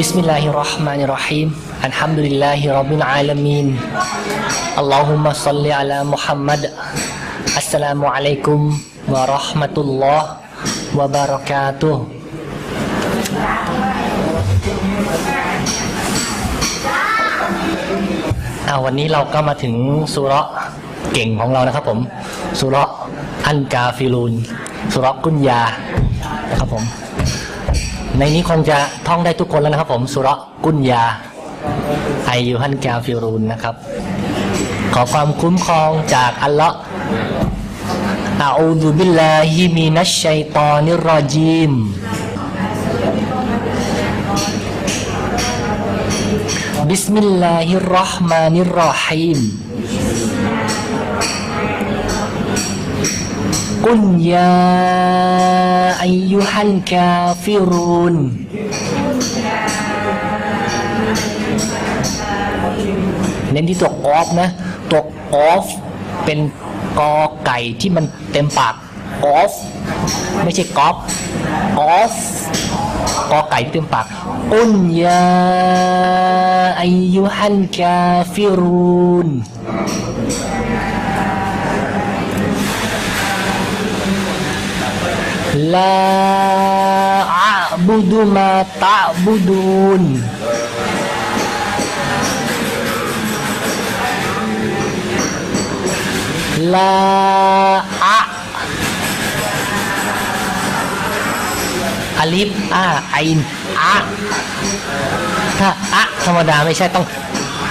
بسم الله الرحمن الرحيم الحمد لله رب العالمين اللهم صل على محمد السلام عليكم ورحمة الله وبركاته อ่าวันนี้เราก็มาถึงสุเราะห์เก่งของเรานะครับผมสุเราะห์อันกาฟิลูนสุเราะห์กุญยานะครับผม ในนี้คงจะท่องได้ทุกคนแล้วนะครับผมสุระ قل يا أيها الكافرون นะครับ ขอความคุ้มครองจากอัลลอฮ์أعوذ بالله من الشيطان الرجيم กุลยาอายุฮันกาฟิรุนเน้นที่ตัวออฟนะ ตัวออฟเป็นกอไก่ที่มันเต็มปากออฟไม่ใช่กอฟออฟกอไก่ที่เต็มปากอุนยาอายุฮันกาฟิรุน ลาอาบุดุมาตะบุดูนลาอะอลิฟอาไอนอะถ้าอะธรรมดาไม่ใช่ต้อง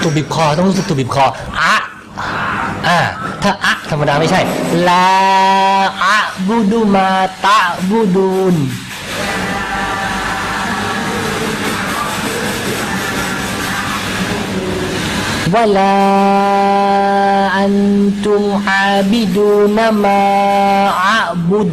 ตุบบีบคอ ต้องรู้สึกตุบบีบคออะอ่า ถ้าอะธรรมดาไม่ใช่ลาอะบูดูมาตะบูดูนวะลาอันตุมอาบิดูนมาอะบุด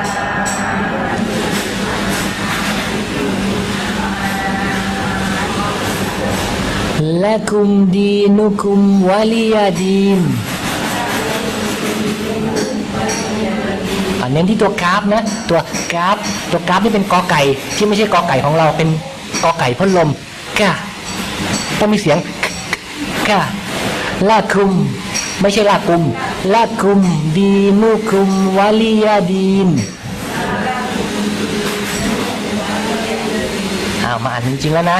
ละคุมดีนุคุมวะลียาดีนเน้นที่ตัวกราฟนะ ตัวกราฟ ตัวกราฟนี่เป็นกอไก่ที่ไม่ใช่กอไก่ของเราเป็นกอไก่พ่นลมกะต้องมีเสียงก้าลาคุม ไม่ใช่ลาคุมลาคุม ดีนุคุมวาลียาดีนอ้าวมาอ่านจริงๆแล้วนะ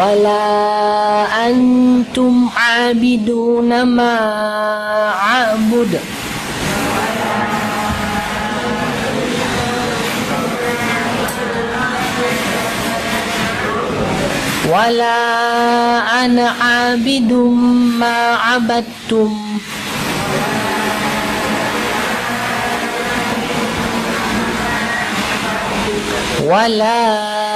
ولا أنتم عابدون ما أعبد. ولا أنا عابد ما عبدتم. ولا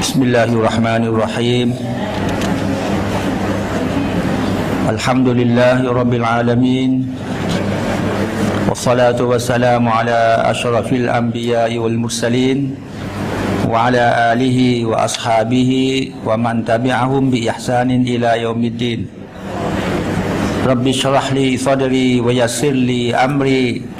بسم الله الرحمن الرحيم. الحمد لله رب العالمين الصلاة والسلام على أشرف الأنبياء والمرسلين وعلى آله وأصحابه ومن تبعهم بإحسان إلى يوم الدين. رب اشرح لي صدري ويسر لي أمري.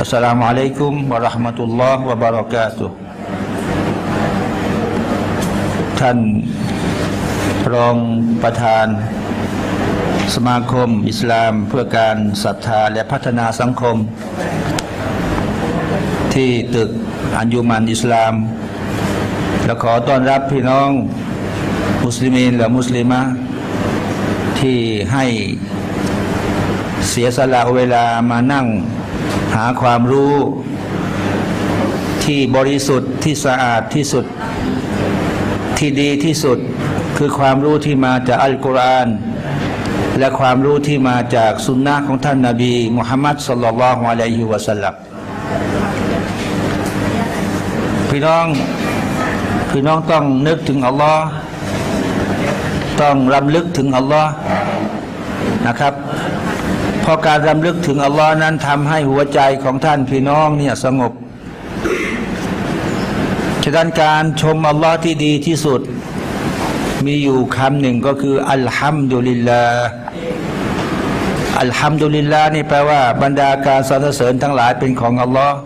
Assalamualaikum warahmatullah wabarakatuh ท่านรองประธาน สมาคม อิสลามเพื่อการศรัทธาและพัฒนาสังคม ที่ตึกอัญยุมันอิสลามและขอต้อนรับพี่น้องมุสลิมและมุสลิมะที่ให้เสียสละเวลามานั่ง หาความรู้ที่บริสุทธิ์ที่สะอาดที่สุดที่ดีที่สุดคือความรู้ที่มาจากอัลกุรอานและความรู้ที่มาจากสุนนะของท่านนาบีมุฮัมมัดสุลลัลฮุอะลัยฮิวะสัลลัมพี่น้องพี่น้องต้องนึกถึงอัลลอฮ์ต้องรำลึกถึงอัลลอฮ์นะครับ พราะการรำลึกถึงอัลลอฮ์นั้นทำให้หัวใจของท่านพี่น้องเนี่ยสงบฉะนั้นการชมอัลลอฮ์ที่ดีที่สุด มีอยู่คำหนึ่งก็คืออัลฮัมดุลิลลาอัลฮัมดุลิลลานี่แปลว่าบรรดาการสรรเสริญทั้งหลายเป็นของอัลลอฮ์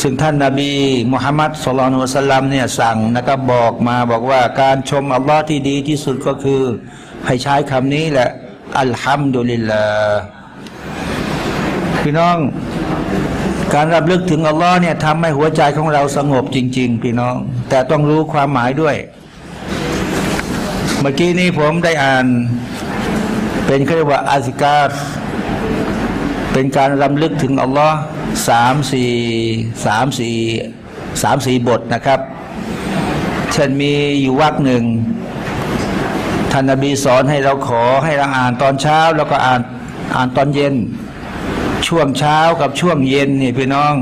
ซึ่งท่านนาบีมุฮัมมัดสุลลัลวะสัลลัมเนี่ยสั่งนะครับบอกมาบอกว่าการชมอัลลอฮ์ที่ดีที่สุดก็คือให้ใช้คำนี้แหละ อัลฮัมดุลิลลาพี่น้อง การรับลึกถึงอัลลอฮ์เนี่ยทำให้หัวใจของเราสงบจริง ๆ พี่น้อง แต่ต้องรู้ความหมายด้วย เมื่อกี้นี้ผมได้อ่าน เป็นเรียกว่าอาซิการเป็นการรำลึกถึงอัลลอฮ์สามสี่สามสี่สามสี่บทนะครับเช่นมีอยู่วักหนึ่ง ท่านนบีสอนให้เราขอให้เราอ่านตอนเช้า แล้วก็อ่านอ่านตอนเย็น ช่วงเช้ากับช่วงเย็นนี่พี่น้อง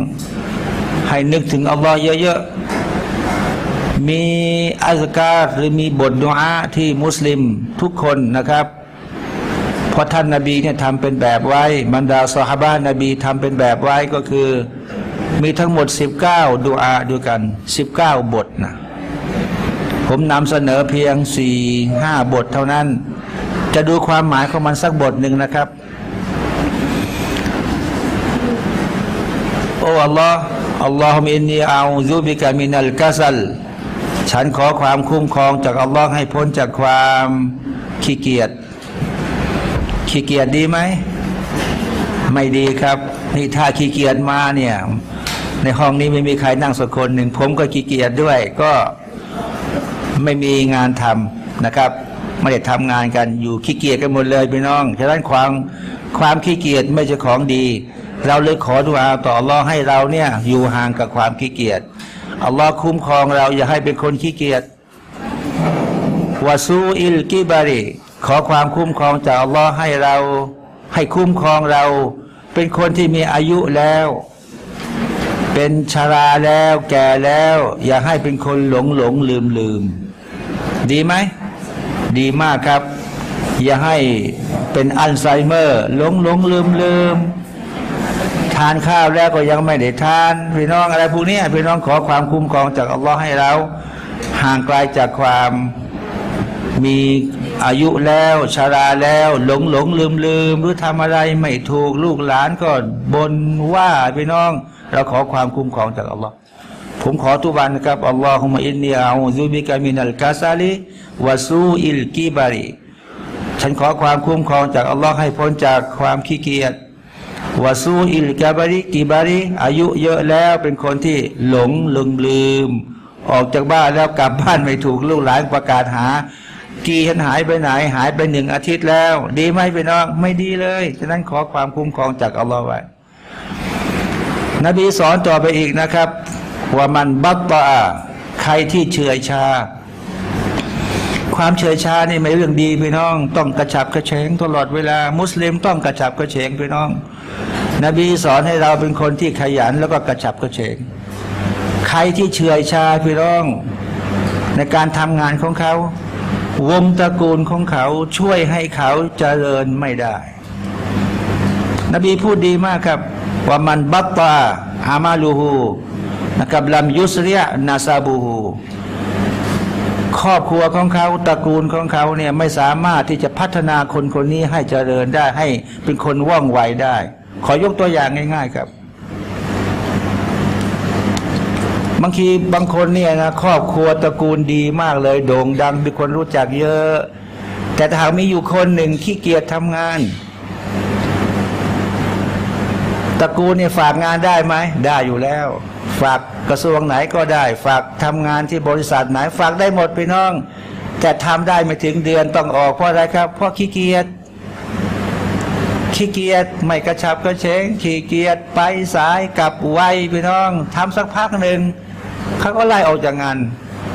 ให้นึกถึงอัลลอฮ์เยอะๆมีอัลการหรือมีบทดุอาที่มุสลิมทุกคนนะครับเพราะท่านนาบีเนี่ยทำเป็นแบบไว้ บรรดาสหบ้านนบีทำเป็นแบบไว้ก็คือ มีทั้งหมด 19 ดุอาด้วยกัน 19 บทนะ ผมนำเสนอเพียง4 5บทเท่านั้น จะดูความหมายของมันสักบทหนึ่งนะครับ โอ้อัลลอฮ์อัลลอฮ์มินนีอาซูบิกามินัลกัซัลฉันขอความคุ้มครองจากอัลลอฮ์ให้พ้นจากความขี้เกียจขี้เกียจดีไหม ไม่ดีครับ นี่ถ้าขี้เกียจมาเนี่ย ในห้องนี้ไม่มีใครนั่งสักคนหนึ่งผมก็ขี้เกียจด้วยก็ ไม่มีงานทำนะครับไม่ได้ทำงานกันอยู่ขี้เกียจกันหมดเลยพี่น้องฉะนั้นความความขี้เกียจไม่ใช่ของดี เราเลยขอดุอาต่ออัลลอฮ์ให้เราเนี่ยอยู่ห่างกับความขี้เกียจอัลลอฮ์คุ้มครองเราอย่าให้เป็นคนขี้เกียจวาซูอิลกิบาริขอความคุ้มครองจากอัลลอฮ์ให้เราให้คุ้มครองเรา เป็นคนที่มีอายุแล้ว เป็นชาราแล้วแก่แล้ว อย่าให้เป็นคนหลงหลงลืมลืม ดีไหม ดีมากครับ อย่าให้เป็นอัลไซเมอร์หลงหลงลืมลืมทานข้าวแล้วก็ยังไม่ได้ทาน พี่น้องอะไรพวกนี้พี่น้องขอความคุ้มครองจากอัลลอฮ์ให้เรา ห่างไกลจากความมีอายุแล้วชาราแล้ว หลงหลงลืมลืมหรือทำอะไรไม่ถูกลูกหลานก็บนว่าพี่น้อง เราขอความคุ้มครองจากอัลลอฮ์ ผมขอทุกวันนะครับอัลลอฮุมะอินนีอาอูซุบิกามินัลกาซาลิวะซูอิลกีบารีฉันขอความคุ้มครองจากอัลลอฮ์ให้พ้นจากความขี้เกียจวาซูอิลกาบาริกีบาริอายุเยอะแล้วเป็นคนที่หลงลืมลืม ออกจากบ้านแล้วกลับบ้านไม่ถูกลูกหลานประกาศหา กีฉันหายไปไหนหายไปหนึ่งอาทิตย์แล้ว ดีไหมพี่น้องไม่ดีเลยฉะนั้นขอความคุ้มครองจากอัลลอฮ์ไว้นบีสอนต่อไปอีกนะครับ ว่ามันบัตตาใครที่เฉยชา ความเฉยชานี่ไม่เรื่องดีพี่น้อง ต้องกระฉับกระเฉงตลอดเวลา มุสลิมต้องกระฉับกระเฉงพี่น้อง นบีสอนให้เราเป็นคนที่ขยันแล้วก็กระฉับกระเฉง ใครที่เฉยชาพี่น้อง ในการทำงานของเขา วงตระกูลของเขาช่วยให้เขาเจริญไม่ได้ นบีพูดดีมากครับว่ามันบัตตาอามาลูฮู นะครับลัมยุสเรียนาซาบูฮูครอบครัวของเขาตระกูลของเขาเนี่ยไม่สามารถที่จะพัฒนาคนคนนี้ให้เจริญได้ให้เป็นคนว่องไวได้ ขอยกตัวอย่างง่าย ๆครับ บางทีบางคนเนี่ยนะครอบครัวตระกูลดีมากเลยโด่งดังมีคนรู้จักเยอะ แต่ถ้ามีอยู่คนหนึ่งขี้เกียจทำงานตระกูลเนี่ยฝากงานได้ไหมได้อยู่แล้ว ฝากกระทรวงไหนก็ได้ ฝากทำงานที่บริษัทไหน ฝากได้หมดพี่น้อง แต่ทำได้ไม่ถึงเดือนต้องออกเพราะอะไรครับ เพราะขี้เกียจขี้เกียจไม่กระชับกระเฉงขี้เกียจไปสายกลับไวพี่น้องทำสักพักหนึ่งเขาก็ไล่ออกจากงาน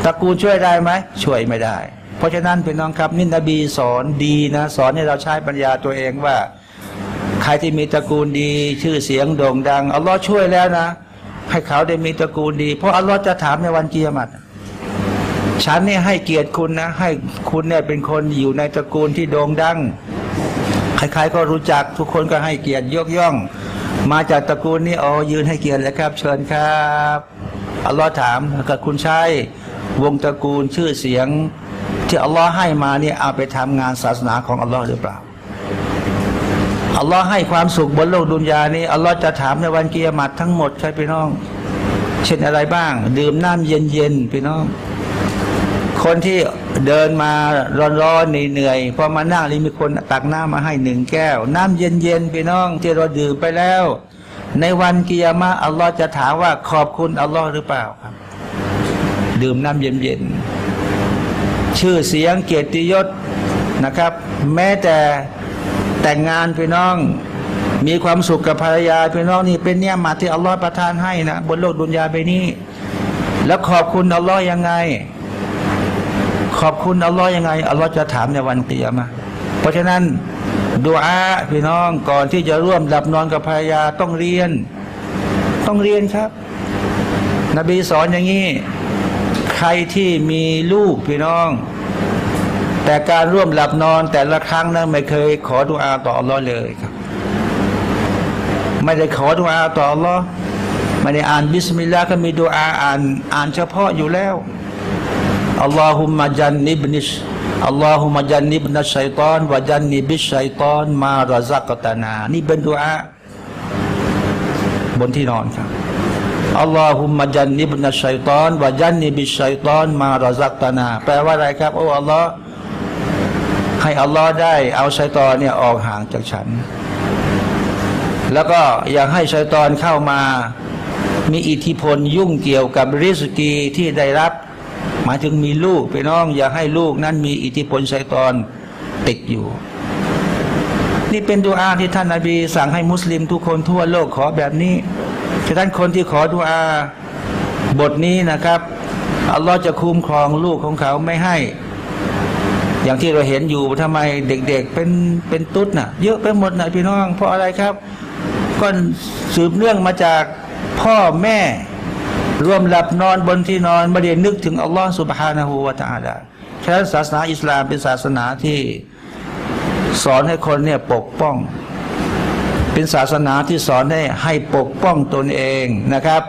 ตระกูลช่วยได้ไหมช่วยไม่ได้ เพราะฉะนั้นพี่น้องครับนี่นบีสอนดีนะสอนให้เราใช้ปัญญาตัวเองว่า ใครที่มีตระกูลดี ชื่อเสียงโด่งดังอัลลอฮ์ช่วยแล้วนะ ให้เขาได้มีตระกูลดี เพราะอัลลอฮ์จะถามในวันเกียรติฉันเนี่ยให้เกียรติคุณนะ ให้คุณเนี่ยเป็นคนอยู่ในตระกูลที่โด่งดังใครๆก็รู้จักทุกคนก็ให้เกียรติยกย่อง มาจากตระกูลนี้อ๋อยืนให้เกียรติแล้วครับ เชิญครับอัลลอฮ์ถามกับคุณชายวงตระกูลชื่อเสียง ที่อัลลอฮ์ให้มาเนี่ยเอาไปทำงานศาสนาของอัลลอฮ์หรือเปล่า อัลลอฮ์ให้ความสุขบนโลกดุนยานี้อัลลอฮ์จะถามในวันกิยามัตทั้งหมดใช่พี่น้อง เช่นอะไรบ้าง ดื่มน้ำเย็นๆพี่น้อง คนที่เดินมาร้อนๆเหนื่อยๆพอมานั่งนี่มีคนตักน้ำมาให้หนึ่งแก้ว น้ำเย็นๆพี่น้อง ที่เราดื่มไปแล้ว ในวันกิยามะอัลลอฮ์จะถามว่าขอบคุณอัลลอฮ์หรือเปล่าครับ ดื่มน้ำเย็นๆชื่อเสียงเกียรติยศนะครับ แม้แต่ แต่งงานพี่น้อง มีความสุขกับภรรยาพี่น้องนี่เป็นเนี่ยมาที่อัลลอฮ์ประทานให้นะบนโลกดุนยาไปนี้ แล้วขอบคุณอัลลอฮ์ยังไง ขอบคุณอัลลอฮ์ยังไงอัลลอฮ์จะถามในวันเกิยมะห์เพราะฉะนั้นดูอาพี่น้องก่อนที่จะร่วมหลับนอนกับภรรยาต้องเรียน ต้องเรียนครับ นบีสอนอย่างนี้ ใครที่มีลูกพี่น้อง แต่การร่วมหลับนอนแต่ละครั้งนั้นไม่เคยขอดุอาต่ออัลลอฮ์เลยครับ ไม่ได้ขอดุอาต่ออัลลอฮ์ไม่ได้อ่านบิสมิลลาห์ก็มีดุอาอ่านอ่านเฉพาะอยู่แล้วอัลลอฮุมะจันนิบนิชอัลลอฮุมะจันนิบนัชัยตอนวะจันนิบิชัยตอนมารซักตานา นี่เป็นดุอาบนที่นอนครับอัลลอฮุมะจันนิบนัชัยตอนวะจันนิบิชัยตอนมารซักตานา แปลว่าอะไรครับโอ้อัลลอฮ์ ให้อัลลอฮ์ได้เอาชัยตอนเนี่ยออกห่างจากฉัน แล้วก็อยากให้ชัยตอนเข้ามา มีอิทธิพลยุ่งเกี่ยวกับริสกีที่ได้รับหมายถึงมีลูกไปน้อง อยากให้ลูกนั้นมีอิทธิพลชัยตอนติดอยู่ นี่เป็นดูอาที่ท่านนาบีสั่งให้มุสลิมทุกคนทั่วโลกขอแบบนี้ฉะนั้นคนที่ขอดูอาบทนี้นะครับอัลลอฮ์จะคุ้มครองลูกของเขาไม่ให้ อย่างที่เราเห็นอยู่ทำไมเด็กๆเป็นเป็นตุ๊ดน่ะ เยอะไปหมดนะพี่น้อง เพราะอะไรครับก็สืบเนื่องมาจากพ่อแม่ร่วมหลับนอนบนที่นอนไม่ได้นึกถึงอัลลอฮ์สุบฮานะฮูวาตาลาฉะนั้นศาสนาอิสลามเป็นศาสนาที่สอนให้คนเนี่ยปกป้อง เป็นศาสนาที่สอนให้ให้ปกป้องตนเองนะครับ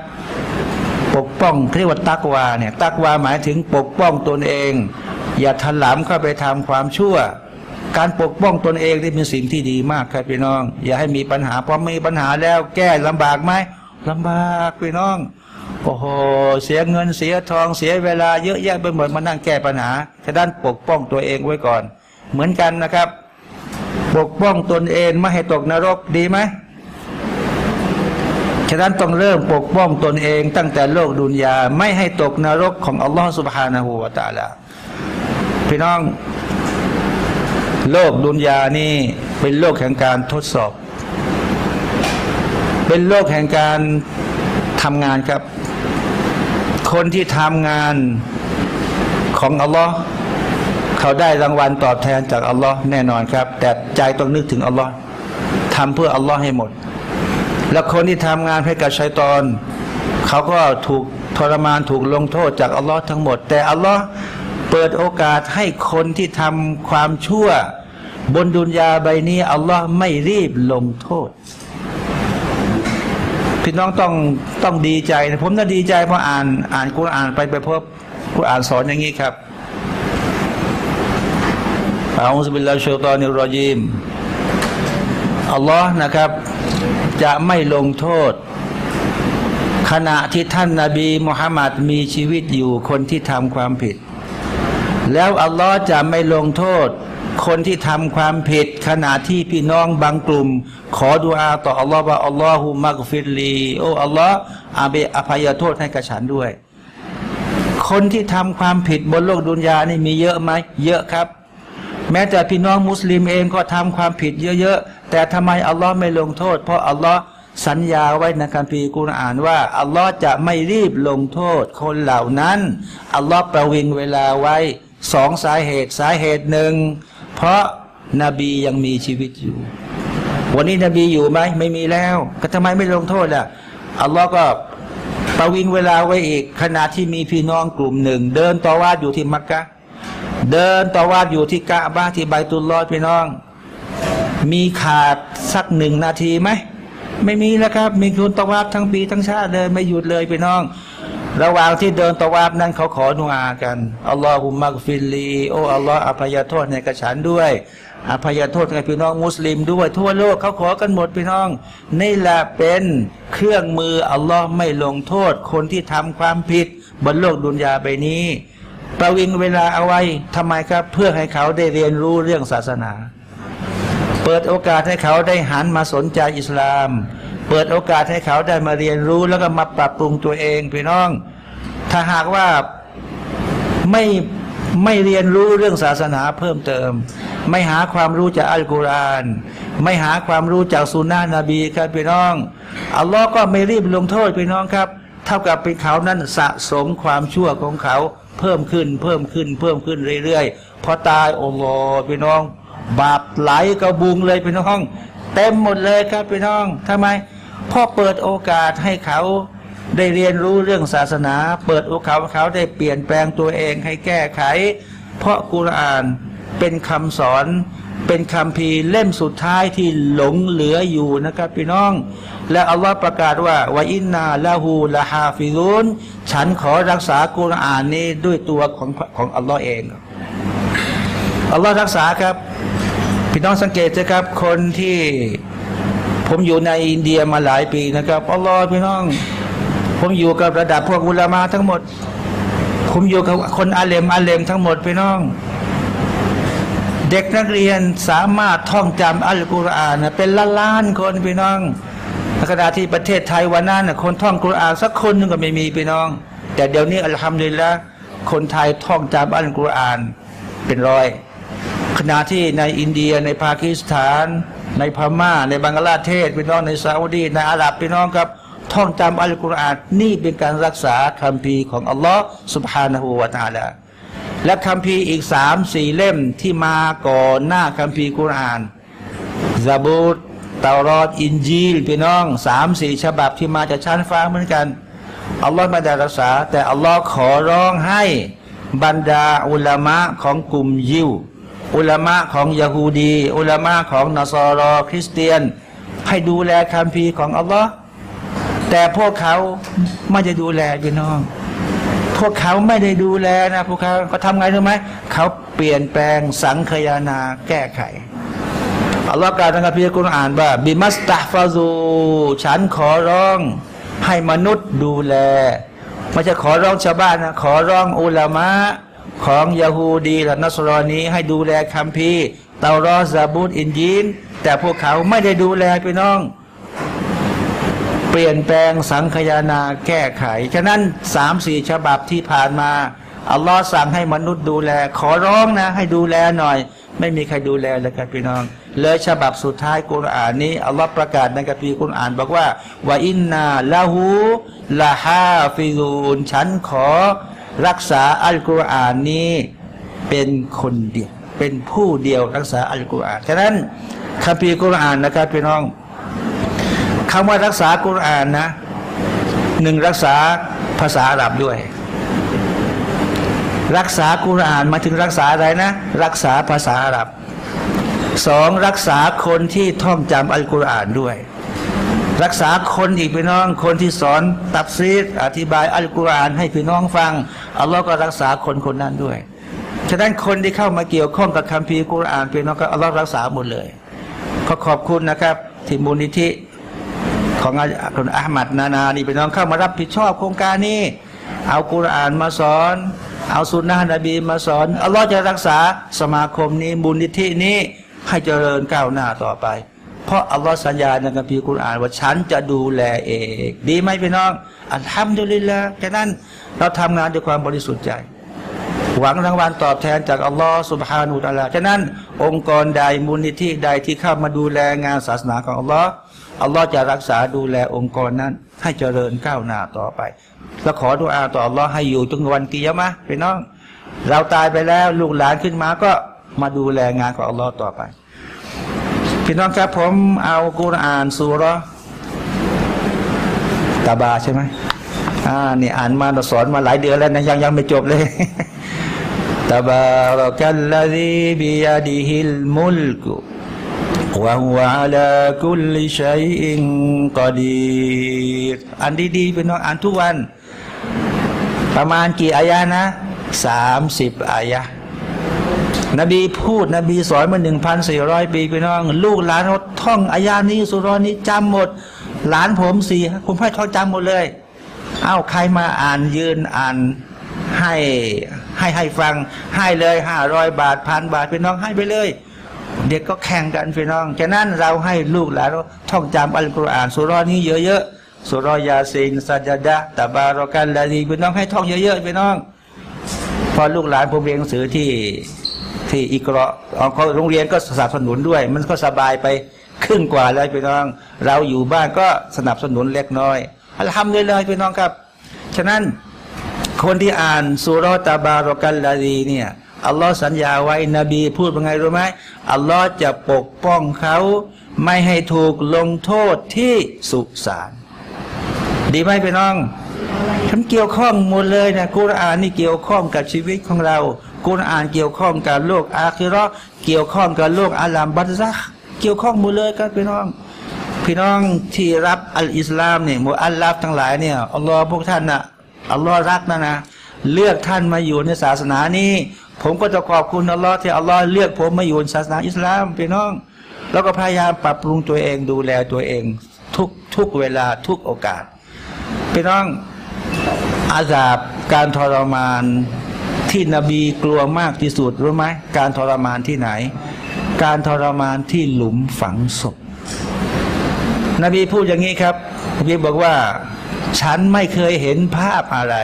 ปกป้องเรียกว่าตักวาเนี่ยตักวาหมายถึงปกป้องตนเอง อย่าถลำเข้าไปทำความชั่ว การปกป้องตนเองนี่เป็นสิ่งที่ดีมากครับพี่น้อง อย่าให้มีปัญหาพอมีปัญหาแล้วแก้ลำบากไหมลำบากพี่น้องโอ้โหเสียเงินเสียทองเสียเวลาเยอะแยะไปหมดมานั่งแก้ปัญหาฉะนั้นปกป้องตัวเองไว้ก่อน เหมือนกันนะครับ ปกป้องตนเองไม่ให้ตกนรกดีไหมฉะนั้นต้องเริ่มปกป้องตนเองตั้งแต่โลกดุนยาไม่ให้ตกนรกของอัลลอฮฺสุบฮานาหูวาตาลา พี่น้อง โลกดุนยานี่เป็นโลกแห่งการทดสอบ เป็นโลกแห่งการทำงานครับ คนที่ทำงานของอัลลอฮ์เขาได้รางวัลตอบแทนจากอัลลอฮ์แน่นอนครับ แต่ใจต้องนึกถึงอัลลอฮ์ทำเพื่ออัลลอฮ์ให้หมด แล้วคนที่ทำงานให้กับชัยตอน เขาก็ถูกทรมานถูกลงโทษจากอัลลอฮ์ทั้งหมด แต่อัลลอฮ์ เปิดโอกาสให้คนที่ทำความชั่ว บนดุนยาใบนี้ อัลลอฮ์ไม่รีบลงโทษ พี่น้องต้องต้องดีใจนะผมน่าดีใจเพราะอ่านอ่านกุรอานไปไปพบกุรอานสอนอย่างนี้ครับอาอุสบิลลาฮิชาตานิรรจีมอัลลอฮ์นะครับ จะไม่ลงโทษ ขณะที่ท่านนาบีมุฮัมมัดมีชีวิตอยู่คนที่ทำความผิด แล้วอัลลอฮ์จะไม่ลงโทษ คนที่ทำความผิดขณะที่พี่น้องบางกลุ่ม ขอดุอาต่ออัลลอฮ์ว่าอัลลอฮุมักฟิรลีโอ้อัลลอฮ์อาเบอภัยโทษให้กับฉันด้วย คนที่ทำความผิดบนโลกดุนยานี่มีเยอะไหมเยอะครับ แม้แต่พี่น้องมุสลิมเองก็ทำความผิดเยอะๆแต่ทำไมอัลลอฮ์ไม่ลงโทษ เพราะอัลลอฮ์สัญญาไว้ในคัมภีร์กุรอานว่า อัลลอฮ์จะไม่รีบลงโทษคนเหล่านั้น อัลลอฮ์ประวิงเวลาไว้ สองสาเหตุสาเหตุหนึ่งเพราะนบียังมีชีวิตอยู่ วันนี้นบีอยู่ไหมไม่มีแล้ว ก็ทำไมไม่ลงโทษล่ะอัลลอฮ์ก็ประวิงเวลาไว้อีกขณะที่มีพี่น้องกลุ่มหนึ่ง เดินต่อวาดอยู่ที่มักกะเดินต่อวาดอยู่ที่กะบ้าที่ใบตุลลอดพี่น้อง มีขาดสักหนึ่งนาทีไหมไม่มีแล้วครับ มีคุณตะวาบทั้งปีทั้งชาติเดินไม่หยุดเลยพี่น้อง ระหว่างที่เดินตะวาบนั้นเขาขอดุอากันอัลลอฮุมักฟิลี โออัลลอฮ์อภัยโทษในกระฉันด้วยอภัยโทษในพี่น้องมุสลิมด้วยทั่วโลกเขาขอกันหมดพี่น้อง นี่แหละเป็นเครื่องมืออัลลอฮ์ไม่ลงโทษ คนที่ทำความผิด บนโลกดุนยาใบนี้ประวิงเวลาเอาไว้ทำไมครับ เพื่อให้เขาได้เรียนรู้เรื่องศาสนา เปิดโอกาสให้เขาได้หันมาสนใจอิสลาม เปิดโอกาสให้เขาได้มาเรียนรู้แล้วก็มาปรับปรุงตัวเองพี่น้อง ถ้าหากว่าไม่ไม่เรียนรู้เรื่องศาสนาเพิ่มเติม ไม่หาความรู้จากอัลกุรอาน ไม่หาความรู้จากสุนนะนบีครับพี่น้อง อัลลอฮ์ก็ไม่รีบลงโทษพี่น้องครับ เท่ากับเป็นเขานั้นสะสมความชั่วของเขาเพิ่มขึ้นเพิ่มขึ้นเพิ่มขึ้นเรื่อยๆ พอตายโอ้โหพี่น้อง บาปไหลกระบุงเลยพี่น้อง เต็มหมดเลยครับพี่น้องทำไม พ่อเปิดโอกาสให้เขาได้เรียนรู้เรื่องศาสนา เปิดโอกาสให้เขาได้เปลี่ยนแปลงตัวเองให้แก้ไข เพราะกุรอานเป็นคำสอนเป็นคำพีเล่มสุดท้ายที่หลงเหลืออยู่นะครับพี่น้อง และอัลลอฮ์ประกาศว่าวาอินนาละหูละฮาฟิรุนฉันขอรักษากุรอานนี้ด้วยตัวของของอัลลอฮ์เองอัลลอฮ์รักษาครับ พี่น้องสังเกตนะครับคนที่ ผมอยู่ในอินเดียมาหลายปีนะครับอัลลอฮ์พี่น้อง ผมอยู่กับระดับพวกอุลามาทั้งหมด ผมอยู่กับคนอาเลมอาเลมทั้งหมดพี่น้อง เด็กนักเรียนสามารถท่องจำอัลกุรอานเป็นล้านล้านๆคนพี่น้องในขณะที่ประเทศไทยวันนั้นคนท่องกุรอานสักคนหนึงก็ไม่มีพี่น้อง แต่เดี๋ยวนี้อัลฮัมดุลิลละคนไทยท่องจำอัลกุรอานเป็นร้อย ขณะที่ในอินเดียในปากีสถาน ในพม่า ในบังกลาเทศพี่น้องในซาอุดีในอาหรับพี่น้องครับท่องจำอัลกุรอานนี่เป็นการรักษาคำพีของอัลลอฮ์สุบฮานาหูวาตาละและคำพีอีกสามสี่เล่มที่มาก่อนหน้าคำพีกุรอานซาบูตตารอดอินจีลพี่น้องสามสี่ฉบับที่มาจากชั้นฟ้าเหมือนกันอัลลอฮ์ไม่ได้รักษา แต่อัลลอฮ์ขอร้องให้บรรดาอุลามะของกลุ่มยิว อุลามะของยะฮูดี อุลามะของนอสรอคริสเตียน ให้ดูแลคัมภีร์ของอัลลอฮ์แต่พวกเขาไม่จะดูแลพี่น้องโทวกเขาไม่ได้ดูแลนะพวกเขาเขาทำไงรู้ไหมเขาเปลี่ยนแปลงสังคานาแก้ไขอัลลอฮ์กล่าวในคัมภีร์กุรอานว่าบิมัสตัฟาซูฉันขอร้องให้มนุษย์ดูแลไม่ใช่ขอร้องชาวบ้านนะขอร้องอุลามะ ของยาฮูดีและนัสรอนีให้ดูแลคัมภีร์เตารอซาบูตอินยีนแต่พวกเขาไม่ได้ดูแลพี่น้อง เปลี่ยนแปลงสังคายนาแก้ไข ฉะนั้นสามสี่ฉบับที่ผ่านมา อัลลอฮ์สั่งให้มนุษย์ดูแล ขอร้องนะ ให้ดูแลหน่อย ไม่มีใครดูแลเลยครับพี่น้องเลยฉบับสุดท้ายกุรอานนี้อัลลอฮ์ประกาศในกัมภีร์กุรอานบอกว่าว่าอินนาละหูละฮาฟิซูนฉันขอ รักษาอัลกุรอานนี้เป็นคนเดียว เป็นผู้เดียวรักษาอัลกุรอาน ฉะนั้นคัมภีร์กุรอานนะครับพี่น้องคำว่ารักษากุรอานนะหนึ่งรักษาภาษาอาหรับด้วย รักษากุรอานมาถึงรักษาอะไรนะ รักษาภาษาอาหรับสองรักษาคนที่ท่องจำอัลกุรอานด้วย รักษาคนอีกพี่น้องคนที่สอนตับซีดอธิบายอัลกุรอานให้พี่น้องฟัง อัลลอฮ์ก็รักษาคนคนนั้นด้วย ฉะนั้นคนที่เข้ามาเกี่ยวข้องกับคัมภีร์กุรอานพี่น้องก็อัลลอฮ์รักษาหมดเลยขอขอบคุณนะครับที่มูลนิธิของคุณอาหมัดนานานี่เป็นน้องเข้ามารับผิดชอบโครงการนี้ เอากุรอานมาสอน เอาสุนนะนบีมาสอนอัลลอฮ์จะรักษาสมาคมนี้บุญนิธินี้ให้เจริญก้าวหน้าต่อไป เพราะอัลลอฮ์สัญญาในคัมภีร์กุรอานว่าฉันจะดูแลเอง ดีไหมพี่น้อง อัลฮัมดุลิลละแค่นั้นเราทำงานด้วยความบริสุทธิ์ใจ หวังรางวัลตอบแทนจากอัลลอฮ์สุบฮานุตะลาฉะนั้น องค์กรใดมูลนิธิใดที่เข้ามาดูแลงานศาสนาของอัลลอฮ์อัลลอฮ์จะรักษาดูแลองค์กรนั้น ให้เจริญก้าวหน้าต่อไป แล้วขอดุอาต่ออัลลอฮ์ให้อยู่จนวันกิยามะพี่น้อง เราตายไปแล้วลูกหลานขึ้นมาก็มาดูแลงานของอัลลอฮ์ต่อไป พี่น้องครับผมเอากุรอานสุรา ตาบาใช่ไหมอ่านี่อ่านมาสอนมาหลายเดือนแล้วนะยังยังไม่จบเลยตาบารกัลลดีบิยาดิฮิลมุลกวะฮุอาลาคุลิชัยอินกอดีอ่านดีๆเป็นน้องอ่านทุกวัน ประมาณกี่อายะนะสามสิบอายะนบีพูดนบีสอนมาหนึ่งพันสี่ร้อยปีพี่น้อง ลูกหลานท่องอายะนี้สุรนี้จำหมด หลานผมสี่คุณพ่อเขาจำหมดเลย เอ้าใครมาอ่านยืนอ่านให้ให้ให้ฟัง ให้เลยห้าร้อยบาทพันบาทพี่น้องให้ไปเลย เด็กก็แข่งกันพี่น้องฉะนั้นเราให้ลูกหลานเราท่องจำอัลกุรอานสุรอนี้เยอะๆสุรอยาซีนสัจดะตะบารอกันลาดีพี่น้องให้ท่องเยอะๆพี่น้อง พอลูกหลานผมเรียนหนังสือที่ที่อิกรอเขาโรงเรียนก็สนับสนุนด้วย มันก็สบายไปครึ่งกว่าแล้วพี่น้อง เราอยู่บ้านก็สนับสนุนเล็กน้อยอัลฮัมดุลิลลาฮ์พี่น้องครับ ฉะนั้นคนที่อ่านสุรตะบารอกันลาดีเนี่ยอัลลอฮ์สัญญาไว้นบีพูดว่าไงรู้ไหมอัลลอฮ์จะปกป้องเขา ไม่ให้ถูกลงโทษที่สุสานดีไหมพี่น้องฉันเกี่ยวข้องหมดเลยนะกุรอานนี่เกี่ยวข้องกับชีวิตของเรา กุรอานเกี่ยวข้องกับโลกอาคิราะห์เกี่ยวข้องกับโลกอาลามบัตซักเกี่ยวข้องหมดเลยครับพี่น้อง พี่น้องที่รับอัลอิสลามเนี่ยมุอัลลัฟทั้งหลายเนี่ยอัลลอฮ์พวกท่านนะอัลลอฮ์รักนะนะ เลือกท่านมาอยู่ในศาสนานี้ ผมก็จะขอบคุณอัลลอฮ์ที่อัลลอฮ์เลือกผมมาอยู่ในศาสนาอิสลามพี่น้อง แล้วก็พยายามปรับปรุงตัวเองดูแลตัวเอง ทุกทุกเวลาทุกโอกาส พี่น้องอาซาบการทรมานที่นบีกลัวมากที่สุดรู้ไหมการทรมานที่ไหน การทรมานที่หลุมฝังศพ นบีพูดอย่างนี้ครับนบีบอกว่า ฉันไม่เคยเห็นภาพอะไร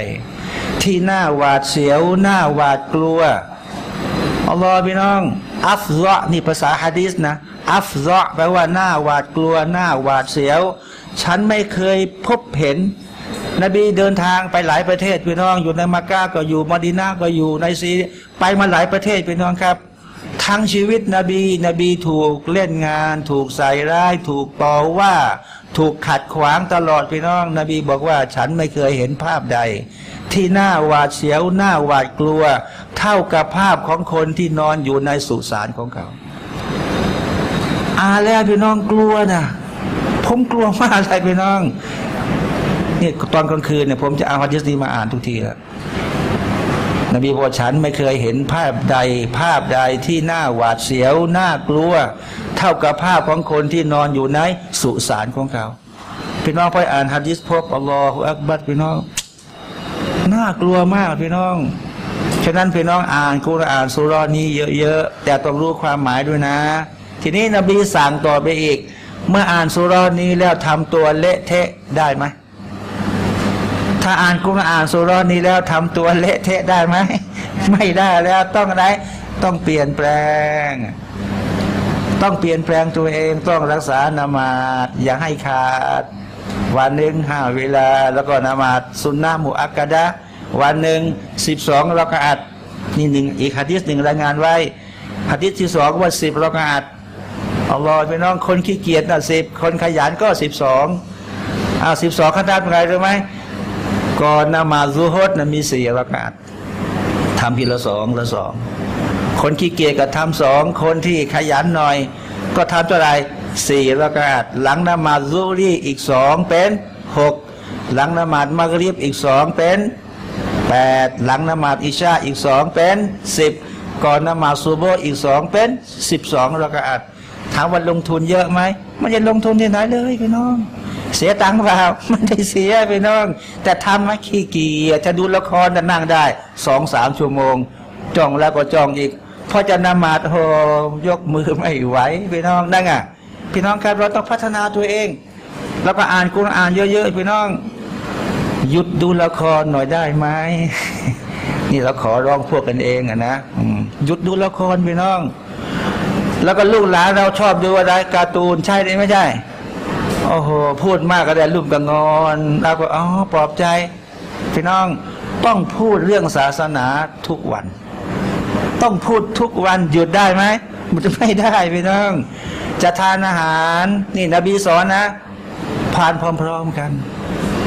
ที่น่าหวาดเสียวน่าหวาดกลัวอัลลอฮ์พี่น้อง อัฟซะนี่ภาษาฮะดีษนะ อัฟซะแปลว่าหน้าหวาดกลัว หน้าหวาดเสียว ฉันไม่เคยพบเห็น นบีเดินทางไปหลายประเทศพี่น้อง อยู่ในมักกะก็อยู่มอดีนาก็อยู่ในซีไปมาหลายประเทศพี่น้องครับ ทั้งชีวิตนบี นบีถูกเล่นงาน ถูกใส่ร้าย ถูกต่อว่า ถูกขัดขวางตลอดพี่น้อง นบีบอกว่าฉันไม่เคยเห็นภาพใด ที่หน้าหวาดเสียวหน้าหวาดกลัว เท่ากับภาพของคนที่นอนอยู่ในสุสานของเขาอาแล้วพี่น้องกลัวนะผมกลัวมากเลยพี่น้องนี่ตอนกลางคืนเนี่ยผมจะเอาฮะดิษนี้มาอ่านทุกทีแล้ว นบีบอกฉันไม่เคยเห็นภาพใดภาพใดที่น่าหวาดเสียวน่ากลัว เท่ากับภาพของคนที่นอนอยู่ในสุสานของเขาพี่น้องไปอ่านฮะดิษพบอัลลอฮฺอักบัดพี่น้องน่ากลัวมากพี่น้องฉะนั้นพี่น้องอ่านคุรอานสุรานี้เยอะๆแต่ต้องรู้ความหมายด้วยนะ ทีนี้นบีสั่งต่อไปอีก เมื่ออ่านสุรานี้แล้วทำตัวเละเทะได้ไหม ถ้าอ่านกุรอานสุรนี้แล้วทำตัวเละเทะได้ไหมไม่ได้แล้วต้องอะไรต้องเปลี่ยนแปลง ต้องเปลี่ยนแปลงตัวเองต้องรักษานามาดอย่าให้ขาด วันหนึ่งห้าเวลา แล้วก็นามาดสุนนะมุอักกะดะวันหนึ่งสิบสองรักอัดนี่หนึ่งอีกฮะดิษหนึ่งรายงานไว้ฮะดิษที่สองว่าสิบรักอัดอัลอฮ์พี่น้องคนขี้เกียจนะสิบคนขยันก็สิบสองอ่าสิบสองขนาดเป็นไงรู้ไหม ก่อนนมาซูฮดนะมีสี่รักอัดทำทีละสองละสองคนขี้เกียจก็ทำสองคนที่ขยันหน่อย ก็ทำเท่าไหรสี่ระกาดหลังนมาซูรีอีกสองเป็นหกหลังนมาดมักริบอีกสองเป็นแปดหลังนมาดอิชาอีกสองเป็นสิบก่อนนมาซูโบอีกสองเป็นสิบสองระกาดถามว่าลงทุนเยอะไหมมันจะลงทุนที่ไหนเลยพี่น้อง เสียตังค์เปล่ามันได้เสียพี่น้อง แต่ทำมาขี้เกียจจะดูละครจะนั่งได้สองสามชั่วโมงจ้องแล้วก็จ้องอีกพอจะนมาดโหยกมือไม่ไหวพี่น้องนั่งอะพี่น้องครับเราต้องพัฒนาตัวเอง แล้วก็อ่านกุรอ่านเยอะๆพี่น้อง หยุดดูละครหน่อยได้ไหมนี่เราขอร้องพวกกันเองอะนะหยุดดูละครพี่น้อง แล้วก็ลูกหลานเราชอบดูอะไรการ์ตูนใช่หรือไม่ใช่ โอ้โหพูดมากก็ได้ลูกก็งอนเราก็อ๋อปลอบใจ พี่น้องต้องพูดเรื่องศาสนาทุกวัน ต้องพูดทุกวันหยุดได้ไหมมันจะไม่ได้พี่น้อง จะทานอาหาร นี่นบีสอนนะผ่านพร้อมๆกัน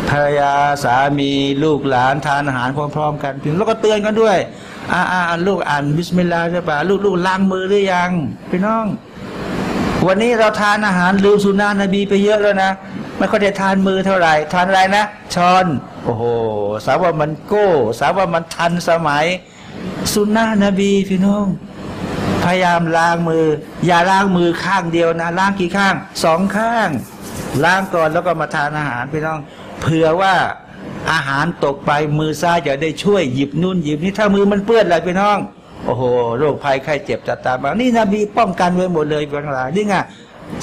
ภรรยาสามีลูกหลานทานอาหารพร้อมๆกันพี่แล้วก็เตือนกันด้วยอ่าอ่าลูกอ่านบิสมิลลาห์ใช่ปะลูกลูกล้างมือหรือยัง พี่น้อง วันนี้เราทานอาหารลืมสุนานะบีไปเยอะแล้วนะไม่ค่อยได้ทานมือเท่าไหร่ ทานอะไรนะช้อน โอ้โหสาวว่ามันโก้ สาวว่ามันทันสมัย สุนนะนบีพี่น้องพยายามล้างมือ อย่าล้างมือข้างเดียวนะ ล้างกี่ข้างสองข้าง ล้างก่อนแล้วก็มาทานอาหารพี่น้อง เผื่อว่าอาหารตกไปมือซ้ายจะได้ช่วยหยิบนู่นหยิบนี่ถ้ามือมันเปื้อนอะไรพี่น้อง โอ้โหโรคภัยไข้เจ็บจัดตามมานี่นบีป้องกันไว้หมดเลยทั้งหลายนี่ไง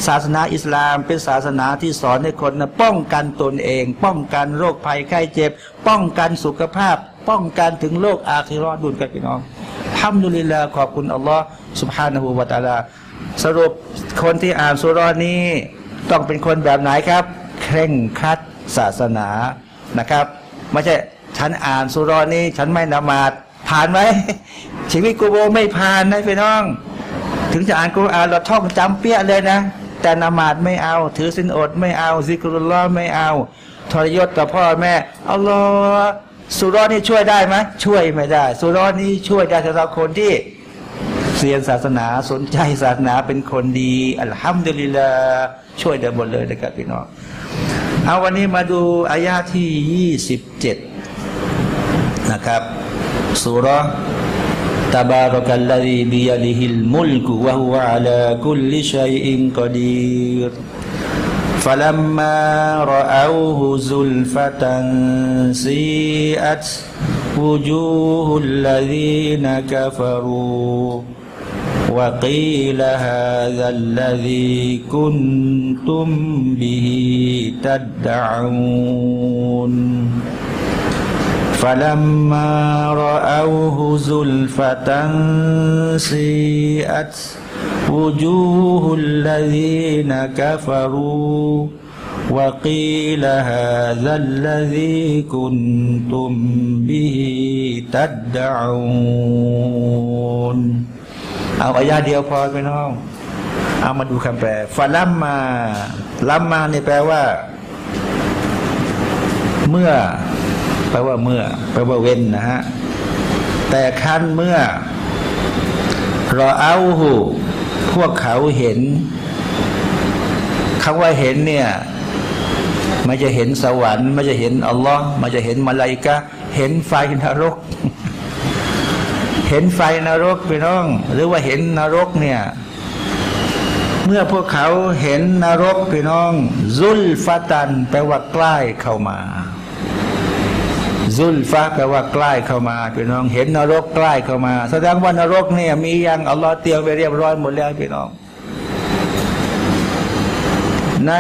ศาสนาอิสลามเป็นศาสนาที่สอนให้คนนะป้องกันตนเอง ป้องกันโรคภัยไข้เจ็บ ป้องกันสุขภาพ ป้องกันถึงโรคอาคิรอดุลกันพี่น้องทำดุลิลาขอบคุณอัลลอฮ์สุบฮานะฮูวาตาลา สรุปคนที่อ่านสุรอนี้ต้องเป็นคนแบบไหนครับ เคร่งครัดศาสนานะครับ ไม่ใช่ฉันอ่านสุรอนี้ฉันไม่นามาด ผ่านไหมชีวิตกูโบไม่ผ่านนะพี่น้อง ถึงจะอ่านกุรอานเราท่องจำเปี้ยเลยนะ แต่นมาดไม่เอา ถือสินอดไม่เอาซิกรุลลอไม่เอาทรยศต่อพ่อแม่อัลลอสุรอนี่ช่วยได้ไหมช่วยไม่ได้ สุรอนี่ช่วยได้สำหรับคนที่เรียนศาสนาสนใจศาสนาเป็นคนดีอัลฮัมดุลิลลาช่วยได้หมดเลยนะครับพี่น้องเอาวันนี้มาดูอายาที่ยี่สิบเจ็ดนะครับ سورة تبارك الذي بيده الملك وهو على كل شيء قدير. فلما رأوه زلفة سيئت وجوه الذين كفروا وقيل هذا الذي كنتم به تدعون. فلما رأوه زلفة سيئت وجوه الذين كفروا وقيل هذا الذي كنتم به تدعون เอาอายาเดียวพอพี่น้อง เอามาดูคำแปลฟาลัมมาลัมมานี่แปลว่า เมื่อ แปลว่าเมื่อ แปลว่าเว้นนะฮะ แต่คันเมื่อรอเอาหูพวกเขาเห็นคำว่าเห็นเนี่ยไม่จะเห็นสวรรค์ไม่จะเห็นอัลลอฮ์ไม่จะเห็นมาลาอิกะเห็นไฟนรก เห็นไฟนรกพี่น้อง หรือว่าเห็นนรกเนี่ย เมื่อพวกเขาเห็นนรกพี่น้อง ซุลฟาตันแปลว่าใกล้เข้ามา ซุลฟ้าแปลว่าใกล้เข้ามาพี่น้อง เห็นนรกใกล้เข้ามา แสดงว่านรกเนี่ยมียังอัลลอฮ์เตรียมไปเรียบร้อยหมดแล้วพี่น้อง ใน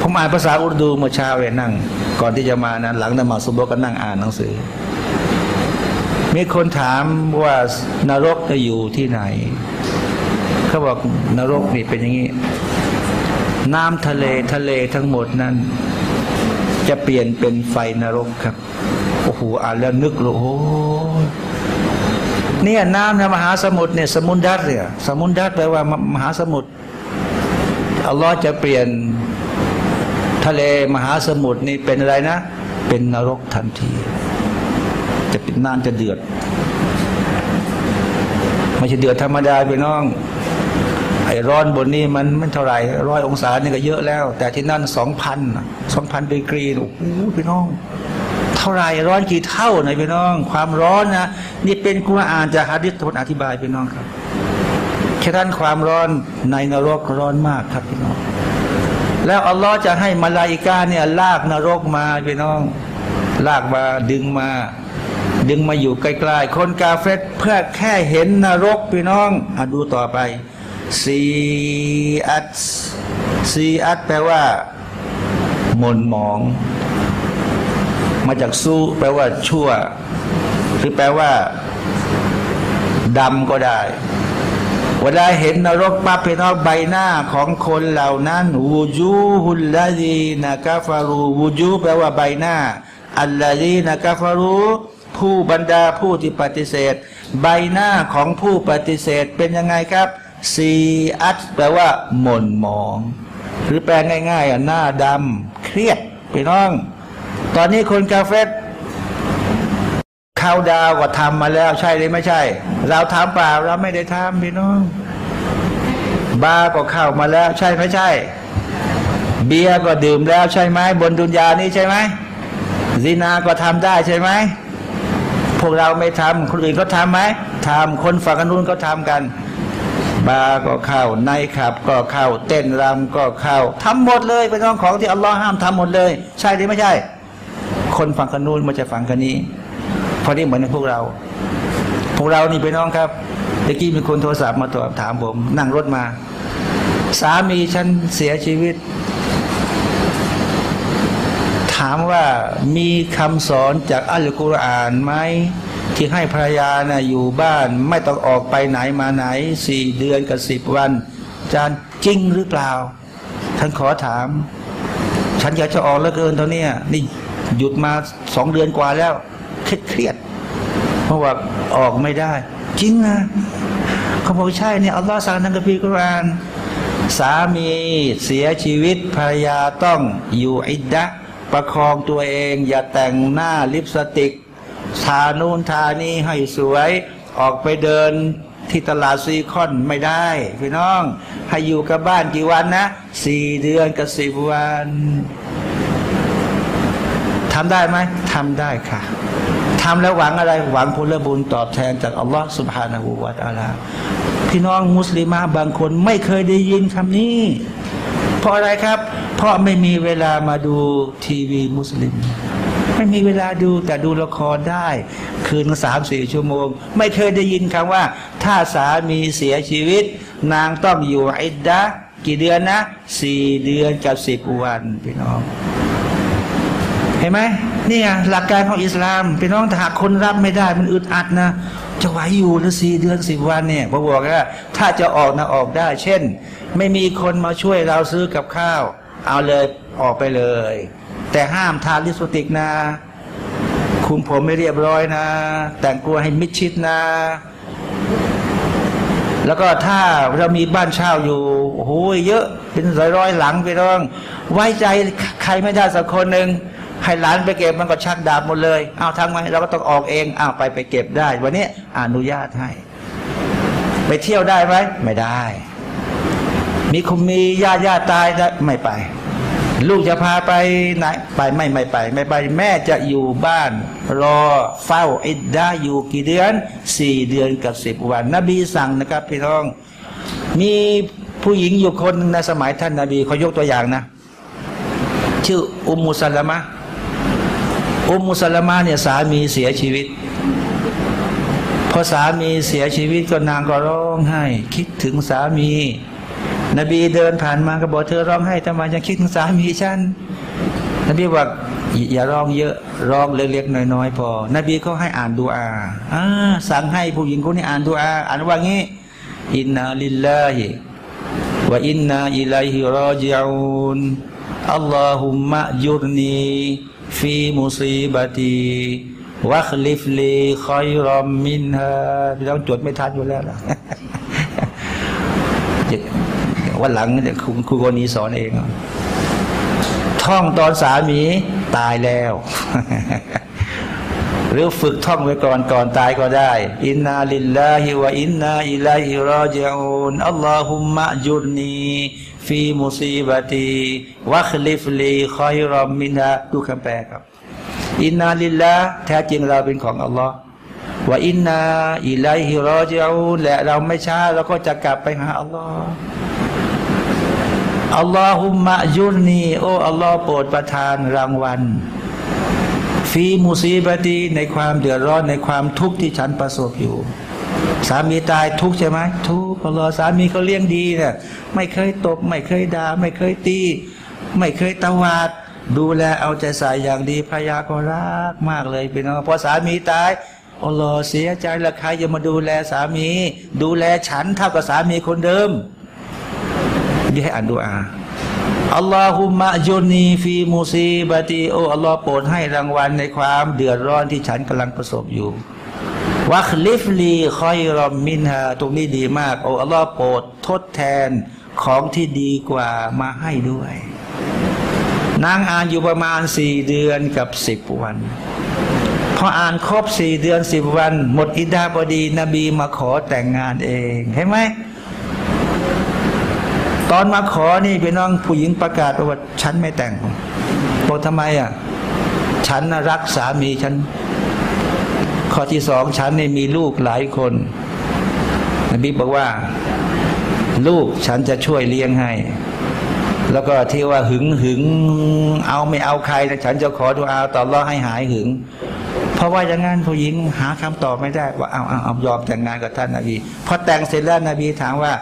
ผมอ่านภาษาอุรดูเมื่อเช้าเนี่ยนั่ง ก่อนที่จะมานะหลังนมาสุบก็นั่งอ่านหนังสือ มีคนถามว่านรกจะอยู่ที่ไหน เขาบอกนรกนี่เป็นอย่างนี้ น้ำทะเลทะเลทั้งหมดนั้น จะเปลี่ยนเป็นไฟนรกครับ โอ้โหอ่านแล้วนึกเลยโอ้โหเนี่ยน้ำในมหาสมุทรเนี่ยสมุนดัตเนี่ยสมุนดัตแปลว่ามหาสมุทรอัลลอฮ์จะเปลี่ยนทะเลมหาสมุทรนี่เป็นอะไรนะ เป็นนรกทันที จะเป็นน้ำจะเดือดไม่ใช่เดือดธรรมดาพี่น้อง ไอ้ร้อนบนนี้มันไม่เท่าไหร่ร้อยองศานี่ก็เยอะแล้ว แต่ที่นั่นสองพันสองพันดีกรีโอ้โหพี่น้อง เท่าไหร่ร้อนกี่เท่านพี่น้อง ความร้อนนะนี่เป็นกุรอานจากฮะดิษทนอธิบายพี่น้องครับแค่นั้นความร้อนในนรกร้อนมากครับพี่น้อง แล้วอัลลอฮ์จะให้มาลาอิกาเนี่ยลากนรกมาพี่น้อง ลากมาดึงมา ดึงมาอยู่ใกล้ๆคนกาเฟตเพื่อแค่เห็นนรกพี่น้องอะดูต่อไป ซีอัตซีอัตแปลว่าหม่นหมอง มาจากสู้แปลว่าชั่ว หรือแปลว่าดำก็ได้เวลาเห็นนรกปั๊บพี่น้องใบหน้าของคนเหล่านั้นวูจูฮุลลาดีนะกาฟารูวูจูแปลว่าใบหน้า อัลลาดีนะกาฟารูผู้บรรดาผู้ที่ปฏิเสธ ใบหน้าของผู้ปฏิเสธเป็นยังไงครับ ซีอัตแปลว่า หม่นหมอง หรือแปลง่ายๆอะหน้าดำเครียดพี่น้อง ตอนนี้คนกาเฟตข้าวดาวก็ทำมาแล้ว ใช่หรือไม่ใช่ เราทำเปล่าเราไม่ได้ทำพี่น้อง บาร์ก็เข้ามาแล้ว ใช่ไม่ใช่ เบียร์ก็ดื่มแล้วใช่ไหมบนดุนยานี้ใช่ไหมซินาก็ทำได้ใช่ไหมพวกเราไม่ทำคนอื่นเขาทำไหมทำคนฝั่งนู้นเขาทำกัน บาก็เข้าในขับก็เข้า เต้นรำก็เข้าทำหมดเลยเป็นเรื่องของที่อัลลอฮ์ห้ามทำหมดเลย ใช่หรือไม่ใช่ คนฝังกันนู้นมาจะฝังกันนี้ พอนี้เหมือนพวกเรา พวกเรานี่พี่น้องครับตะกี้มีคนโทรศัพท์มาตอบถามผม นั่งรถมา สามีฉันเสียชีวิต ถามว่ามีคำสอนจากอัลกุรอานไหม ที่ให้ภรรยานะ่ะอยู่บ้านไม่ต้องออกไปไหนมาไหนสี่เดือนกับสิบวันจานจริงหรือเปล่า ท่านขอถาม ฉันอยากจะออกแล้วเกินเท่านี้นี่หยุดมาสองเดือนกว่าแล้วเครียดเครียด เพราะว่าออกไม่ได้ จริงนะเขาบอกใช่เนี่ยอัลลอฮ์สั่งในคัมภีร์กุรอานสามีเสียชีวิตภรรยาต้องอยู่อิดดะประคองตัวเอง อย่าแต่งหน้าลิปสติก ทานูนทานี่ให้สวยออกไปเดินที่ตลาดซีคอนไม่ได้พี่น้อง ให้อยู่กับบ้านกี่วันนะสี่เดือนกับสิบวันทำได้ไหมทำได้ค่ะทำแล้วหวังอะไร หวังผลบุญตอบแทนจากอัลลอฮ์สุบฮานาหูวาตาลาพี่น้องมุสลิมาบางคนไม่เคยได้ยินคำนี้ เพราะอะไรครับ เพราะไม่มีเวลามาดูทีวีมุสลิม ไม่มีเวลาดูแต่ดูละครได้ คืนสามสี่ชั่วโมง ไม่เคยได้ยินคำว่า ถ้าสามีเสียชีวิต นางต้องอยู่อิดดะกี่เดือนนะสี่เดือนกับสิบวันพี่น้อง เห็นไหมนี่ไงหลักการของอิสลามพี่น้องถ้าหากคนรับไม่ได้มันอึดอัดนะจะไหวอยู่หรือสี่เดือนสิบวันเนี่ยบอกว่าถ้าจะออกนะออกได้ เช่น ไม่มีคนมาช่วยเราซื้อกับข้าว เอาเลยออกไปเลย แต่ห้ามทานลิปสติกนะคุมผมไม่เรียบร้อยนะ แต่งตัวให้มิดชิดนะ แล้วก็ถ้าเรามีบ้านเช่าอยู่โอ้โหเยอะเป็นร้อยร้อยหลังไปน้อง ไว้ใจใครไม่ได้สักคนหนึ่งให้หลานไปเก็บมันก็ชักดาบหมดเลยเอาทำไงเราก็ต้องออกเองเอาไปไปเก็บได้ วันนี้อนุญาตให้ ไปเที่ยวได้ไหมไม่ได้ มีคุมมีญาติญาติตายได้ไม่ไป ลูกจะพาไปไหนไปไม่ไม่ไป ไม่ไป แม่จะอยู่บ้าน รอเฝ้าอิดดาอยู่กี่เดือนสี่เดือนกับสิบวัน นบีสั่งนะครับ พี่น้อง มีผู้หญิงอยู่คนหนึ่งในสมัยท่านนาบีเขายกตัวอย่างนะ ชื่ออุมมุสลามะอุมมุสลามะเนี่ยสามีเสียชีวิตพอสามีเสียชีวิตก็นางก็ร้องไห้ คิดถึงสามี นบีเดินผ่านมาก็บอกเธอร้องไห้ทำไมยังคิดถึงสามีฉันนบีบอกอย่าร้องเยอะร้องเล็กๆน้อยๆพอ นบีก็ให้อ่านดูอาอ่าสั่งให้ผู้หญิงคนนี้อ่านดูอาอ่านว่างี้ อินนาลิลลาฮิวะอินนาอิลัยฮิรอจิอون اللهم أجرني في مصيبتي واخلف لي خيرا منها พี่น้องจดไม่ทันอยู่แล้วล่ะเดี๋ยว วันหลังครูครูคนนี้สอนเอง ท่องตอนสามีตายแล้ว หรือฝึกท่องไว้ก่อนก่อนตายก็ได้ إنا لله وإنا إليه راجع ون اللهم أجرني في مصيبتي واخلف لي خيرا منها ดูคำแปลครับ إنا لله แท้จริงเราเป็นของอัลลอฮ์وإنا إليه راجعون และเราไม่ช้าเราก็จะกลับไปหาอัลลอฮ์ اللهم أجرني โอ้อัลลอฮ์โปรดประทานรางวัล في مصيبتي ในความเดือดร้อนในความทุกข์ที่ฉันประสบอยู่ สามีตายทุกข์ใช่ไหมทุกข์อัลลอฮ์สามีเขาเลี้ยงดีเนี่ยไม่เคยตบ ไม่เคยด่าไม่เคยตี ไม่เคยตวาด ดูแลเอาใจใส่อย่างดีภรรยาก็รักมากเลยพี่น้องพอสามีตายอัลลอฮ์เสียใจละใครจะมาดูแลสามี ดูแลฉันเท่ากับสามีคนเดิม นี่ให้อ่านดูอาอัลลอฮุมะจุนีฟีมูซีบาตีโออัลลอฮ์โปรดให้รางวัลในความเดือดร้อนที่ฉันกำลังประสบอยู่วัคลิฟลีคอยรอมมินฮาตรงนี้ดีมาก โออัลลอฮ์โปรดทดแทนของที่ดีกว่ามาให้ด้วย นางอ่านอยู่ประมาณสี่เดือนกับสิบวัน พออ่านครบสี่เดือนสิบวัน หมดอิดาบดีนบีมาขอแต่งงานเองเห็นไหม ตอนมาขอนี่พี่น้องผู้หญิงประกาศว่าฉันไม่แต่งบอกทำไมอะ ฉันรักสามีฉัน ข้อที่สองฉันเนี่ยมีลูกหลายคนนบีบอกว่า ลูกฉันจะช่วยเลี้ยงให้ แล้วก็ที่ว่าหึงหึงเอาไม่เอาใครนะฉันจะขอดูอาต่อรอให้หายหึง เพราะว่าอย่างนั้นผู้หญิงหาคำตอบไม่ได้ ว่าเอาเอาเอายอมแต่งงานกับท่านนาบีพอแต่งเสร็จแล้วนบีถามว่า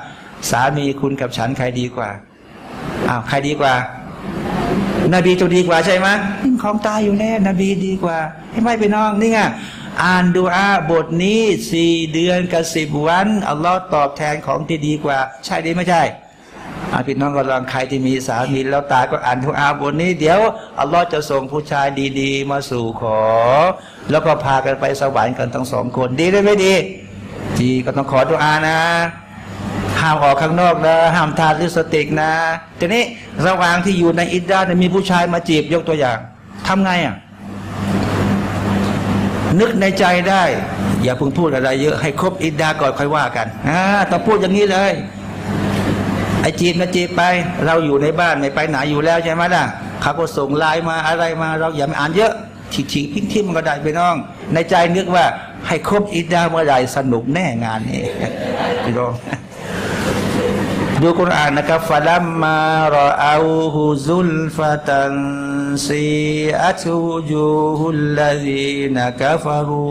สามีคุณกับฉันใครดีกว่าอ้าวใครดีกว่า นบีตัวดีกว่าใช่ไหมของตายอยู่แน่นบีดีกว่าให้ไม่ไปน้องนี่ไงอ่านดูอาบทนี้สี่เดือนกับสิบวันอัลลอฮ์ตอบแทนของที่ดีกว่า ใช่หรือไม่ใช่อาพี่น้องก็ลองใครที่มีสามีแล้วตายก็อ่านดูอาบทนี้ เดี๋ยวอัลลอฮ์จะส่งผู้ชายดีๆ มาสู่ขอ แล้วก็พากันไปสวรรค์กันทั้งสองคนดีหรือไม่ดีดีก็ต้องขอดูอานะ ห้ามออกข้างนอกนะห้ามทานลิปสติกนะทีนี้ระหว่างที่อยู่ในอิดดาเนี่ยมีผู้ชายมาจีบยกตัวอย่างทำไงอะนึกในใจได้ อย่าเพิ่งพูดอะไรเยอะให้ครบอิดดาก่อนค่อยว่ากันอ่าต้องพูดอย่างนี้เลยไอจีบนะจีบไป เราอยู่ในบ้านไม่ไปไหนอยู่แล้วใช่ไหมล่ะเขาก็ส่งไลน์มาอะไรมา เราอย่าไปอ่านเยอะฉีกฉีกทิ้งทิ้มันก็ได้ไปน้อง ในใจนึกว่าให้ครบอิดดาเมื่อไหร่สนุกแน่งานนี้พี่น้อง ดูกุรอานนะครับฟาลัมมารออาหูซุลฟาตันซีอัตูจูฮุลลาดีนะกาฟารู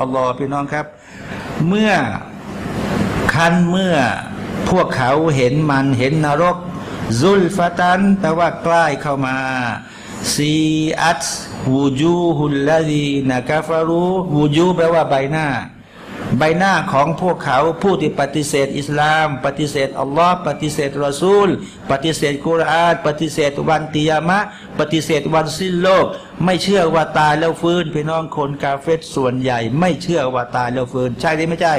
อัลลอฮ์พี่น้องครับ เมื่อคันเมื่อพวกเขาเห็นมันเห็นนรกซุลฟาตันแปลว่าใกล้เข้ามาซีอัตวูจูฮุลลาดีนะกาฟารูวูจูแปลว่าใบหน้า ใบหน้าของพวกเขาผู้ที่ปฏิเสธอิสลาม ปฏิเสธอัลลอฮ์ปฏิเสธรอซูล ปฏิเสธกุรอานปฏิเสธวันกิยามะ ปฏิเสธวันสิ้นโลก ไม่เชื่อว่าตายแล้วฟื้นพี่น้องคนกาเฟตส่วนใหญ่ ไม่เชื่อว่าตายแล้วฟื้น ใช่หรือไม่ใช่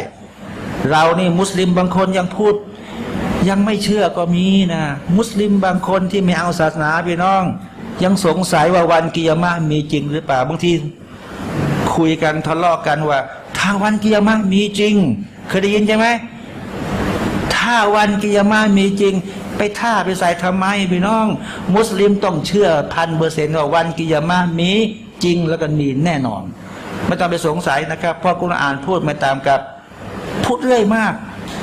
เรานี่มุสลิมบางคนยังพูด ยังไม่เชื่อก็มีนะมุสลิมบางคนที่ไม่เอาศาสนาพี่น้อง ยังสงสัยว่าวันกิยามะมีจริงหรือเปล่าบางทีคุยกันทะเลาะกันว่า ถ้าวันกิยามะมีจริง เคยได้ยินใช่ไหมถ้าวันกิยามะมีจริง ไปท่าไปใส่ทำไมพี่น้อง มุสลิมต้องเชื่อพันเปอร์เซ็นต์ว่าวันกิยามะมีจริงแล้วก็มีแน่นอน ไม่ต้องไปสงสัยนะครับเพราะกุรอานพูดมาตามกับพูดเรื่อยมาก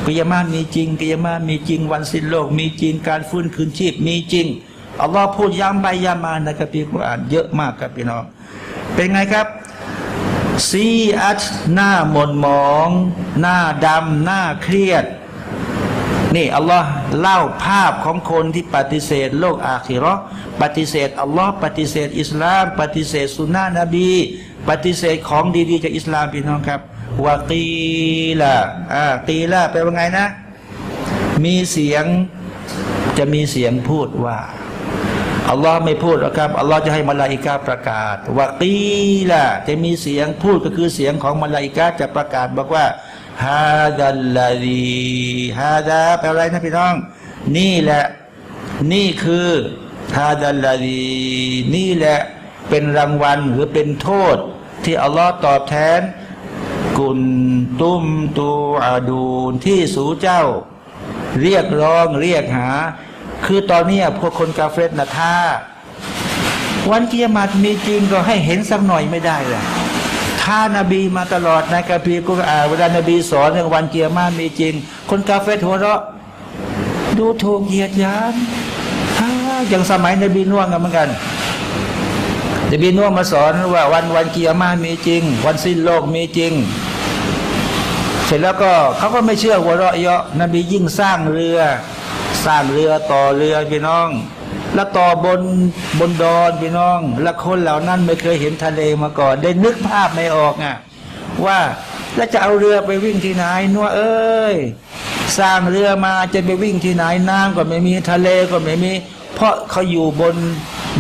กิยามะมีจริงกิยามะมีจริงวันสิ้นโลก มีจริงการฟื้นคืนชีพมีจริงอัลลอฮ์พูดย้ำไปย้ำมาในครับพี่กุรอานเยอะมากครับพี่น้อง เป็นไงครับ ซีอัตหน้าหม่นหมอง หน้าดำหน้าเครียด นี่อัลลอฮ์เล่าภาพของคนที่ปฏิเสธ โลกอาคิราะห์ปฏิเสธอัลลอฮ์ปฏิเสธ อิสลาม ปฏิเสธสุนนะนบี ปฏิเสธของดีๆจากอิสลามพี่น้องครับวากีละอ่ากีละแปลว่าไงนะ มีเสียงจะมีเสียงพูดว่า อัลลอฮ์ไม่พูดหรอกครับอัลลอฮ์จะให้มาลาอิกาประกาศว่ากีล่ะจะมีเสียงพูดก็คือเสียงของมาลาอิกาจะประกาศบอกว่าฮาดัลลาดีฮาดาแปลอะไรนะพี่น้อง นี่แหละ นี่คือฮาดัลลาดีนี่แหละเป็นรางวัลหรือเป็นโทษ ที่อัลลอฮ์ตอบแทน กุนตุ้มตูอาดูนที่สูเจ้า เรียกร้องเรียกหา คือตอนนี้พวกคนกาเฟรตนะท่าวันเกียรติมีจริงก็ให้เห็นสักหน่อยไม่ได้เลยท่านาบีมาตลอดในกัมภีกุรอานเวลานบีสอนเรื่องวันเกียรติมีจริง คนกาเฟรหัวเราะ ดูถูกเหยียดยามฮ่าอย่างสมัยนบีน่วงกันเหมือนกันนบีน่วงมาสอนว่าวันวันเกียรติมีจริง วันสิ้นโลกมีจริง เสร็จแล้วก็เขาก็ไม่เชื่อหัวเราะเยาะนบียิ่งสร้างเรือ สร้างเรือต่อเรือพี่น้อง แล้วต่อบนบนดอนพี่น้อง แล้วคนเหล่านั้นไม่เคยเห็นทะเลมาก่อน ได้นึกภาพไม่ออกอะว่าแล้วจะเอาเรือไปวิ่งที่ไหนนัวเอ้ยสร้างเรือมาจะไปวิ่งที่ไหนน้ำก็ไม่มีทะเลก็ไม่มี เพราะเขาอยู่บน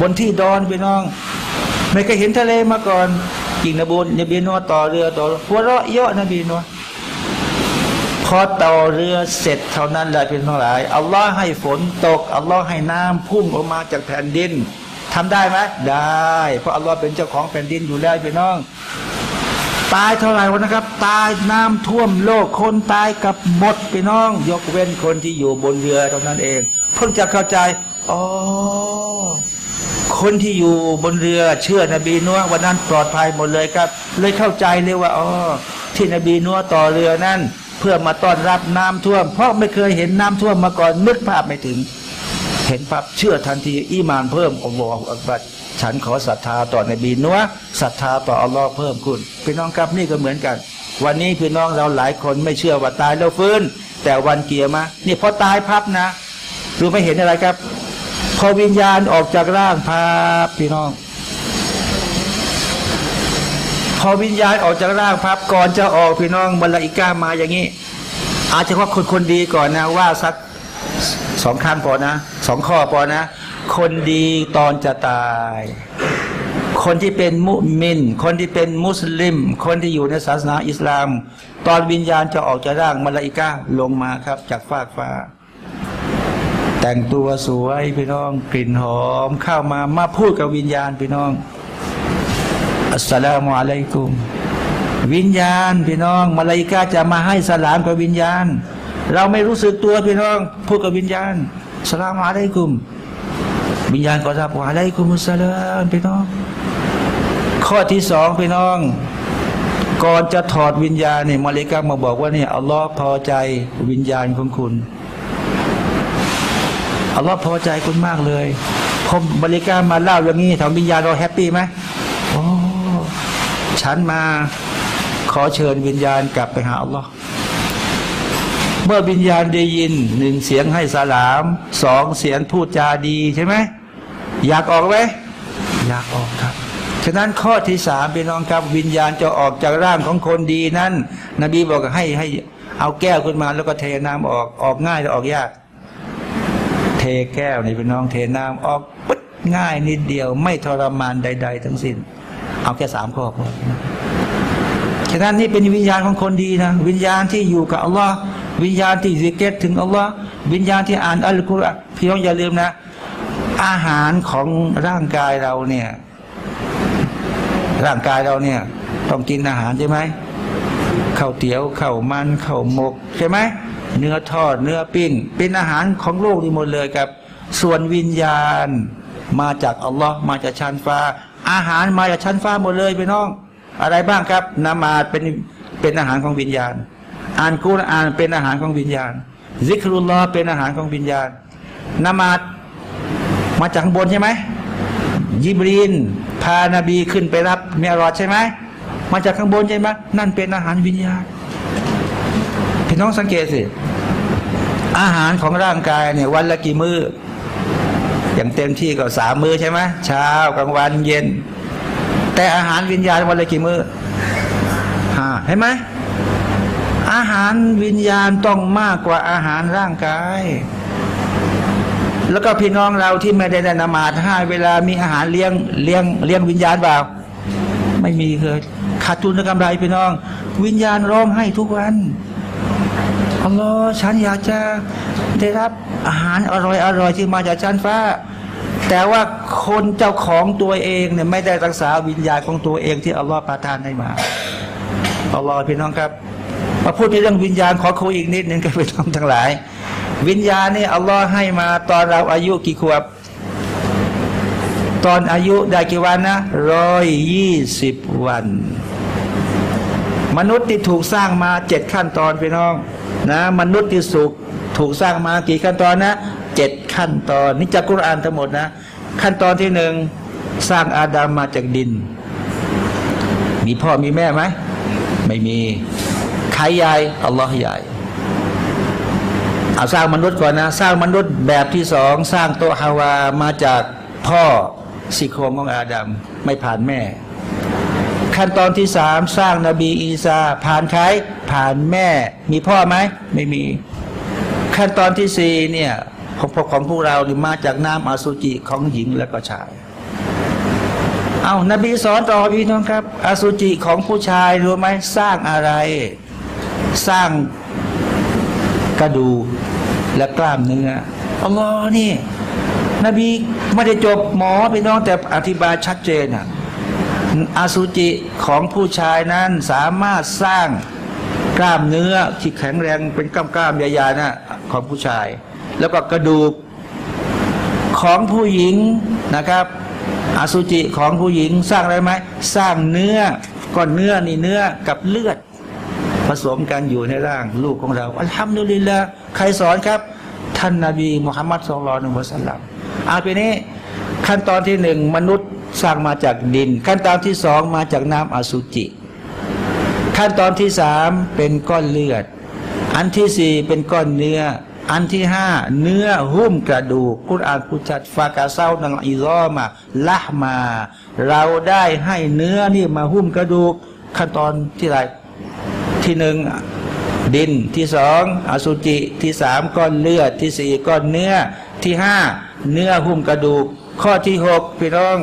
บนที่ดอนพี่น้อง ไม่เคยเห็นทะเลมาก่อนกิ่งนบูนนบีนัวต่อเรือต่อหัวเราะเยาะนบีนัว อต่อเรือเสร็จเท่านั้นแหละพี่น้องหลายอัลลอฮ์ให้ฝนตกอัลลอฮ์ให้น้ำพุ่งออกมาจากแผ่นดินทำได้ไหมได้ เพราะอัลลอฮ์เป็นเจ้าของแผ่นดินอยู่แล้วพี่น้องตายเท่าไหร่วะนะครับ ตายน้ำท่วมโลกคนตายกับหมดพี่น้อง ยกเว้นคนที่อยู่บนเรือเท่านั้นเอง เพิ่งจะเข้าใจอ๋อคนที่อยู่บนเรือเชื่อนบีนัววันนั้นปลอดภัยหมดเลยครับ เลยเข้าใจเลยว่าอ๋อที่นบีนัวต่อเรือนั่น เพื่อมาต้อนรับน้ำท่วม เพราะไม่เคยเห็นน้ำท่วมมาก่อนนึกภาพไม่ถึง เห็นภาพเชื่อทันทีอีมานเพิ่มอัลลอฮฺอักบัรฉันขอศรัทธาต่อนบีนัวศรัทธาต่ออัลลอฮ์เพิ่มขึ้นพี่น้องครับนี่ก็เหมือนกัน วันนี้พี่น้องเราหลายคนไม่เชื่อว่าตายแล้วฟื้น แต่วันเกียร์มานี่พอตายพับนะรู้ไม่เห็นอะไรครับ พอวิญญาณออกจากร่างพาพี่น้อง พ อวิญญาณออกจากร่างพับก่อนจะออกพี่น้องมลาอิก้ามาอย่างนี้ อาจจะว่าคนคนดีก่อนนะว่าสักสองครั้งพอนะสองข้อพอนะ คนดีตอนจะตาย คนที่เป็นมุมิน คนที่เป็นมุสลิม คนที่อยู่ในศาสนาอิสลาม ตอนวิญญาณจะออกจากร่างมลาอิก้าลงมาครับ จากฟากฟ้าแต่งตัวสวยพี่น้องกลิ่นหอมเข้ามามาพูดกับวิญญาณพี่น้อง อัสสลามุอะลัยกุม วิญญาณ พี่น้องมาลาอิกาจะมาให้สลามกับวิญญาณ เราไม่รู้สึกตัวพี่น้องพูดกับวิญญาณสลามอะลัยกุม วิญญาณก็รับว่าอะลัยกุมุสลามพี่น้อง ข้อที่สองพี่น้อง ก่อนจะถอดวิญญาณเนี่ยมาเลกามาบอกว่าเนี่ยอัลลอฮ์พอใจวิญญาณของคุณอัลลอฮ์พอใจคุณมากเลยพอมาเลกามาเล่าอย่างนี้ทำวิญญาณเราแฮปปี้ไหม ฉันมาขอเชิญวิญญาณกลับไปหาอัลลอฮ์เมื่อวิญญาณได้ยินหนึ่งเสียงให้สลามสองเสียงพูดจาดีใช่ไหมอยากออกไหมอยากออกครับ ฉะนั้นข้อที่สามพี่น้องครับวิญญาณจะออกจากร่างของคนดีนั้น นบีบอกให้ให้เอาแก้วขึ้นมาแล้วก็เทน้ำออกออกง่ายหรือออกยาก เทแก้วนี่พี่น้องเทน้ำออกปึ๊ดง่ายนิดเดียว ไม่ทรมานใด ๆ ทั้งสิ้น เอาแค่สามข้อพอฉะนั้นนี่เป็นวิญญาณของคนดีนะ วิญญาณที่อยู่กับอัลลอฮ์วิญญาณที่ซิกเกตถึงอัลลอฮ์วิญญาณที่อ่านอัลกุรอานพี่น้องอย่าลืมนะ อาหารของร่างกายเราเนี่ย ร่างกายเราเนี่ย ต้องกินอาหารใช่ไหมข้าวเตี๋ยวข้าวมันข้าวหมกใช่ไหมเนื้อทอดเนื้อปิ้ง เป็นอาหารของโลกนี่หมดเลยครับ ส่วนวิญญาณมาจากอัลลอฮ์มาจากชั้นฟ้า อาหารมาจากชั้นฟ้าหมดเลยพี่น้อง อะไรบ้างครับนามาเป็นเป็นอาหารของวิญญาณ อ่านกุรอานเป็นอาหารของวิญญาณซิกรุลลอเป็นอาหารของวิญญาณนามาดมาจากข้างบนใช่ไหมยิบรีนพานาบีขึ้นไปรับเมียรอดใช่ไหมมาจากข้างบนใช่ไหมนั่นเป็นอาหารวิญญาณพี่น้องสังเกตสิอาหารของร่างกายเนี่ยวันละกี่มือ้อ อย่างเต็มที่ก็สามมื้อใช่ไหมเช้ากลางวันเย็น แต่อาหารวิญญาณวันละกี่มือ้อห้าเห็นไหมอาหารวิญญาณต้องมากกว่าอาหารร่างกาย แล้วก็พี่น้องเราที่ไม่ได้ได้นมาดห้าเวลามีอาหารเลี้ยงเลี้ยงเลี้ยงวิญญาณเปล่าไม่มีเลยขาดทุนกำไรพี่น้อง วิญญาณร้องให้ทุกวันอัลลอฮ์ฉันอยากจะ ได้รับ อาหารอร่อยอร่อยที่มาจากชั้นฟ้า แต่ว่าคนเจ้าของตัวเองเนี่ยไม่ได้รักษาวิญญาณของตัวเองที่อัลลอฮ์ประทานให้มาอัลลอฮ์พี่น้องครับมาพูดในเรื่องวิญญาณขอคุยอีกนิดนึงกับพี่น้องทั้งหลาย วิญญาณนี่อัลลอฮ์ให้มาตอนเราอายุกี่ขวบตอนอายุได้กี่วันนะร้อยยี่สิบวัน มนุษย์ที่ถูกสร้างมาเจ็ดขั้นตอนพี่น้อง นะมนุษย์ที่สุขถูกสร้างมากี่ขั้นตอนนะเจ็ดขั้นตอนนี่จากกุรอานทั้งหมดนะ ขั้นตอนที่หนึ่งสร้างอาดัมมาจากดิน มีพ่อมีแม่ไหมไม่มีใครใหญ่อัลลอฮ์ใหญ่เอาสร้างมนุษย์ก่อนนะ สร้างมนุษย์แบบที่สองสร้างโตฮาวามาจากพ่อสิโครงของอาดัมไม่ผ่านแม่ ขั้นตอนที่สามสร้างนบีอีสาผ่านใครผ่านแม่ มีพ่อไหมไม่มี ขั้นตอนที่สี่เนี่ยของพวกของพวกเรานี่มาจากน้ำอสุจิของหญิงและก็ชายเอานบีสอนต่อพี่น้องครับ อสุจิของผู้ชายรู้ไหมสร้างอะไร สร้างกระดูกและกล้ามเนื้ออัลลอฮ์นี่ นบีไม่ได้จบหมอพี่น้องแต่อธิบายชัดเจนอะ อสุจิของผู้ชายนั้นสามารถสร้างกล้ามเนื้อที่แข็งแรงเป็นกล้ามกล้ามใหญ่ๆนะของผู้ชาย แล้วก็กระดูกของผู้หญิงนะครับอสุจิของผู้หญิงสร้างอะไรไหมสร้างเนื้อก้อนเนื้อนี่เนื้อกับเลือด ผสมกันอยู่ในร่างลูกของเราอัลฮัมดุลิลละใครสอนครับ ท่านนาบีมุฮัมมัดสุลลัลนุสลัมอาไปนี้ขั้นตอนที่หนึ่งมนุษย์ สร้างมาจากดิน ขั้นตอนที่สองมาจากน้ำอสุจิ ขั้นตอนที่สามเป็นก้อนเลือด อันที่สี่เป็นก้อนเนื้อ อันที่ห้าเนื้อหุ้มกระดูกกุรอานพูดชัดฟากาเซานังอีรอมาละมา เราได้ให้เนื้อนี่มาหุ้มกระดูก ขั้นตอนที่ไรที่หนึ่งดินที่สองอสุจิที่สามก้อนเลือดที่สี่ก้อนเนื้อที่ห้าเนื้อหุ้มกระดูก ข้อที่หกพี่น้อง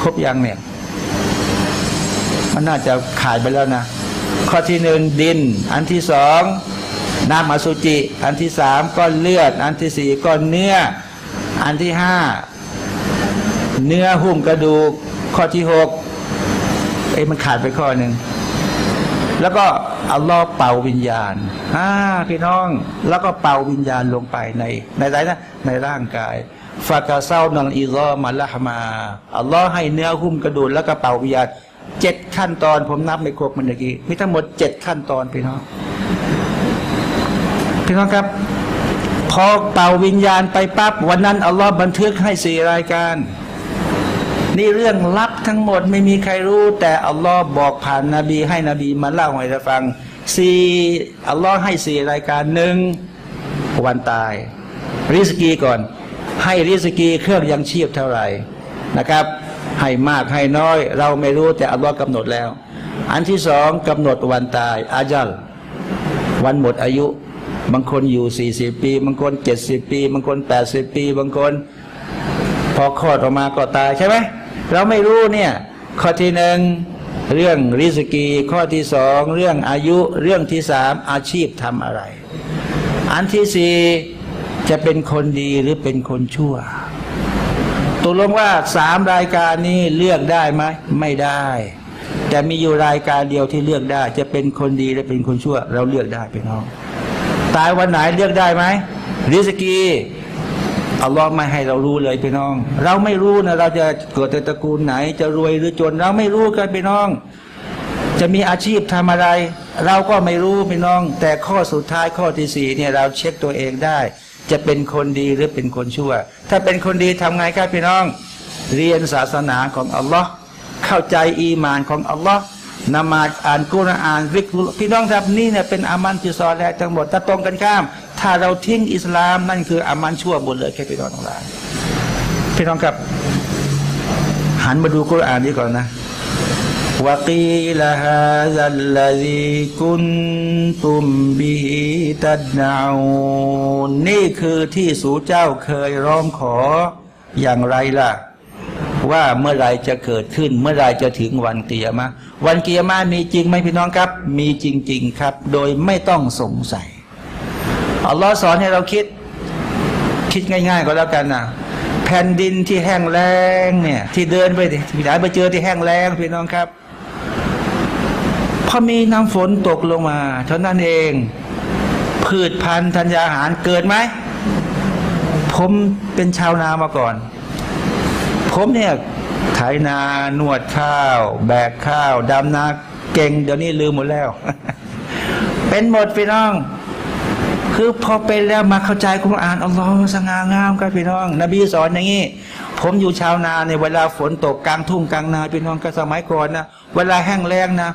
ครบยังเนี่ย มันน่าจะขาดไปแล้วนะ ข้อที่หนึ่งดิน อันที่สองน้ำอสุจิ อันที่สามก้อนเลือด อันที่สี่ก้อนเนื้อ อันที่ห้าเนื้อหุ้มกระดูก ข้อที่หกเอ้มันขาดไปข้อหนึ่งแล้วก็อัลลอฮ์เป่าวิญญาณอ่าพี่น้อง แล้วก็เป่าวิญญาณลงไปในในอะไรนะในร่างกาย ฟากาเซานังอีรอมาละฮมาอัลลอฮ์ให้เนื้อหุ้มกระดูกแล้วก็เป่าวิญญาณเจ็ดขั้นตอน ผมนับไม่ครบมันเมื่อกี้มีทั้งหมดเจ็ดขั้นตอนพี่น้องพี่น้องครับ พอเป่าวิญญาณไปปั๊บวันนั้นอัลลอฮ์บันทึกให้สี่รายการ นี่เรื่องลับทั้งหมดไม่มีใครรู้ แต่อัลลอฮ์บอกผ่านนาบีให้นบีมาเล่าให้เราฟังสี่อัลลอฮ์ให้สี่รายการหนึ่งวันตาย ริสกีก่อน ให้ริสกีเครื่องยังชีพเท่าไหร่นะครับ ให้มากให้น้อย เราไม่รู้แต่อัลลอฮ์กำหนดแล้ว อันที่สองกำหนดวันตายอาจัลวันหมดอายุ บางคนอยู่สี่สิบปี บางคนเจ็ดสิบปี บางคนแปดสิบปี บางคน พอคลอดออกมาก็ตายใช่ไหมเราไม่รู้เนี่ยข้อที่หนึ่งเรื่องริสกี ข้อที่สองเรื่องอายุเรื่องที่สามอาชีพทำอะไร อันที่สี่ จะเป็นคนดีหรือเป็นคนชั่วตกลงว่าสามรายการนี้เลือกได้ไหมไม่ได้ แต่มีอยู่รายการเดียวที่เลือกได้ จะเป็นคนดีหรือเป็นคนชั่ว เราเลือกได้พี่น้อง ตายวันไหนเลือกได้ไหมริสกีอัลลอฮ์ไม่ให้เรารู้เลยพี่น้อง เราไม่รู้นะเราจะเกิดในตระกูลไหน จะรวยหรือจน เราไม่รู้กันพี่น้อง จะมีอาชีพทำอะไร เราก็ไม่รู้พี่น้อง แต่ข้อสุดท้ายข้อที่สี่เนี่ยเราเช็คตัวเองได้ จะเป็นคนดีหรือเป็นคนชั่ว ถ้าเป็นคนดีทำไงครับพี่น้อง เรียนศาสนาของอัลลอฮ์เข้าใจอีมานของอัลลอฮ์นมาอ่านกุรอานวิกรุพี่น้องครับนี่เนี่ยเป็นอามันที่ซอแลทั้งหมดถ้าตรงกันข้าม ถ้าเราทิ้งอิสลามนั่นคืออามันชั่วหมดเลยแค่พี่น้องทั้งหลายพี่น้องครับ หันมาดูกุรอานนี้ก่อนนะ وقيل هذا الذي كنتم به تدعون นี่คือที่สู่เจ้าเคยร้องขออย่างไรล่ะ ว่าเมื่อไรจะเกิดขึ้น เมื่อไรจะถึงวันเกียรมาวันเกียรมามีจริงไหมพี่น้องครับ มีจริง ๆ ครับ โดยไม่ต้องสงสัยอัลลอฮ์สอนให้เราคิด คิดง่าย ๆ ก็แล้วกันนะแผ่นดินที่แห้งแล้งเนี่ย ที่เดินไปที่ไหนไปเจอที่แห้งแล้งพี่น้องครับ พอมีน้ำฝนตกลงมา เท่านั้นเอง พืชพันธุ์ธัญญาหารเกิดไหม ผมเป็นชาวนามาก่อน ผมเนี่ยไถนานวดข้าว แบกข้าวดำนาเก่ง เดี๋ยวนี้ลืมหมดแล้ว เป็นหมดพี่น้อง คือพอเป็นแล้วมาเข้าใจกุรอานอัลลอฮ์สง่างามครับพี่น้อง นบีสอนอย่างนี้ผมอยู่ชาวนาในเวลาฝนตกกลางทุ่งกลางนาพี่น้องก็สมัยก่อนนะเวลาแห้งแล้งนะ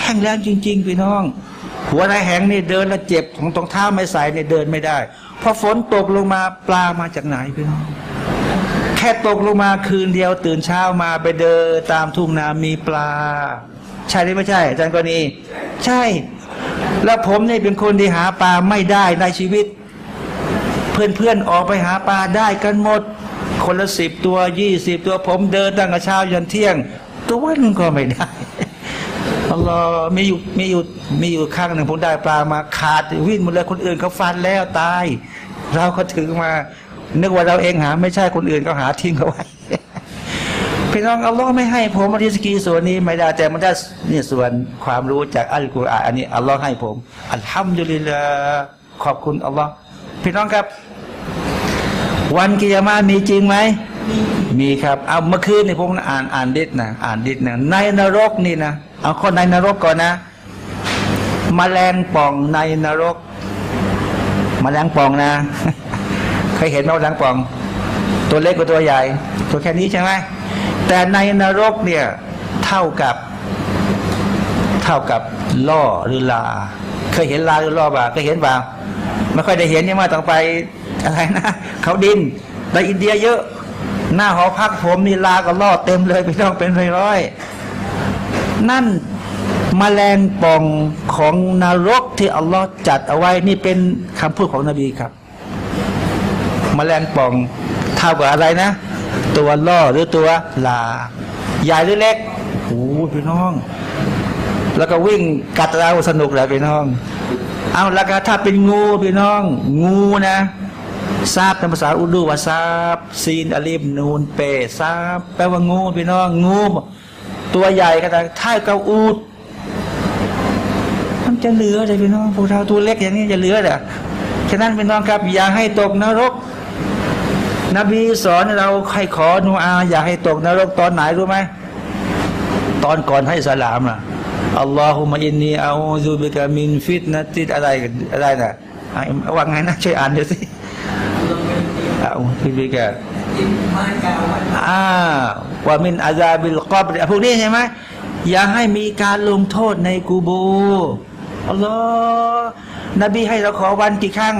แห้งแล้งจริง ๆ พี่น้อง หัวไรแห้งนี่เดินแล้วเจ็บของตรงเท้าไม่ใส่เนี่ยเดินไม่ได้พอฝนตกลงมาปลามาจากไหนพี่น้องแค่ตกลงมาคืนเดียวตื่นเช้ามาไปเดินตามทุ่งนามีปลา ใช่หรือไม่ใช่อาจารย์กรณีใช่ แล้วผมเนี่ยเป็นคนที่หาปลาไม่ได้ในชีวิต เพื่อนๆออกไปหาปลาได้กันหมด คนละสิบตัวยี่สิบตัวผมเดินตั้งแต่เช้ายันเที่ยง ตัวนึงก็ไม่ได้ อัลลอฮ์มีอยู่มีอยู่มีอยู่ข้างหนึ่งผมได้ปลามาขาดวิ่งหมดเลยคนอื่นเขาฟันแล้วตาย เราก็ถือมา นึกว่าเราเองหา ไม่ใช่คนอื่นเขาหาทิ้งเขาไว้พี่น้องอัลลอฮ์ไม่ให้ผมริสกีส่วนนี้ไม่ได้แต่มันได้เนี่ยส่วนความรู้จากอัลกุรอานอันนี้อัลลอฮ์ให้ผมอัลฮัมดุลิลลาห์ขอบคุณอัลลอฮ์พี่น้องครับ วันกิยามามีจริงไหมมีครับเอาเมื่อคืนนี่ผมอ่านอ่านดิษนะอ่านดิษนะในนรกนี่นะ เอาคนในนรกก่อนนะมแมลงป่องในนรกมแมลงป่องนะเคยเห็นไหมแมลงป่อง ตัวเล็กกับตัวใหญ่ ตัวแค่นี้ใช่ไหมแต่ในนรกเนี่ยเท่ากับ เท่ากับล่อหรือลา เคยเห็นลาหรือล่อบ่าเคยเห็นบ่าไม่ค่อยได้เห็นยังมาต้องไปอะไรนะเขาดินในอินเดียเยอะ หน้าหอพักผมนี่ลาก็ล่อเต็มเลยพี่น้องเป็นร้อยๆ นั่นมแมลงป่องของนรกที่อัลลอฮ์จัดเอาไว้นี่เป็นคำพูดของนบีครับมแมลงป่องเท่ากับอะไรนะ ตัวล่อหรือตัวลาใหญ่หรือเล็กโอ้พี่น้อง แล้วก็วิ่งกัดเราสนุกเลยพี่น้อง เอาแล้วก็ถ้าเป็นงูพี่น้อง งูนะซาบในภาษาอุดูว่าซาบซีนอลิมนูนเปซาบแปลว่างูพี่น้อง งู ตัวใหญ่ก็ได้ท่ากับอูดมันจะเหลือเลยพี่น้องพวกเราตัวเล็กอย่างนี้จะเหลือเหรอฉะนั้นพี่น้องครับอย่าให้ตกนรก นบีสอนเราให้ขอดุอา อย่าให้ตกนรกตอนไหนรู้ไหมตอนก่อนให้สลามนะاللهم إني أعوذ بك من فتنة อะไรอะไรนะอะว่าไงนะช่วยอ่านดูสิأعوذ بك อ่า ومن عذاب القبر พวกนี้ใช่ไหมอย่าให้มีการลงโทษในกูโบอัลลอฮ์นบีให้เราขอวันกี่ครั้ง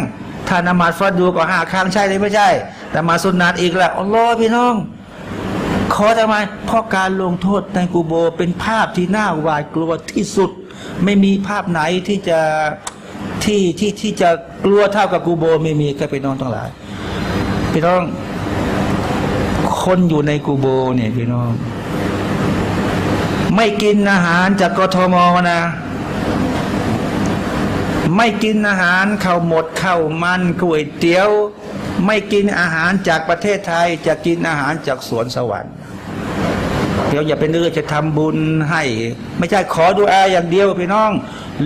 ถ้านมาฟัดดูก็ห้าครั้งใช่หรือไม่ใช่ แต่มาสุนนัตอีกแล้วอัลลอฮ์พี่น้อง ขอทำไมเพราะการลงโทษในกูโบเป็นภาพที่น่าหวาดกลัวที่สุด ไม่มีภาพไหนที่จะที่ที่ที่จะกลัวเท่ากับกูโบไม่มีก็พี่น้องทั้งหลายพี่น้อง คนอยู่ในกูโบเนี่ยพี่น้องไม่กินอาหารจากกทมนะ ไม่กินอาหารข้าวหมดข้าวมันก๋วยเตี๋ยว ไม่กินอาหารจากประเทศไทย จะกินอาหารจากสวนสวรรค์เดี๋ยวอย่าเป็นเรื่องจะทำบุญให้ ไม่ใช่ขอดูอาอย่างเดียวพี่น้อง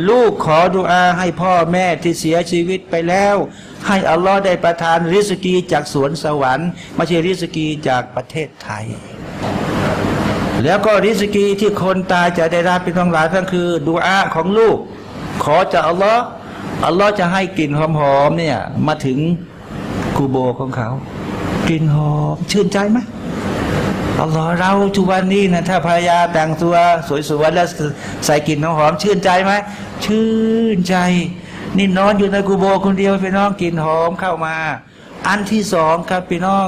ลูกขอดุอาให้พ่อแม่ที่เสียชีวิตไปแล้ว ให้อัลลอฮ์ได้ประทานริสกีจากสวนสวรรค์ไม่ใช่ริสกีจากประเทศไทย แล้วก็ริสกีที่คนตายจะได้รับเป็นทั้งหลายนั่นคือดุอาของลูก ขอจากอัลลอฮ์อัลลอฮ์จะให้กลิ่นหอมๆเนี่ยมาถึงกูโบของเขากลิ่นหอมชื่นใจไหมอัลลอฮ์เราทุกวันนี้นะถ้าภรรยาแต่งตัวสวยๆแล้วใส่กลิ่นหอมชื่นใจไหมชื่นใจ นี่นอนอยู่ในกูโบคนเดียวพี่น้องกลิ่นหอมเข้ามา อันที่สองครับพี่น้อง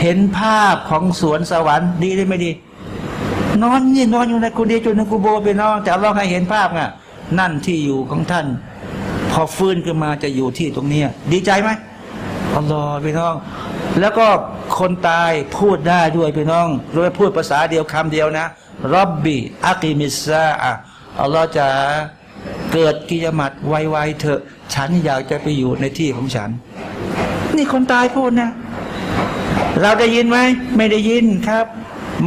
เห็นภาพของสวนสวรรค์ดีได้ไหมดี นอนนี่นอนอยู่ในกูเดียวอยู่ในกูโบพี่น้องแต่เราให้เห็นภาพไงนั่นที่อยู่ของท่าน พอฟื้นขึ้นมาจะอยู่ที่ตรงเนี้ยดีใจไหมอัลลอฮ์พี่น้อง แล้วก็คนตายพูดได้ด้วยพี่น้องโดยพูดภาษาเดียวคำเดียวนะรับบีอักิมิสซาอะอัลลอฮ์จะ เกิดกิยามัดไวๆเถอะ ฉันอยากจะไปอยู่ในที่ของฉัน นี่คนตายพูดนะ เราได้ยินไหม ไม่ได้ยินครับ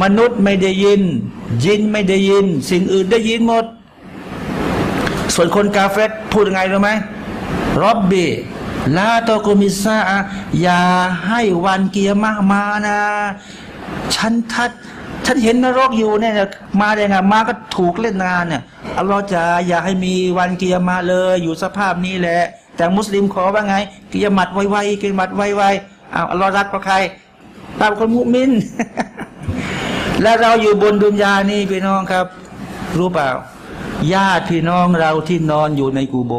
มนุษย์ไม่ได้ยิน ยินไม่ได้ยิน สิ่งอื่นได้ยินหมด ส่วนคนกาเฟตพูดยังไงรู้ไหมรับบีลาโตกุมิซาอะอย่าให้วันเกียร์มามานะ ฉันทัด ฉันเห็นนรกอยู่เนี่ยมาได้ไงมาก็ถูกเล่นงานเนี่ยอัลลอฮ์จะอย่าให้มีวันเกียร์มาเลย อยู่สภาพนี้แหละ แต่มุสลิมขอว่าไงเกียร์มัดไวๆเกียร์มัดไวๆอ้าวอัลลอฮ์รักกับใครตามคนมุมิน และเราอยู่บนดุนยานี่พี่น้องครับ รู้เปล่าญาติพี่น้องเราที่นอนอยู่ในกูโบ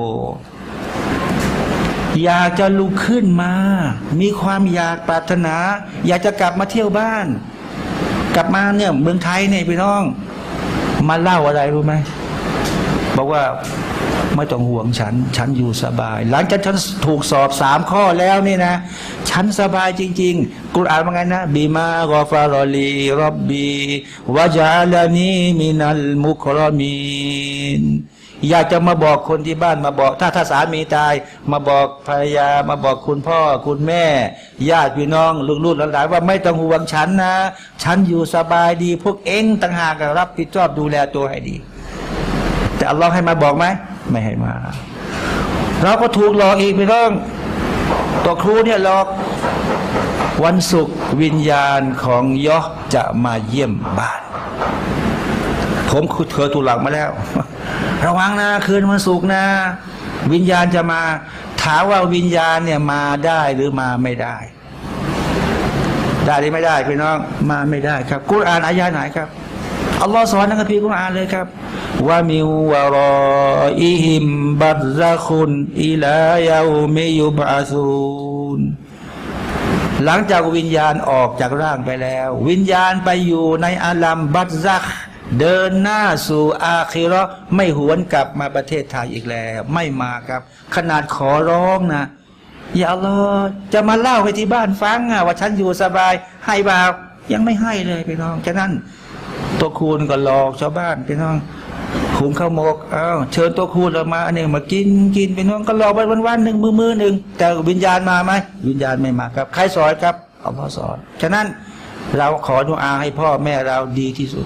อยากจะลุกขึ้นมา มีความอยากปรารถนา อยากจะกลับมาเที่ยวบ้าน กลับมาเนี่ยเมืองไทยเนี่ยพี่น้อง มาเล่าอะไรรู้ไหมบอกว่าไม่ต้องห่วงฉัน ฉันอยู่สบาย หลังจากฉันถูกสอบสามข้อแล้วนี่นะ ฉันสบายจริง ๆ กุรอานว่าไงนะ บีมากอฟารอลีรับบีวาจาลานีมินัลมุครอมีน อยากจะมาบอกคนที่บ้านมาบอก ถ้าถ้าสามีตาย มาบอกภรรยา มาบอกคุณพ่อ คุณแม่ ญาติพี่น้องลูกหลานว่าไม่ต้องห่วงฉันนะ ฉันอยู่สบายดี พวกเองต่างหากรับผิดชอบดูแลตัวให้ดี แต่อัลลอฮ์ให้มาบอกไหมไม่ให้มา เราก็ถูกหลอกอีกพี่น้องตัวครูเนี่ยหลอกวันศุกร์วิญญาณของยอจะมาเยี่ยมบ้าน ผมเคยถูกหลอกมาแล้ว ระวังนะคืนวันศุกร์นะ วิญญาณจะมา ถามว่าวิญญาณเนี่ยมาได้หรือมาไม่ได้ ได้หรือไม่ได้พี่น้องมาไม่ได้ครับ กุรอานอายาไหนครับอัลลอฮ์สอนในคัมภีร์กุรอานเลยครับว่ามิวรออิฮิมบัตซะคุนอิลายาอุมิยุบาซูนหลังจากวิญญาณออกจากร่างไปแล้ว วิญญาณไปอยู่ในอาลัมบัตซัก เดินหน้าสู่อาคิราะห์ไม่หวนกลับมาประเทศไทยอีกแล้ว ไม่มาครับ ขนาดขอร้องนะอย่าอัลอจะมาเล่าให้ที่บ้านฟังอะว่าฉันอยู่สบาย ให้บ่าวยังไม่ให้เลยพี่น้องฉะนั้นโต๊ะครูก็หลอกชาวบ้านพี่น้องหุงข้าวหมกอ้าวเชิญโต๊ะครูออกมาอันนี้มากินกินพี่น้องก็หลอกไปวันวันๆหนึ่งมือมือหนึ่งแต่วิญญาณมาไหมวิญญาณไม่มาครับใครสอนครับอัลลอฮ์สอนฉะนั้นเราขอดุอาให้พ่อแม่เราดีที่สุด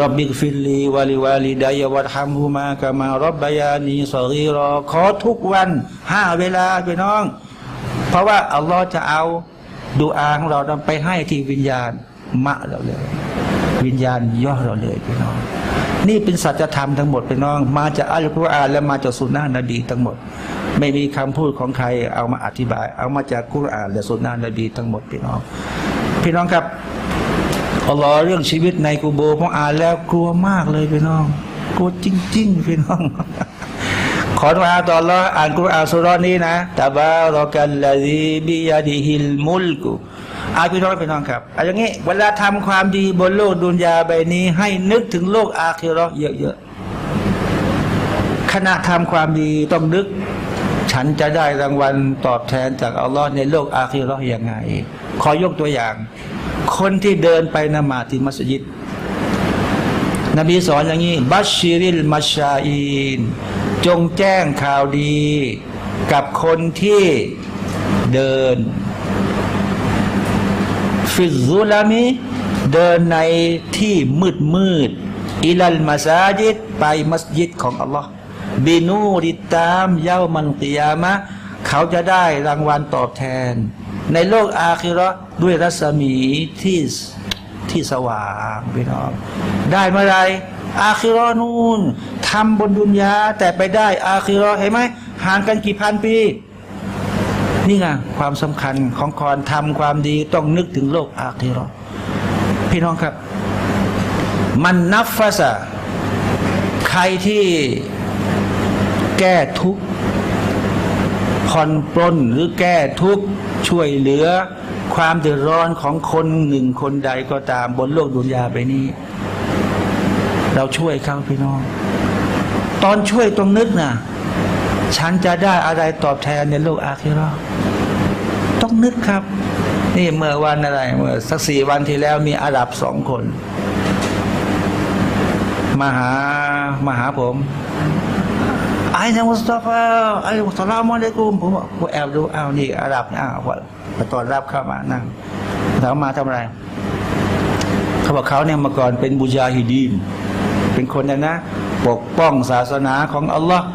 رب اغفر لي ولوالدي وارحمهما كما ربياني صغيرا ขอทุกวันห้าเวลาพี่น้อง เพราะว่าอัลลอฮ์จะเอาดูอาของเราไปให้ที่วิญญาณมะเราเลย วิญญาณย่อเราเลยพี่น้อง นี่เป็นสัจธรรมทั้งหมดพี่น้อง มาจากอัลกุรอานและมาจากสุนนะนบีทั้งหมด ไม่มีคำพูดของใครเอามาอธิบาย เอามาจากกุรอานและสุนนะนบีทั้งหมดพี่น้อง พี่น้องครับ อัลลอฮ์เรื่องชีวิตในกูโบพออ่านแล้วกลัวมากเลยพี่น้องกลัวจริงๆพี่น้องขอดุอาตออัลลอฮ์อ่านกุรอานสุรนี้นะตะบารอกัลลซีบิยาดิฮิลมุลกุอาพี่น้องพี่น้องครับเอาอย่างนี้ เวลาทำความดีบนโลกดุนยาใบนี้ ให้นึกถึงโลกอาคิราะห์เยอะๆขณะทำความดีต้องนึก ฉันจะได้รางวัลตอบแทนจากอัลลอฮ์ในโลกอาคิราะห์ยังไง ขอยกตัวอย่าง คนที่เดินไปนมาที่มัสยิด นบีสอนอย่างนี้ บัชชิริลมัชชาอีน จงแจ้งข่าวดี กับคนที่เดิน ฟิซุลามิ เดินในที่มืดมืดอิลัลมาซาจิดไปมัสยิดของอัลลอฮ์บินูริตามเย้ามันกิยามะ เขาจะได้รางวัลตอบแทน ในโลกอาคิระด้วยรัศมีที่ที่สว่างพี่น้องได้เมื่อไรอาคิราะห์นู่นทำบนดุนยาแต่ไปได้ อาคิราะห์เห็นไหมห่างกันกี่พันปี นี่ไงความสำคัญของการทำความดีต้องนึกถึงโลกอาคิราะห์พี่น้องครับ มันนับฟาสะใครที่แก้ทุกผ่อนปลนหรือแก้ทุก ช่วยเหลือความเดือดร้อนของคนหนึ่งคนใดก็ตามบนโลกดุนยาไปนี้ เราช่วยเขาพี่น้อง ตอนช่วยตรงนึกนะฉันจะได้อะไรตอบแทนในโลกอาคิราะห์ต้องนึกครับ นี่เมื่อวันอะไร เมื่อสักสี่วันที่แล้วมีอาหรับสองคน มาหามาหาผม อ้นายมุสตาฟาไอ้สลามอะลัยกุมผมบอกผมแอบดูอ้าวนี่อาหรับนะอ้าวว่ามาตอนรับเข้ามานั่งถามมาทำอะไรเขาบอกเขาเนี่ยเมื่อก่อนเป็นบูชาฮิดีนเป็นคนนะนะ ปกป้องศาสนาของอัลลอฮ์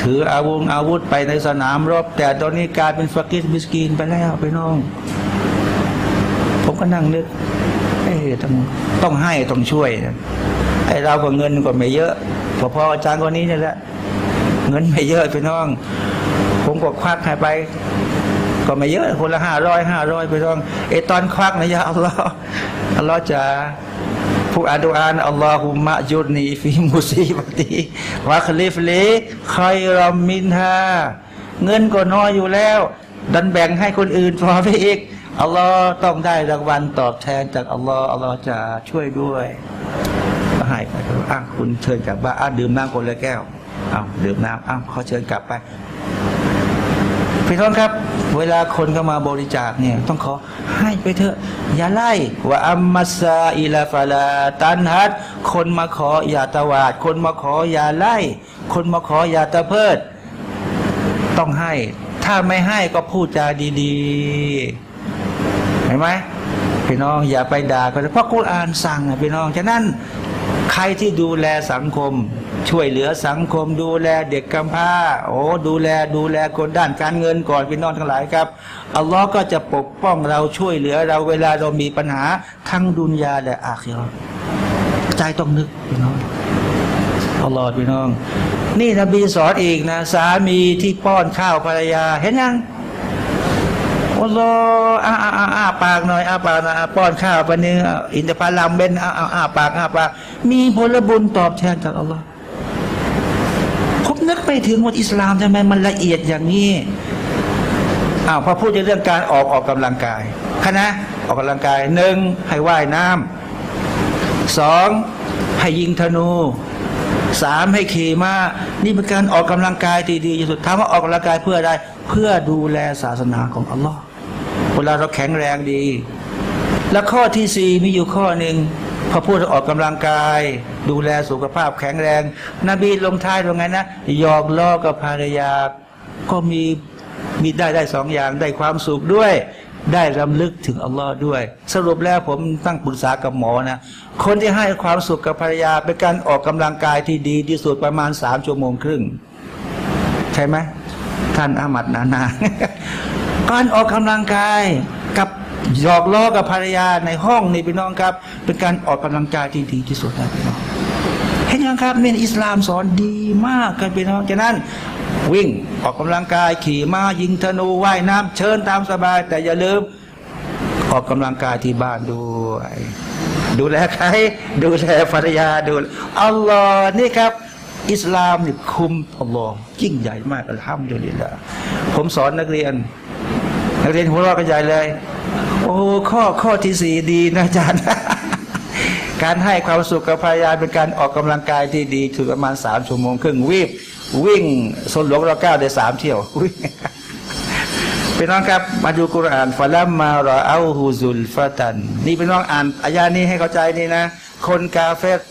ถืออาวุธอาวุธไปในสนามรบ แต่ตอนนี้กลายเป็นฟักิสมิสกีนไปแล้วไปน้อง ผมก็นั่งนึกเอ้ต้องต้องให้ต้องช่วยไอ้เราก็เงินก็ไม่เยอะพอๆอาจารย์คนนี้นี่แหละ เงินไม่เยอะพี่น้อง ผมก็ควักให้ไป ก็ไม่เยอะคนละห้าร้อยห้าร้อยพี่น้องไอ้ตอนควักนะยาอัลลอฮ์อัลลอฮ์จะผู้อาดูอานอัลลอฮุมะยุดนีฟิมุซีบตีวะคลิฟลีคอยรอมินฮาเงินก็น้อยอยู่แล้ว ดันแบ่งให้คนอื่นพอไปอีกอัลลอฮ์ต้องได้รางวัลตอบแทนจากอัลลอฮ์อัลลอฮ์จะช่วยด้วยให้ไปอะคุณเชิญกลับบ้านดื่มน้ำคนละแก้ว เอาดื่มน้ำอ้าวขอเชิญกลับไปพี่น้องครับ เวลาคนเข้ามาบริจาคเนี่ยต้องขอให้ไปเถอะอย่าไล่ว่าอัมมัสซาอิลาฟาลาตันฮัดคนมาขออย่าตวาด คนมาขออย่าไล่ คนมาขออย่าตะเพิด ต้องให้ ถ้าไม่ให้ก็พูดจาดีๆเห็นไหมพี่น้องอย่าไปด่าก็เพราะกุรอานสั่งพี่น้องฉะนั้นใครที่ดูแลสังคม ช่วยเหลือสังคมดูแลเด็กกำพร้า โอ้ดูแลดูแลคนด้านการเงินก่อนพี่น้องทั้งหลายครับอัลลอฮ์ก็จะปกป้องเราช่วยเหลือเราเวลาเรามีปัญหาทั้งดุนยาและอาคิเราะห์ใจต้องนึกพี่น้องอัลลอฮ์พี่น้อง นี่นบีสอนอีกนะสามีที่ป้อนข้าวภรรยา เห็นยังอัลลอฮ์อ้าอ้าอ้าปากหน่อยอ้าปากน่อยอ้าป้อนข้าวไปนึงอินทผลัมเบนอ้าอ้าปากอ้าปากมีผลบุญตอบแทนจากอัลลอฮ์ นึกไปถึงว่าอิสลามทำไมมันละเอียดอย่างนี้อ้าวพอพูดในเรื่องการออกออกกำลังกายคณะออกกำลังกายหนึ่งให้ว่ายน้ำสองให้ยิงธนูสามให้ขี่ม้านี่เป็นการออกกำลังกายที่ดีที่สุดถามว่าออกกำลังกายเพื่ออะไร เพื่อดูแลศาสนาของอัลลอฮ์เวลาเราแข็งแรงดี แล้วข้อที่สี่มีอยู่ข้อหนึ่ง พอพูดถึงออกกำลังกาย ดูแลสุขภาพแข็งแรง นบีลงท้ายว่าไงนะยอกล้อกับภรรยา ก็มีมีได้ได้สองอย่างได้ความสุขด้วย ได้รำลึกถึงอัลลอฮ์ด้วย สรุปแล้วผมตั้งปรึกษากับหมอนะ คนที่ให้ความสุขกับภรรยาเป็นการออกกำลังกายที่ดีที่สุดประมาณสามชั่วโมงครึ่ง ใช่ไหมท่านอามัดนานา การออกกำลังกาย หยอกล้อกับภรรยาในห้องนี่พี่น้องครับ เป็นการออกกำลังกายที่ดีที่สุดนะพี่น้องเห็นยังครับเนี่ยอิสลามสอนดีมากกันพี่น้องฉะนั้นวิ่งออกกำลังกายขี่ม้ายิงธนูว่ายน้ำเชิญตามสบาย แต่อย่าลืมออกกำลังกายที่บ้านด้วยดูแลใคร ดูแลภรรยาดูอัลลอฮ์นี่ครับ อิสลามนี่คุมอัลลอฮ์ยิ่งใหญ่มากอัลฮัมดุลิลละผมสอนนักเรียน นักเรียนหัวเราะกันใหญ่เลย โอ้ข้อข้อที่สี่ดีนะอาจารย์ การให้ความสุขกับภรรยาเป็นการออกกำลังกายที่ดีถึงประมาณสามชั่วโมงครึ่งวิ่งวิ่งสนหลวงเราเก้าได้สามเที่ยววิ่งพี่น้องครับมาดูกุรอานฟะลัมมารอเอาฮูซุลฟะตัน นี่พี่น้องอ่านอายานี้ให้เข้าใจนี่นะ คนกาเฟร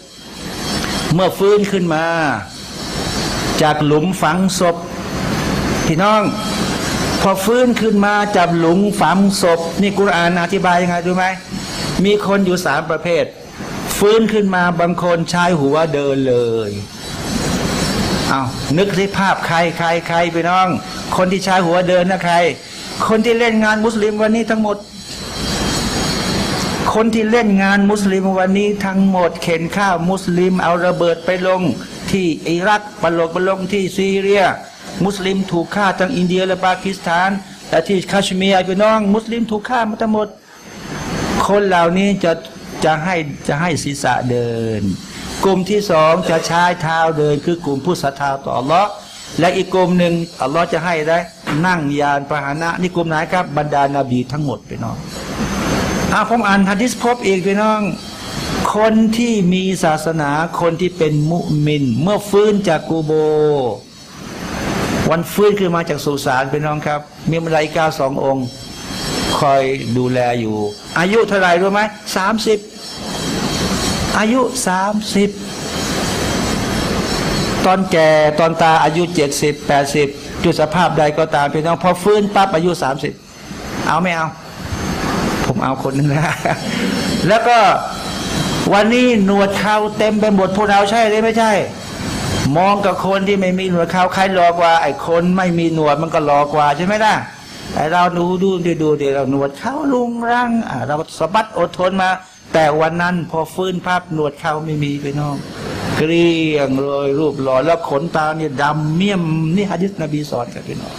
เมื่อฟื้นขึ้นมา จากหลุมฝังศพ พี่น้อง พอฟื้นขึ้นมาจากหลุมฝังศพ นี่กุรอานอธิบายยังไงดูไหมมีคนอยู่สามประเภท ฟื้นขึ้นมาบางคนชายหัวเดินเลยเอานึกที่ภาพใครใครใครไปน้อง คนที่ใช้หัวเดินนะใคร คนที่เล่นงานมุสลิมวันนี้ทั้งหมด คนที่เล่นงานมุสลิมวันนี้ทั้งหมด เข็นข้าวมุสลิมเอาระเบิดไปลงที่อิรักไปลงไปลงที่ซีเรีย มุสลิมถูกฆ่าทั้งอินเดียและปากีสถานแต่ที่คาชเมียร์พี่น้อง มุสลิมถูกฆ่ามาทั้งหมด คนเหล่านี้จะจะให้จะให้ศีรษะเดิน กลุ่มที่สองจะใช้เท้าเดิน คือกลุ่มผู้ศรัทธาต่ออัลลอฮ์และอีกกลุ่มหนึ่งอัลลอฮ์จะให้ได้ นั่งยานพาหนะนี่กลุ่มไหนครับบรรดานาบีทั้งหมดพี่น้องอาผมอ่านฮะดิษพบอีกพี่น้อง คนที่มีศาสนาคนที่เป็นมุมิน เมื่อฟื้นจากกูโบ วันฟื้นขึ้นมาจากสุสานพี่น้องครับ มีมลายกาสององค์ คอยดูแลอยู่ อายุเท่าไหร่รู้ไหมสามสิบอายุสามสิบตอนแก่ตอนตาอายุเจ็ดสิบแปดสิบด้วยสภาพใดก็ตามพี่น้องพอฟื้นปั๊บอายุสามสิบเอาไม่เอา ผมเอาคนหนึ่งนะแล้วก็วันนี้หนวดเขาเต็มไปหมดพวกเราใช่หรือไม่ใช่ มองกับคนที่ไม่มีหนวดเขาใครหลอกกว่า ไอ้คนไม่มีหนวดมันก็หลอกกว่าใช่ไหมล่ะไอ้เราดูดูดูดูเดี๋ยวเราหนวดเขาลุงรังอะเราสะบัดอดทนมา แต่วันนั้นพอฟื้นภาพหนวดเขาไม่มีไปน้องเกรียงเลยรูปหล่อแล้วขนตาเนี่ยดำเมี่ยมนี่ฮะดิษนบีสอนกันพี่น้อง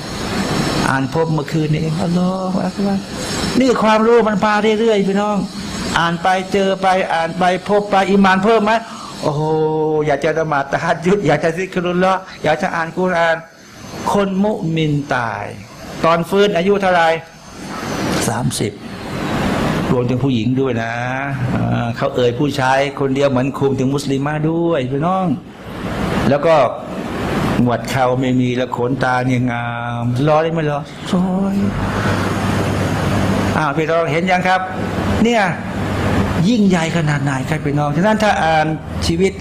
อ่านพบเมื่อคืนนี้เองอัลลอฮฺอักบัรนี่ความรู้มันพาเรื่อยๆพี่น้อง อ่านไปเจอไปอ่านไปพบไปอิมานเพิ่มไหม โอ้โหอยากจะละหมาดตะฮัดยุดอยากจะซิกรุลละอยากจะอ่านกุราน คนมุมินตาย ตอนฟื้นอายุเท่าไรสามสิบรวมถึงผู้หญิงด้วยนะเขาเอ่ยผู้ชายคนเดียวเหมือนคุมถึงมุสลิมาด้วยพี่น้อง แล้วก็หนวดเขาไม่มีแล้วขนตาเนี่ยงามรอได้ไหมรอสวยอ้าวพี่น้องเห็นยังครับ เนี่ย ยิ่งใหญ่ขนาดไหนใครับพี่น้องฉะนั้นถ้าอ่านชีวิต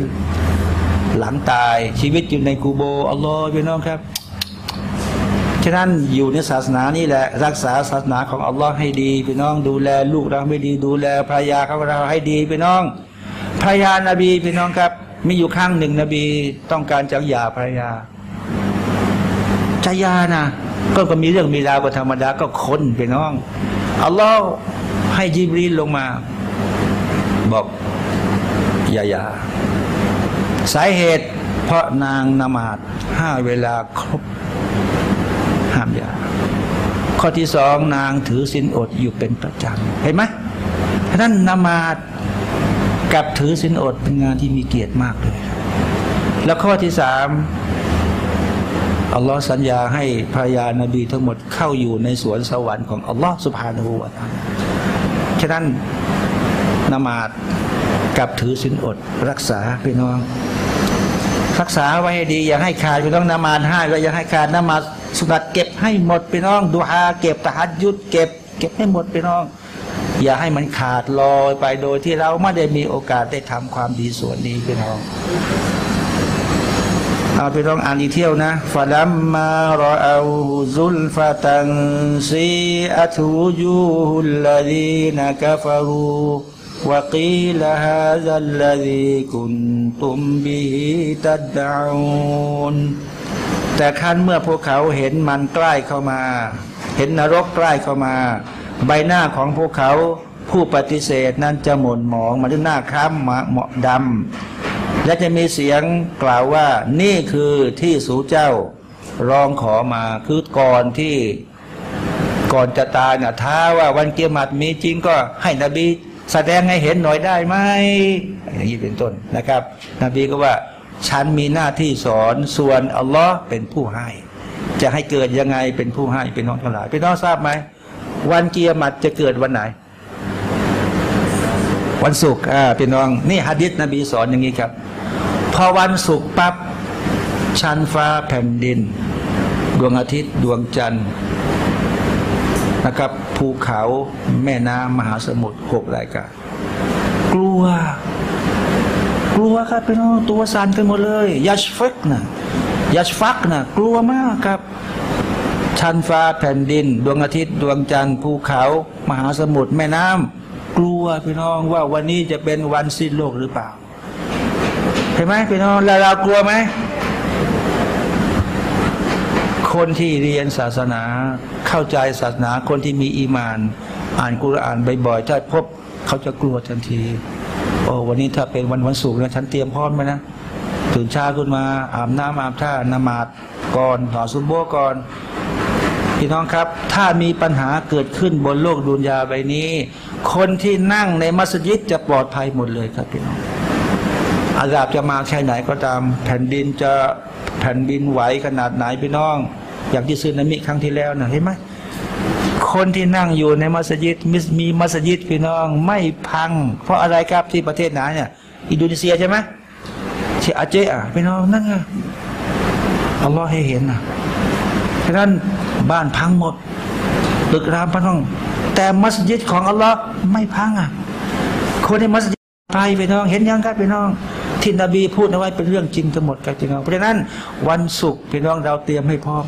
หลังตายชีวิตอยู่ในกูโบอัลลอฮ์พี่น้องครับฉะนั้นอยู่ในศาสนานี่แหละ รักษาศาสนาของอัลลอฮ์ให้ดีพี่น้องดูแลลูกเราให้ดีดูแลภรรยาของเราให้ดีพี่น้องภรรยานาบีพี่น้องครับ มีอยู่ครั้งหนึ่งนบีต้องการจะหย่าภรรยาจะหย่านะก็ก็มีเรื่องมีราวก็ธรรมดาก็คนพี่น้องอัลลอฮ์ให้ยิบรีนลงมา บอกอย่าย่าสาเหตุเพราะนางนมาดห้าเวลาครบห้ามยา ข้อที่สองนางถือศีลอดอยู่เป็นประจำเห็นไหมฉะนั้นนมาดกับถือศีลอดเป็นงานที่มีเกียรติมากเลย แล้วข้อที่สามอัลลอฮ์สัญญาให้ภรรยานาบีทั้งหมดเข้าอยู่ในสวนสวรรค์ของอัลลอฮ์สุบฮานวะตะอาลาฉะนั้น นมาดกับถือศีลอดรักษาพี่น้อง รักษาไว้ให้ดี อย่าให้ขาดพี่น้องนมาดให้ก็อย่าให้ขาดนมาดสุนัตเก็บให้หมดพี่น้องดูฮาเก็บตะฮัดยุดเก็บ เก็บให้หมดพี่น้อง อย่าให้มันขาดลอยไปโดยที่เราไม่ได้มีโอกาสได้ทำความดีส่วนนี้พี่น้องเอาพี่น้องอ่านอีกเที่ยวนะฟาลัมมารอเอาซุลฟาตันซีอัตูยูฮุลลดีนกฟารู وقيل هذا الذي كنتم به تدعون แต่คันเมื่อพวกเขาเห็นมันใกล้เข้ามา เห็นนรกใกล้เข้ามา ใบหน้าของพวกเขาผู้ปฏิเสธนั้นจะหม่นหมองมันจะหน้าคล้ำเหมาะดำและจะมีเสียงกล่าวว่า นี่คือที่สูเจ้าร้องขอมาคือก่อนที่ก่อนจะตายนะท้าว่าวันเกียรติมีจริงก็ให้นบี แสดงให้เห็นหน่อยได้ไหมอย่างนี้เป็นต้นนะครับ นบีก็ว่าฉันมีหน้าที่สอนส่วนอัลลอฮ์เป็นผู้ให้ จะให้เกิดยังไงเป็นผู้ให้เป็นน้องทั้งหลายเป็นน้องทราบไหมวันเกียรติจะเกิดวันไหน วันศุกร์อ่าเป็นน้องนี่ฮะดิษนบีสอนอย่างนี้ครับ พอวันศุกร์ปั๊บชั้นฟ้าแผ่นดิน ดวงอาทิตย์ดวงจันทร์ นะครับ ภูเขาแม่น้ำมหาสมุทรหกรายการกลัว กลัวครับพี่น้องตัวสั่นกันหมดเลยยัชฟักนะยัชฟักนะกลัวมากครับชั้นฟ้าแผ่นดิน ดวงอาทิตย์ดวงจันทร์ภูเขา มหาสมุทรแม่น้ำกลัวพี่น้องว่าวันนี้จะเป็นวันสิ้นโลกหรือเปล่าเห็นไหมพี่น้องแล้วเรากลัวไหม คนที่เรียนศาสนาเข้าใจศาสนาคนที่มีอีมาน อ่านกุรอานบ่อยๆถ้าพบเขาจะกลัวทันทีโอ้วันนี้ถ้าเป็นวันวันศุกร์นะฉันเตรียมพร้อมไหมนะตื่นเช้าขึ้นมาอาบน้ำอาบท่านมาดก่อนถอซุมโบก่อนพี่น้องครับ ถ้ามีปัญหาเกิดขึ้นบนโลกดุนยาใบนี้ คนที่นั่งในมัสยิดจะปลอดภัยหมดเลยครับพี่น้องอาซาบจะมาแค่ไหนก็ตาม แผ่นดินจะแผ่นดินไหวขนาดไหนพี่น้อง อย่างที่ซึนามิครั้งที่แล้วนะเห็นไหมคนที่นั่งอยู่ในมัสยิดมิมีมัสยิดพี่น้องไม่พัง เพราะอะไรครับที่ประเทศไหนเนี่ย อินโดนีเซียใช่ไหมที่อาเจอะพี่น้องนั่นไงอัลลอฮ์ให้เห็นนะฉะนั้นบ้านพังหมดตึกรามพังแต่มัสยิดของอัลลอฮ์ไม่พังอะ คนในมัสยิดไปพี่น้อง เห็นยังครับพี่น้องที่นบีพูดเอาไว้เป็นเรื่องจริงทั้งหมดครับพี่น้องเพราะฉะนั้นวันศุกร์พี่น้องเราเตรียมให้พร้อม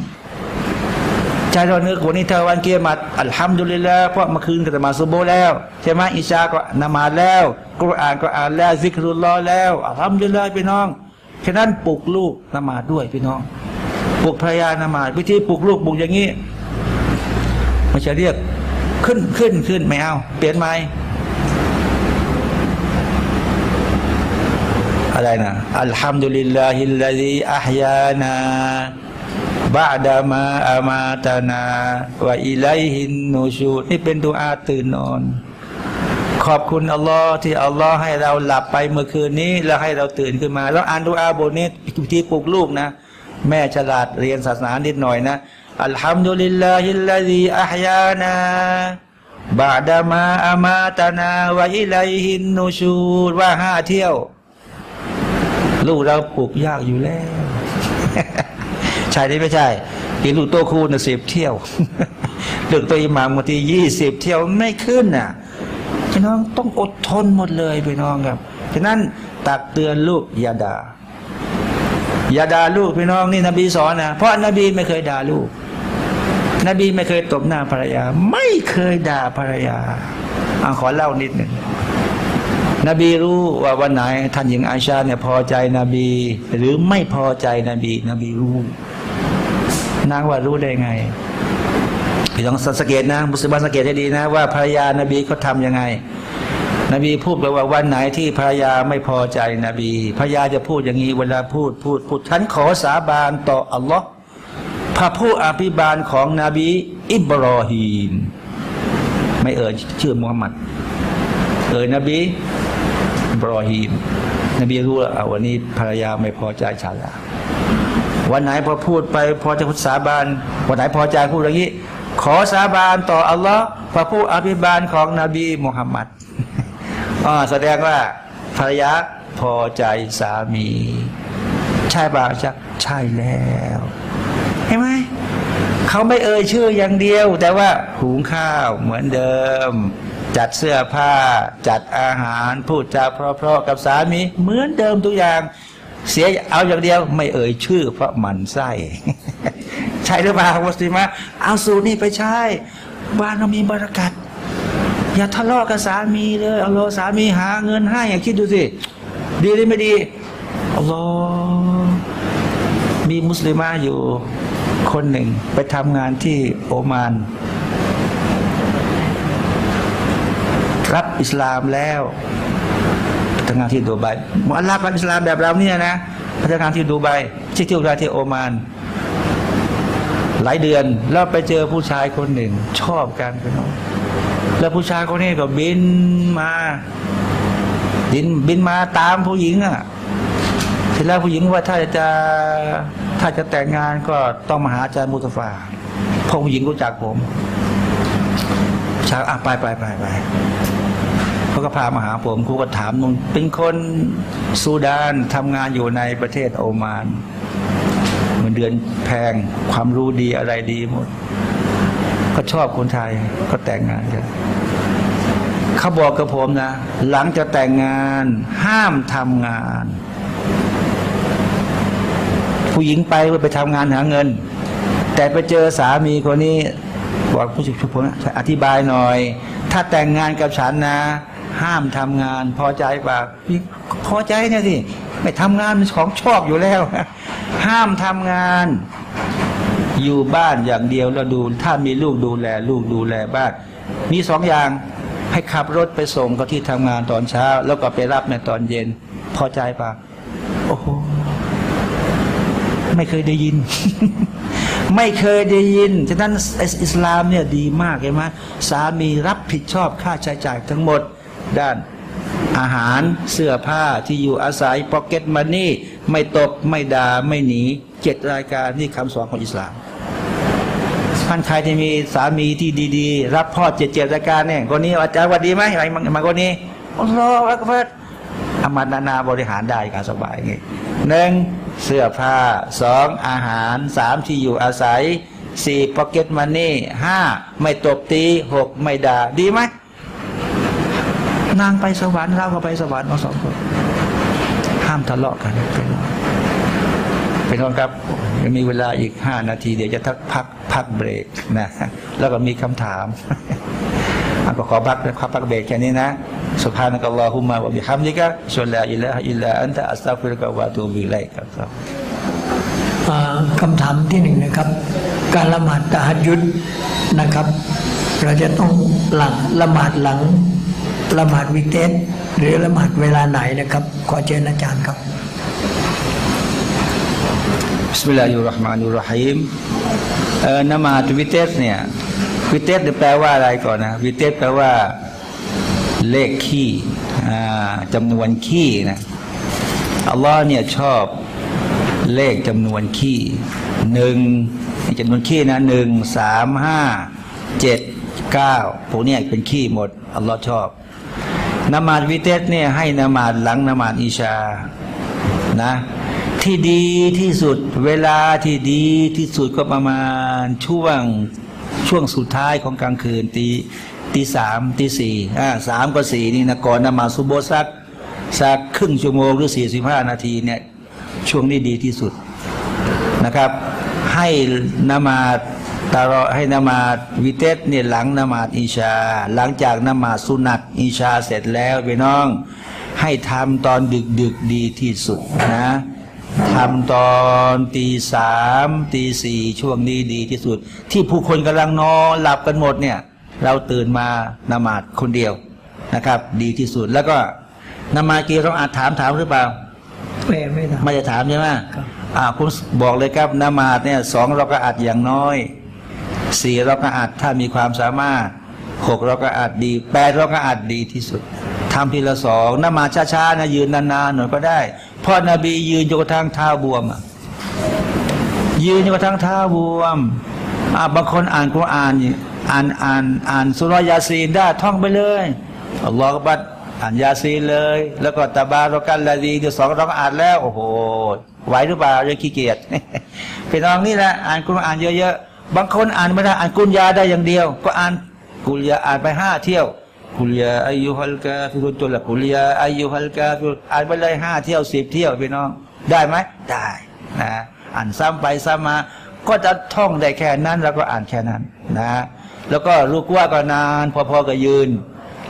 ใจเราเนื้อวันนี้เธอวันเกียรติอัลฮัมดุลิลละเพราะเมื่อคืนก็จะมาซุโบแล้วใช่ไหมอิชาก็นมาแล้วกุรอานก็อ่านแล้วซิกรุลลอแล้วอัลฮัมดุลิลละพี่น้องฉะนั้นปลุกลูกนมาด้วยพี่น้องปลุกภรรยานมาดวิธีปลุกลูกปลุกอย่างนี้ไม่ใช่เรียกขึ้นขึ้นขึ้นไม่เอา เปลี่ยนใหมอะไรนะอัลฮัมดุลิลลาฮิลลาฮิอัฮยานา บาดามาอามาตานาวะอิไลฮินนูชูดนี่เป็นดุอาตื่นนอน ขอบคุณอัลลอฮ์ที่อัลลอฮ์ให้เราหลับไปเมื่อคืนนี้ แล้วให้เราตื่นขึ้นมา แล้วอ่านดุอาบทนี้ที่ปลุกลูกนะ แม่ฉลาดเรียนศาสนานิดหน่อยนะอัลฮัมดุลิลลาฮิลลาฮิอัฮยานาบาดามาอามาตานาวะอิไลฮินนูชูดว่าห้าเที่ยว ลูกเราปลูกยากอยู่แล้ว ช่หรือไม่ใช่กินลูกโต้คูณสิบเที่ยวลูกตัวอิหมามบางทียี่สิบเที่ยวไม่ขึ้นน่ะพี่น้องต้องอดทนหมดเลยพี่น้องครับฉะนั้นตักเตือนลูกอย่าด่าอย่าด่าลูกพี่น้องนี่นบีสอนนะเพราะนบีไม่เคยด่าลูก นบีไม่เคยตบหน้าภรรยา ไม่เคยด่าภรรยาอาขอเล่านิดหนึ่งนบีรู้ว่าวันไหนท่านหญิงอาชาเนี่ยพอใจนบี หรือไม่พอใจนบี นบีรู้ นางว่ารู้ได้ไงพี่ต้องสังเกตนะ มุสลิมสังเกตให้ดีนะ ว่าภรรยานบีเขาทำยังไง นบีพูดเลยว่าวันไหนที่ภรรยาไม่พอใจนบีภรรยาจะพูดอย่างนี้เวลาพูดพูดพูดฉันขอสาบานต่ออัลลอฮ์พระผู้อภิบาลของนบี อิบรอฮีมไม่เอ่ยชื่อมุฮัมมัดเอ่ยนบีอิบรอฮีมนบีรู้แล้วอะวันนี้ภรรยาไม่พอใจฉันละ วันไหนพอพูดไปพอจะพูดสาบานวันไหนพอใจพูดอย่างนี้ ขอสาบานต่ออัลลอฮ์พระผู้อภิบาลของนบีมุฮัมมัดอ๋อแสดงว่าภรรยาพอใจสามี ใช่ป่ะจักใช่แล้วเห็นไหมเขาไม่เอ่ยชื่ออย่างเดียว แต่ว่าหุงข้าวเหมือนเดิม จัดเสื้อผ้า จัดอาหาร พูดจาเพราะๆกับสามี เหมือนเดิมทุกอย่าง เสียเอาอย่างเดียวไม่เอ่ยชื่อ เพราะมันไส้ใช่หรือเปล่ามุสลิมะเอาสูตรนี่ไปใช้บ้านเรามีบารักัดอย่าทะเลาะกับสามีเลยเอัลอสามีหาเงินให้อย่าคิดดูสิดีหรือไม่ดีอัลลอฮ์มีมุสลิมาอยู่คนหนึ่งไปทำงานที่โอมาน รับอิสลามแล้ว ทำงานที่ดูไบมุอัลลาฮ์รับอิสลามแบบเราเนี่ยนะไปทำงานที่ดูไบที่เที่อุดรที่โอมาน หลายเดือนแล้วไปเจอผู้ชายคนหนึ่ง ชอบกันพี่น้องแล้วผู้ชายคนนี้ก็บินมาบินบินมาตามผู้หญิงอะเสร็จแล้วผู้หญิงว่าถ้าจะถ้าจะแต่งงานก็ต้องมาหาอาจารย์มุตฟาพราะผู้หญิงรู้จักผมชายอะไปไปไปไป ก็พามาหาผมครูก็ถามมึงเป็นคนซูดานทำงานอยู่ในประเทศโอมานเงินเดือนแพงความรู้ดีอะไรดีหมด ก็ชอบคนไทยก็แต่งงานกันเขาบอกกับผมนะ หลังจากแต่งงานห้ามทำงาน ผู้หญิงไปไปทำงานหาเงิน แต่ไปเจอสามีคนนี้บอกผู้ชมผมอธิบายหน่อย ถ้าแต่งงานกับฉันนะ ห้ามทำงาน พอใจป่ะพอใจเนี่ยสิไม่ทำงานมันของชอบอยู่แล้ว ห้ามทำงาน อยู่บ้านอย่างเดียวแล้วดู ถ้ามีลูกดูแล ลูกดูแลบ้าน มีสองอย่างให้ขับรถไปส่งเขาที่ทำงานตอนเช้า แล้วก็ไปรับในตอนเย็น พอใจปะโอ้โหไม่เคยได้ยิน ไม่เคยได้ยิน ฉะนั้นอิสลามเนี่ยดีมากเห็นไหมสามีรับผิดชอบค่าใช้จ่ายทั้งหมด ด้านอาหารเสื้อผ้าที่อยู่อาศัยพ็อกเก็ตมันนี่ไม่ตบไม่ด่าไม่หนีเจ็ดรายการนี่คำสอนของอิสลามท่านใครที่มีสามีที่ดีๆ รับพ่อเจ็ดเจ็ดรายการเนี่ยคนนี้อาจารย์วันดีไหมอะไรมามาคนนี้อัลลอฮฺอักบัรอามานานาบริหารได้การสบายไงหนึ่งเสื้อผ้าสองอาหารสามที่อยู่อาศัยสี่พ็อกเก็ตมันนี่ห้าไม่ตบตีหกไม่ด่าดีไหม นางไปสวรรค์เราก็ไปสวรรค์เราสองคนห้ามทะเลาะกันเป็นน้องเป็นน้องครับยังมีเวลาอีกห้านาที เดี๋ยวจะทักพักพักเบรกนะแล้วก็มีคำถาม อ่ะก็ขอพักพักพักเบรกแค่นี้นะ سبحانك اللهم وبحمدك اشهد ان لا اله الا انت استغفرك واتوب اليك ครับ อ่าคำถามที่หนึ่งนะครับ การละหมาดตะฮัดยุดนะครับ เราจะต้องหลังละหมาดหลัง ละหมาดวิเตสหรือละหมาดเวลาไหนนะครับ ขอเชิญอาจารย์ครับบิสมิลลาฮิรเราะห์มานิรราะฮีมเอ่อนมาตวิเตสเนี่ยวิเตสเนี่ยแปลว่าอะไรก่อนนะวิเตสแปลว่าเลขขี้อ่าจำนวนขี้นะอัลลอฮ์เนี่ยชอบเลขจำนวนขี้หนึ่งจำนวนขี้นะหนึ่งสามห้าเจ็ดเก้าพวกเนี้ยเป็นขี้หมดอัลลอฮ์ชอบ นมาดวิเตสเนี่ยให้นมาดหลังนมาดอิชานะ ที่ดีที่สุดเวลาที่ดีที่สุดก็ประมาณช่วงช่วงสุดท้ายของกลางคืนตีตีสามตีสี่อ่าสามกับสี่นี่นะก่อนนมาซุโบสักสักครึ่งชั่วโมงหรือสี่สิบห้านาทีเนี่ยช่วงนี้ดีที่สุดนะครับ ให้นมาด ตารอให้นมาดวิเตสเนี่ยหลังนมาดอิชา หลังจากนมาดสุนัตอิชาเสร็จแล้วไปน้อง ให้ทำตอนดึกดึกๆดีที่สุดนะทำตอนตีสามตีสี่ช่วงนี้ดีที่สุด ที่ผู้คนกำลังนอนหลับกันหมดเนี่ย เราตื่นมานมาดคนเดียวนะครับ ดีที่สุดแล้วก็นมาดกี่เราอาจถามถามหรือเปล่าไม่ไม่ได้ไม่จะถามใช่ไหมครับอ่าคุณบอกเลยครับนมาดเนี่ยสองเราก็อัดอย่างน้อย สี่เราก็อัดถ้ามีความสามารถหกเราก็อัดดีแปดเราก็อัดดีที่สุดทำทีละสองนมาช้าๆนะยืนนานๆหน่อยก็ได้พ่อนบียืนจนกระทั่งเท้าบวมยืนจนกระทั่งเท้าบวมอ่าบางคนอ่านกุรอานอ่านอ่านอ่านสุรยาซีนได้ท่องไปเลยอัลลอฮฺก็บัดอ่านยาซีนเลย แล้วก็ตะบารอกันละดีเดี๋ยวสองเราก็อ่านแล้ว โอ้โหไหวหรือเปล่ายังขี้เกียจพี่น้องนี่แหละอ่านกุรอานเยอะๆ บางคนอ่านไม่ได้อ่านกุญยาได้อย่างเดียว ก็อ่านกุญยาอ่านไปห้าเที่ยวกุลยาอายุฮัลกาฟิรุนตัวละกุลยาอายุฮัลกาฟิรุอ่านไปเลยห้าเที่ยวสิบเที่ยวพี่น้อง ได้ไหมได้นะอ่านซ้ำไปซ้ำมา ก็จะท่องได้แค่นั้น แล้วก็อ่านแค่นั้นนะแล้วก็รุกว่าก็นาน พอๆกับยืน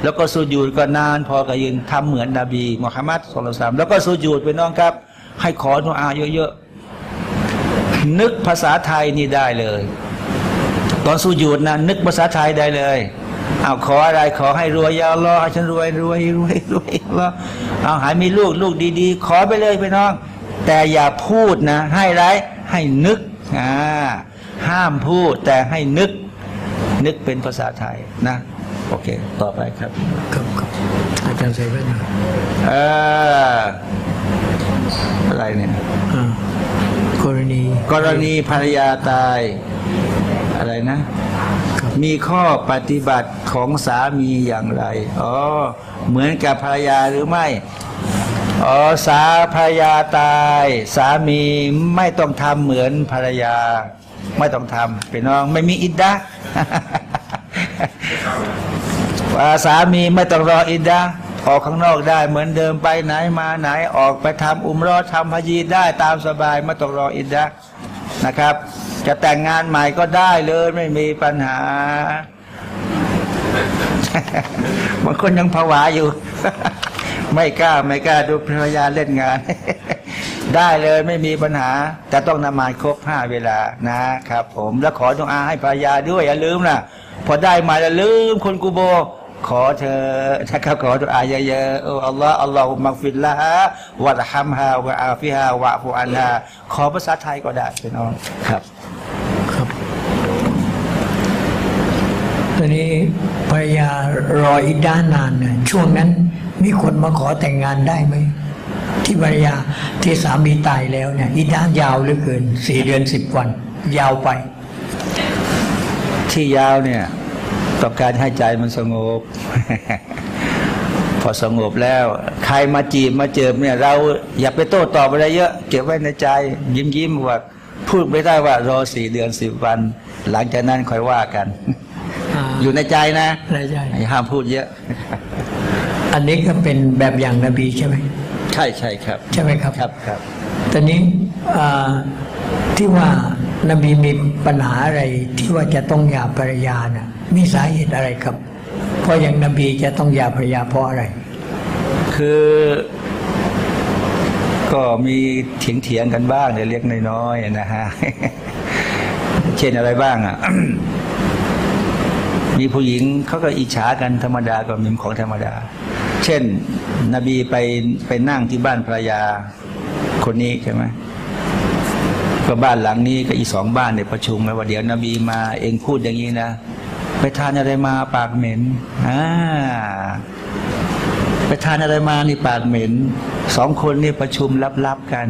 แล้วก็สุญูดก็นาน พอกับยืนทำเหมือนนบีมุฮัมมัดสุลตัมแล้วก็สุญูดพี่น้องครับ ให้ขอดุอาเยอะๆนึกภาษาไทยนี่ได้เลย ตอนสุญูดนะนึกภาษาไทยได้เลยเอาขออะไรขอให้รวยอยาอัลลอฮ์ให้ฉันรวยรวยรวยรวยอัลลอฮ์เอาหายมีลูกลูกดีๆ ขอไปเลยพี่น้อง แต่อย่าพูดนะ ให้ไรให้นึกอ่าห้ามพูดแต่ให้นึก นึกเป็นภาษาไทยนะ โอเค ต่อไปครับครับครับอาจารย์ใส่แว่นหน่อยเอออะไรเนี่ยอ่ากรณี กรณีภรรยาตาย อะไรนะรมีข้อปฏิบัติของสามีอย่างไร อ๋อ เหมือนกับภรรยาหรือไม่ อ๋อ สาภรรยาตาย สามีไม่ต้องทำเหมือนภรรยา ไม่ต้องทำเป็นน้องไม่มีอิดดะว่าสามีไม่ต้องรออิดดะออกข้างนอกได้เหมือนเดิมไปไหนมาไหนออกไปทำอุมรอดทำพยีได้ตามสบายไม่ต้องรออิดดะนะครับ จะแต่งงานใหม่ก็ได้เลยไม่มีปัญหา บางคนยังผวาอยู่ ไม่กล้าไม่กล้าดูภรรยาเล่นงาน ได้เลยไม่มีปัญหา แต่ต้องนมาครบห้าเวลานะครับ ผมแล้วขอจงอาให้ภรรยาด้วยอย่าลืมนะพอได้มาอย่าลืมคนกูโบ ขอเธอนะครับขอดุอาเยอะๆโอ้อัลลอฮ์อัลลอฮุมักฟิลละฮะวะรฮัมฮาวะอาฟิฮาวะฟูอันฮาขอภาษาไทยก็ได้พี่น้องครับครับตอนนี้ภรรยารออีกด้านนานเนี่ยช่วงนั้นมีคนมาขอแต่งงานได้ไหมที่ภรรยาที่สามีตายแล้วเนี่ยอีกด้านยาวเหลือเกินสี่เดือนสิบวัน ยาวไป ที่ยาวเนี่ย ต้องการให้ใจมันสงบ พอสงบแล้ว ใครมาจีบมาเจิมเนี่ย เราอย่าไปโต้ตอบอะไรเยอะ เก็บไว้ในใจ ยิ้มยิ้มๆว่าพูดไม่ได้ว่ารอสี่เดือนสิบวัน หลังจากนั้นค่อยว่ากันอ่าอยู่ในใจนะในใจห้ามพูดเยอะ อันนี้ก็เป็นแบบอย่างนบีใช่ไหมใช่ใช่ครับ ใช่ไหมครับครับครับตอนนี้อ่าที่ว่านบีมีปัญหาอะไรที่ว่าจะต้องหย่าภรรยาน่ะ มีสาเหตุอะไรครับ เพราะอย่างนบีจะต้องยาภรยาเพราะอะไร คือก็มีเถียงเถียงกันบ้างเล็กน้อยๆนะฮะ เช่นอะไรบ้างอะ มีผู้หญิงเขาก็อิจฉากันธรรมดาก็มีของธรรมดา เช่น นบีไปไปนั่งที่บ้านภรรยาคนนี้ใช่ไหมก็บ้านหลังนี้ก็อีสองบ้านเนี่ยประชุมกันว่าเดี๋ยวนบีมาเองพูดอย่างนี้นะ ไปทานอะไรมาปากเหม็นอ่าไปทานอะไรมานี่ปากเหม็นสองคนนี่ประชุมลับๆกัน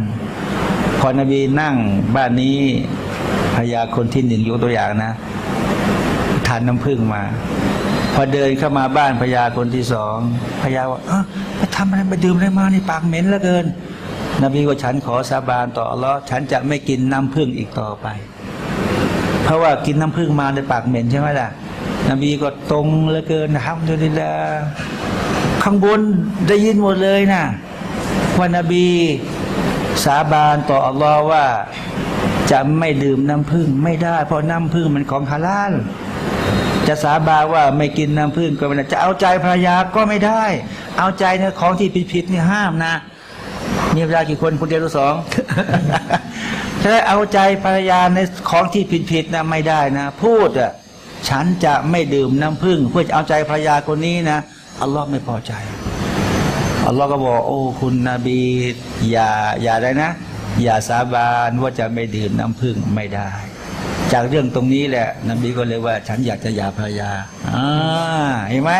พอนบีนั่งบ้านนี้ภรรยาคนที่หนึ่งยกตัวอย่างนะ ทานน้ำผึ้งมา พอเดินเข้ามาบ้านภรรยาคนที่สองภรรยาว่าเอ้าไปทำอะไรไปดื่มอะไรมานี่ปากเหม็นเหลือเกิน นบีว่าฉันขอสาบานต่ออัลเลาะห์ฉันจะไม่กินน้ำผึ้งอีกต่อไป เพราะว่ากินน้ำผึ้งมาในปากเหม็นใช่ไหมล่ะ นบีก็ตรงเหลือเกินนะครับดุลิลาข้างบนได้ยินหมดเลยนะว่านบีสาบานต่ออัลลอฮ์ว่า จะไม่ดื่มน้ำผึ้งไม่ได้ เพราะน้ำผึ้งมันของฮาลาลจะสาบานว่าไม่กินน้ำผึ้งก็ไม่ได้จะเอาใจภรรยาก็ไม่ได้ เอาใจในของที่ผิดๆนี่ห้ามนะมีภรรยากี่คนคนเดียวหรือสองถ้าเอาใจภรรยาในของที่ผิดๆนะไม่ได้นะ พูดอะ ฉันจะไม่ดื่มน้ำผึ้งเพื่อจะเอาใจภรรยาคนนี้นะอัลลอฮ์ไม่พอใจอัลลอฮ์ก็บอกโอ้คุณนบีอย่าอย่าได้นะ อย่าสาบานว่าจะไม่ดื่มน้ำผึ้งไม่ได้ จากเรื่องตรงนี้แหละ นบีก็เลยว่า ฉันอยากจะหย่าภรรยาอ่าเห็นไหม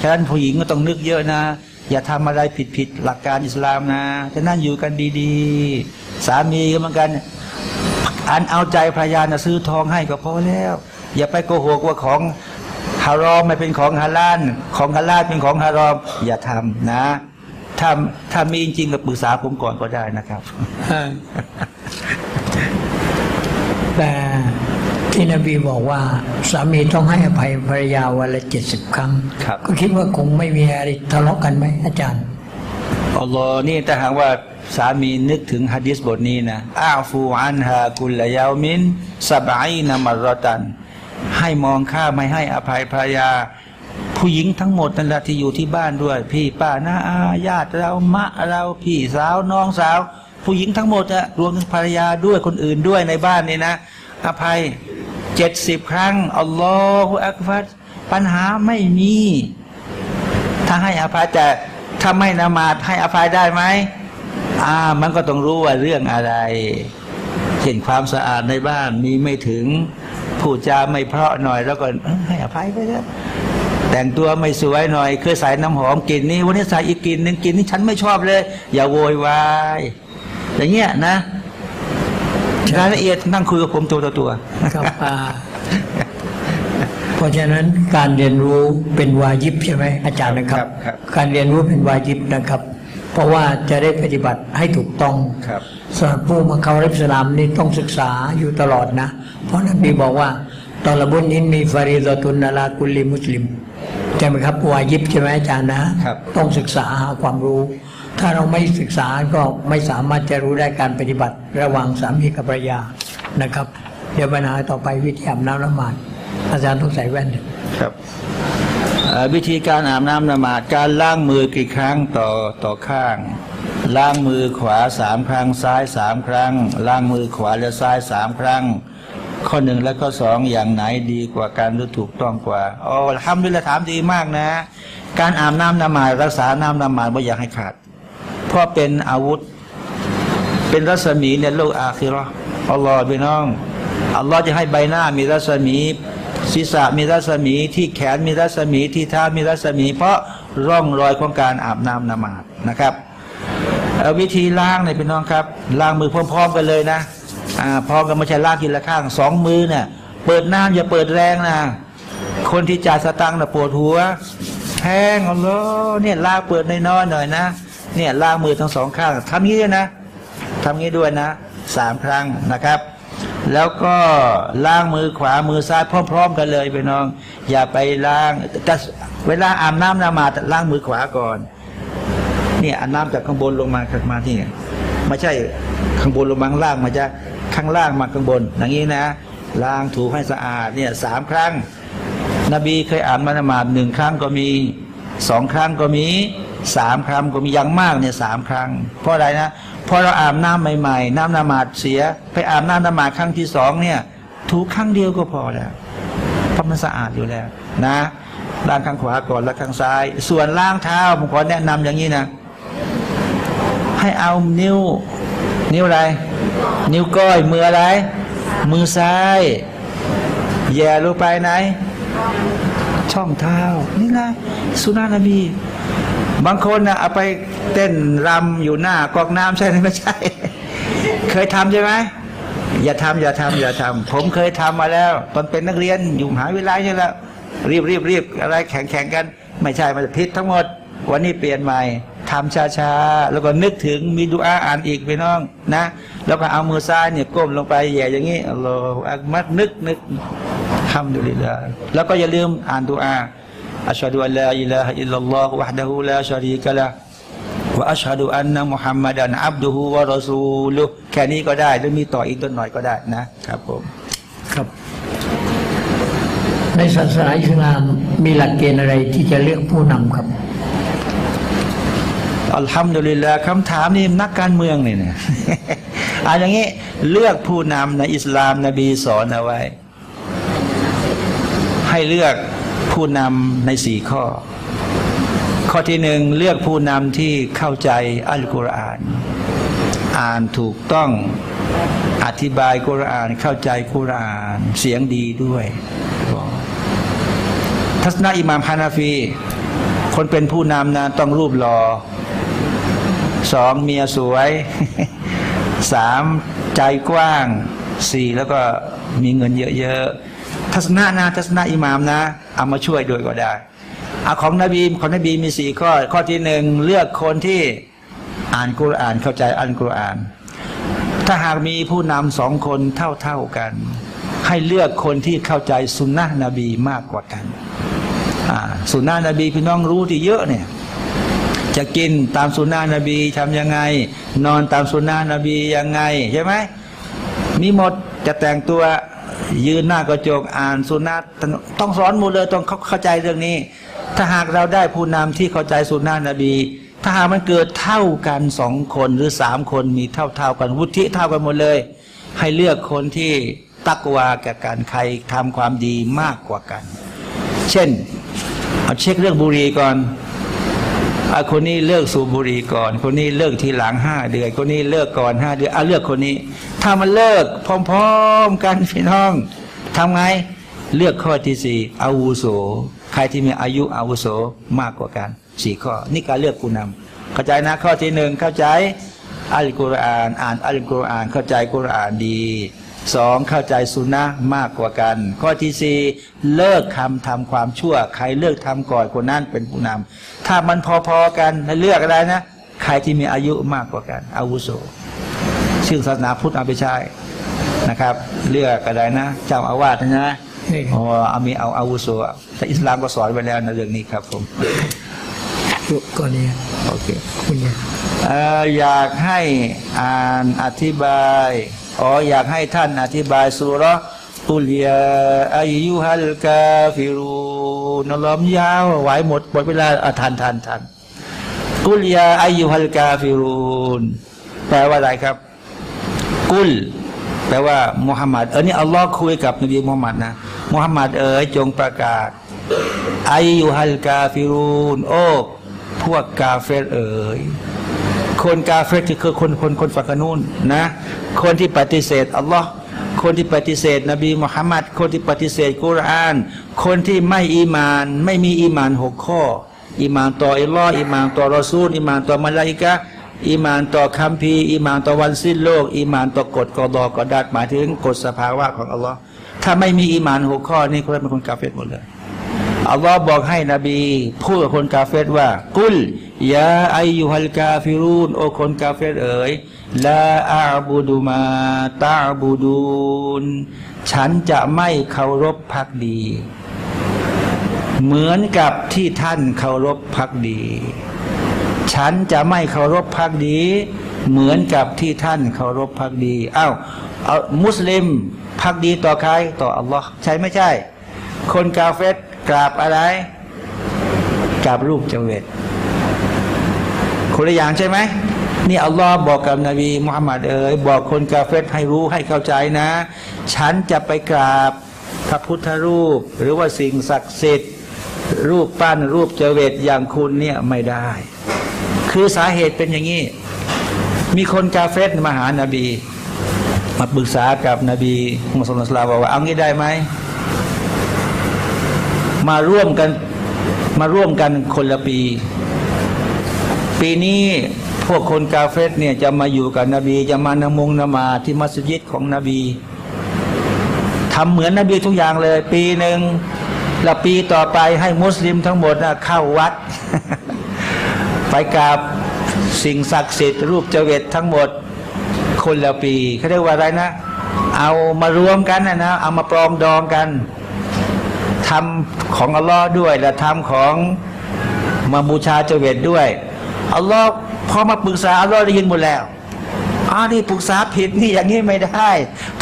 ฉะนั้นผู้หญิงก็ต้องนึกเยอะนะ อย่าทำอะไรผิดๆหลักการอิสลามนะจะนั่นอยู่กันดีๆ สามีก็เหมือนกันอันเอาใจภรรยานะซื้อทองให้ก็พอแล้ว อย่าไปโกหกว่าของฮารอมไม่เป็นของฮาลาลของฮาลาลเป็นของฮารอม อย่าทำนะถ้าถ้ามีจริงๆก็ปรึกษาผมก่อนก็ได้นะครับ แต่ที่นบีบอกว่า สามีต้องให้อภัยภรรยาวันละเจ็ดสิบครั้งครับก็คิดว่าคงไม่มีอะไรทะเลาะกันไหมอาจารย์อัลลอฮ์นี่ถ้าหากว่าสามีนึกถึงฮะดิษบทนี้นะอาฟูอันฮากุลยามินสับไอนามารอตัน ให้มองข้ามไม่ให้อภัยภรรยา ผู้หญิงทั้งหมดนั่นแหละที่อยู่ที่บ้านด้วย พี่ป้าน้าอาญาติเรามะเราพี่สาวน้องสาว ผู้หญิงทั้งหมดอะรวมถึงภรรยาด้วยคนอื่นด้วยในบ้านนี่นะ อภัยเจ็ดสิบครั้งอัลลอฮฺอักฟัรปัญหาไม่มี ถ้าให้อภัยแต่ถ้าไม่นมาดให้อภัยได้ไหมอ่า มันก็ต้องรู้ว่าเรื่องอะไรเช่นความสะอาดในบ้านมีไม่ถึง พูดจาไม่เพราะหน่อยแล้วก็เอ้ยให้อภัยไปเถอะแต่งตัวไม่สวยหน่อยเคยใส่น้ำหอมกลิ่นนี้วันนี้ใส่อีกกลิ่นหนึ่งกลิ่นนี้ฉันไม่ชอบเลย อย่าโวยวายอย่างเงี้ยนะรายละเอียดนั่งคุยกับผมตัวต่อตัวครับอ่าเพราะฉะนั้นการเรียนรู้เป็นวาญิบใช่ไหมอาจารย์นะครับครับครับการเรียนรู้เป็นวาญิบนะครับ เพราะว่าจะได้ปฏิบัติให้ถูกต้องครับ สำหรับผู้มาเข้ารับอิสลามนี่ต้องศึกษาอยู่ตลอดนะ เพราะนบีบอกว่าตอลบุญอินมีฟาริดตุนนาลากุลีมุสลิมใช่ไหมครับวาญิบใช่ไหมอาจารย์นะครับต้องศึกษาหาความรู้ ถ้าเราไม่ศึกษาก็ไม่สามารถจะรู้ได้การปฏิบัติ ระหว่างสามีกับภรรยานะครับ เดี๋ยวปัญหาต่อไปวิธีอาบน้ำละหมาดอาจารย์ต้องใส่แว่นครับเอ่อ วิธีการอาบน้ำนมาดการล้างมือกี่ครั้งต่อต่อข้าง ล้างมือขวาสามครั้งซ้ายสามครั้ง ล้างมือขวาและซ้ายสามครั้ง ข้อหนึ่งและข้อสองอย่างไหนดีกว่ากันหรือถูกต้องกว่าโอ้ทำด้วยละถามดีมากนะ การอาบน้ำนมาดรักษาน้ำนมาดไม่อยากให้ขาด เพราะเป็นอาวุธ เป็นรัศมีในโลกอาคิราะห์อัลลอฮ์พี่น้องอัลลอฮ์จะให้ใบหน้ามีรัศมี ศีรษะมีรัศมีที่แขนมีรัศมีที่เท้ามีรัศมี เพราะร่องรอยของการอาบน้ำนมาดนะครับเอ่อวิธีล้างเนี่ยพี่น้องครับล้างมือพร้อมๆกันเลยนะอ่าพร้อมกันไม่ใช่ล้างทีละข้างสองมือเนี่ยเปิดน้ำอย่าเปิดแรงนะคนที่จ่ายสตังค์น่ะปวดหัวแห้งอัลลอเนี่ยล้างเปิดน้อยๆหน่อยนะเนี่ยล้างมือทั้งสองข้างทำงี้ด้วยนะทำงี้ด้วยนะสามครั้งนะครับ แล้วก็ล้างมือขวามือซ้ายพร้อม ๆ กันเลยไปน้อง อย่าไปล้างแต่เวลาอาบน้ำนมาดล้างมือขวาก่อน เนี่ยอาบน้ำจากข้างบนลงมาขึ้นมาที่ไม่ใช่ข้างบนลงมาข้างล่างมาจะข้างล่างมาข้างบน อย่างนี้นะล้างถูให้สะอาดเนี่ยสามครั้ง นบีเคยอ่านมานมาดหนึ่งครั้งก็มีสองครั้งก็มี สามครั้งก็มีอย่างมากเนี่ยสามครั้ง เพราะอะไรนะเพราะเราอาบน้ำใหม่ๆ น้ำนมาดเสีย ไปอาบน้ำนมาดครั้งที่สองเนี่ย ถูครั้งเดียวก็พอแล้วเพราะมันสะอาดอยู่แล้วนะล้างข้างขวาก่อนแล้วข้างซ้าย ส่วนล้างเท้าผมขอแนะนำอย่างนี้นะ ให้เอานิ้ว นิ้วอะไร นิ้วก้อยมืออะไร มือซ้าย แย่ลงไปไหน ช่องเท้านี่ไงสุนานะนบี บางคนนะเอาไปเต้นรำอยู่หน้ากอกน้ำใช่ไหมไม่ใช่ เคยทำใช่ไหมอย่าทำอย่าทำอย่าทำผมเคยทำมาแล้ว ตอนเป็นนักเรียนอยู่มหาวิทยาลัยนี่แหละรีบรีบรีบอะไรแข่งแข่งกัน ไม่ใช่มันจะพิษทั้งหมด วันนี้เปลี่ยนใหม่ทำช้าๆ แล้วก็นึกถึงมีดูอาอ่านอีกไปน้องนะ แล้วก็เอามือซ้ายเนี่ยก้มลงไปแย่อย่างนี้อัลลอฮฺอักมัดนึกนึกทำดุลิลลาห์แล้วก็อย่าลืมอ่านดุอา อัชฮะดุอัลลาอิลาฮะอิลลัลลอฮุวะฮ์ดะฮูลาชะรีกะละวะอัชฮะดุอันนะมุฮัมมัดันอับดุฮูวะรอซูลุฮ์แค่นี้ก็ได้หรือมีต่ออีกต้นหน่อยก็ได้นะครับผมครับ ในศาสนาอิสลามมีหลักเกณฑ์อะไรที่จะเลือกผู้นำครับอัลฮัมดุลิลลาห์คำถามนี่นักการเมืองนี่เนี่ยอ่าอย่างนี้เลือกผู้นำในอิสลามนบีสอนเอาไว้ ให้เลือก ผู้นำในสี่ข้อ ข้อที่หนึ่งเลือกผู้นำที่เข้าใจอัลกุรอาน อ่านถูกต้องอธิบายกุรอานเข้าใจกุรอานเสียงดีด้วยทัศนะอิหม่ามฮานาฟี คนเป็นผู้นำนะต้องรูปหลอ่อสองเมียสวยสามใจกว้างสี่แล้วก็มีเงินเยอะๆ ทัศนะนะทัศนะอิหมามนะ เอามาช่วยด้วยก็ได้เอาของนบีของนบีมีสี่ข้อ ข้อที่หนึ่งเลือกคนที่อ่านกุรอานเข้าใจอันกุรอาน ถ้าหากมีผู้นำสองคนเท่าๆกัน ให้เลือกคนที่เข้าใจสุนนะนบีมากกว่ากันสุนนะนบีพี่น้องรู้ที่เยอะเนี่ยจะกินตามสุนนะนบีทำยังไง นอนตามสุนนะนบียังไงใช่ไหมมีหมดจะแต่งตัว ยืนหน้ากระจกอ่านสุนนะต้องสอนหมดเลยต้องเข้าเข้าใจเรื่องนี้ ถ้าหากเราได้ผู้นำที่เข้าใจสุนนะนบี ถ้าหากมันเกิดเท่ากันสองคนหรือสามคนมีเท่าเท่าๆกันวุฒิเท่ากันหมดเลย ให้เลือกคนที่ตักวาแก่กันใครทำความดีมากกว่ากัน เช่น เอาเช็คเรื่องบุหรี่ก่อน คนนี้เลิกสูบบุหรี่ก่อน คนนี้เลิกทีหลังห้าเดือน คนนี้เลิกก่อนห้าเดือนอะเลือกคนนี้ ถ้ามันเลิกพร้อมๆกันพี่น้องทำไงเลือกข้อที่สี่อาวุโส ใครที่มีอายุอาวุโสมากกว่ากันสี่ข้อ นี่การเลือกผู้นำเข้าใจนะข้อที่หนึ่งเข้าใจอัลกุรอาน อ่านอัลกุรอาน เข้าใจกุรอานดี สองเข้าใจสุนนะมากกว่ากัน ข้อที่สี่เลิกคำทำความชั่ว ใครเลิกทำก่อนคนนั้นเป็นผู้นำถ้ามันพอๆกันให้เลือกอะไรนะ ใครที่มีอายุมากกว่ากัน อาวุโสซึ่งศาสนาพุทธเอาไปใช้นะครับ เลือกอะไรนะเจ้าอาวาสนะนี่อ๋อเอามีเอาอาวุโสแต่อิสลามก็สอนไว้แล้วในเรื่องนี้ครับผมก่อนนี้โอเคคุณเนี่ยเอ่ออยากให้อ่านอธิบาย อ๋ออยากให้ท่านอธิบายสุรกุลยาอายุฮัลกาฟิรูนลลอฮ์ยาวไหวหมดหมดเวลาอะทันทันทันกุลยาอายุฮัลกาฟิรูนแปลว่าอะไรครับ กุล แปลว่ามุฮัมมัดเออนี่อัลลอฮ์คุยกับนบีมุฮัมมัดนะมุฮัมมัดเอ๋ยจงประกาศأيها الكافرون โอ้พวกกาเฟรเอ๋ย คนกาเฟรที่คือคนคนคนฝักกะนูนนะ คนที่ปฏิเสธอัลลอฮ์คนที่ปฏิเสธ นบีมุฮัมมัดคนที่ปฏิเสธกุรอาน คนที่ไม่อีมาน ไม่มีอีมานหกข้ออีมานต่ออัลลอฮ์อีมานต่อรอซูลอีมานต่อมาลาอิกะอีมานต่อคัมภีร์อีมานต่อวันสิ้นโลกอีมานต่อกฎกอดอกอดัรหมายถึงกฎสภาวะของอัลลอฮ์ถ้าไม่มีอีมานหกข้อนี่คนนั้นเป็นคนกาเฟรหมดเลยอัลลอฮ์บอกให้นบีพูดกับคนกาเฟรว่า กุล ยาอายุฮัลกาฟิรูนโอคนกาเฟรเอ๋ยลาอาบูดูมาตาบูดูนฉันจะไม่เคารพพักดี เหมือนกับที่ท่านเคารพพักดี ฉันจะไม่เคารพพักดี เหมือนกับที่ท่านเคารพพักดีอ้าวเอามุสลิมพักดีต่อใครต่ออัลลอฮ์ใช่ไม่ใช่ คนกาเฟตกราบอะไรกราบรูปเจเวต คนละอย่างใช่ไหมนี่อัลลอฮ์บอกกับนบีมุฮัมมัดเอ๋ยบอกคนกาเฟตให้รู้ให้เข้าใจนะ ฉันจะไปกราบพระพุทธรูป หรือว่าสิ่งศักดิ์สิทธิ์ รูปปั้นรูปเจเวตอย่างคุณเนี่ยไม่ได้ คือสาเหตุเป็นอย่างนี้ มีคนกาเฟตมาหานาบี มาปรึกษากับนบีมุฮัมมัดสุลตัลลาบอกว่าเอางี้ได้ไหม มาร่วมกันมาร่วมกันคนละปี ปีนี้พวกคนกาเฟตเนี่ยจะมาอยู่กับนบี จะมานมงนมาที่มัสยิดของนบีทำเหมือนนบีทุกอย่างเลย ปีหนึ่งแล้วปีต่อไปให้มุสลิมทั้งหมดนะเข้าวัด ไปกราบสิ่งศักดิ์สิทธิ์รูปเจเวตทั้งหมดคนละปีเขาเรียกว่าอะไรนะ เอามารวมกันนะนะเอามาปรองดองกันทำของอัลลอฮ์ด้วยและทำของมาบูชาเจเวตด้วย อัลลอฮ์พอมาปรึกษาอัลลอฮ์ได้ยินหมดแล้วอ้าวนี่ปรึกษาผิดนี่อย่างนี้ไม่ได้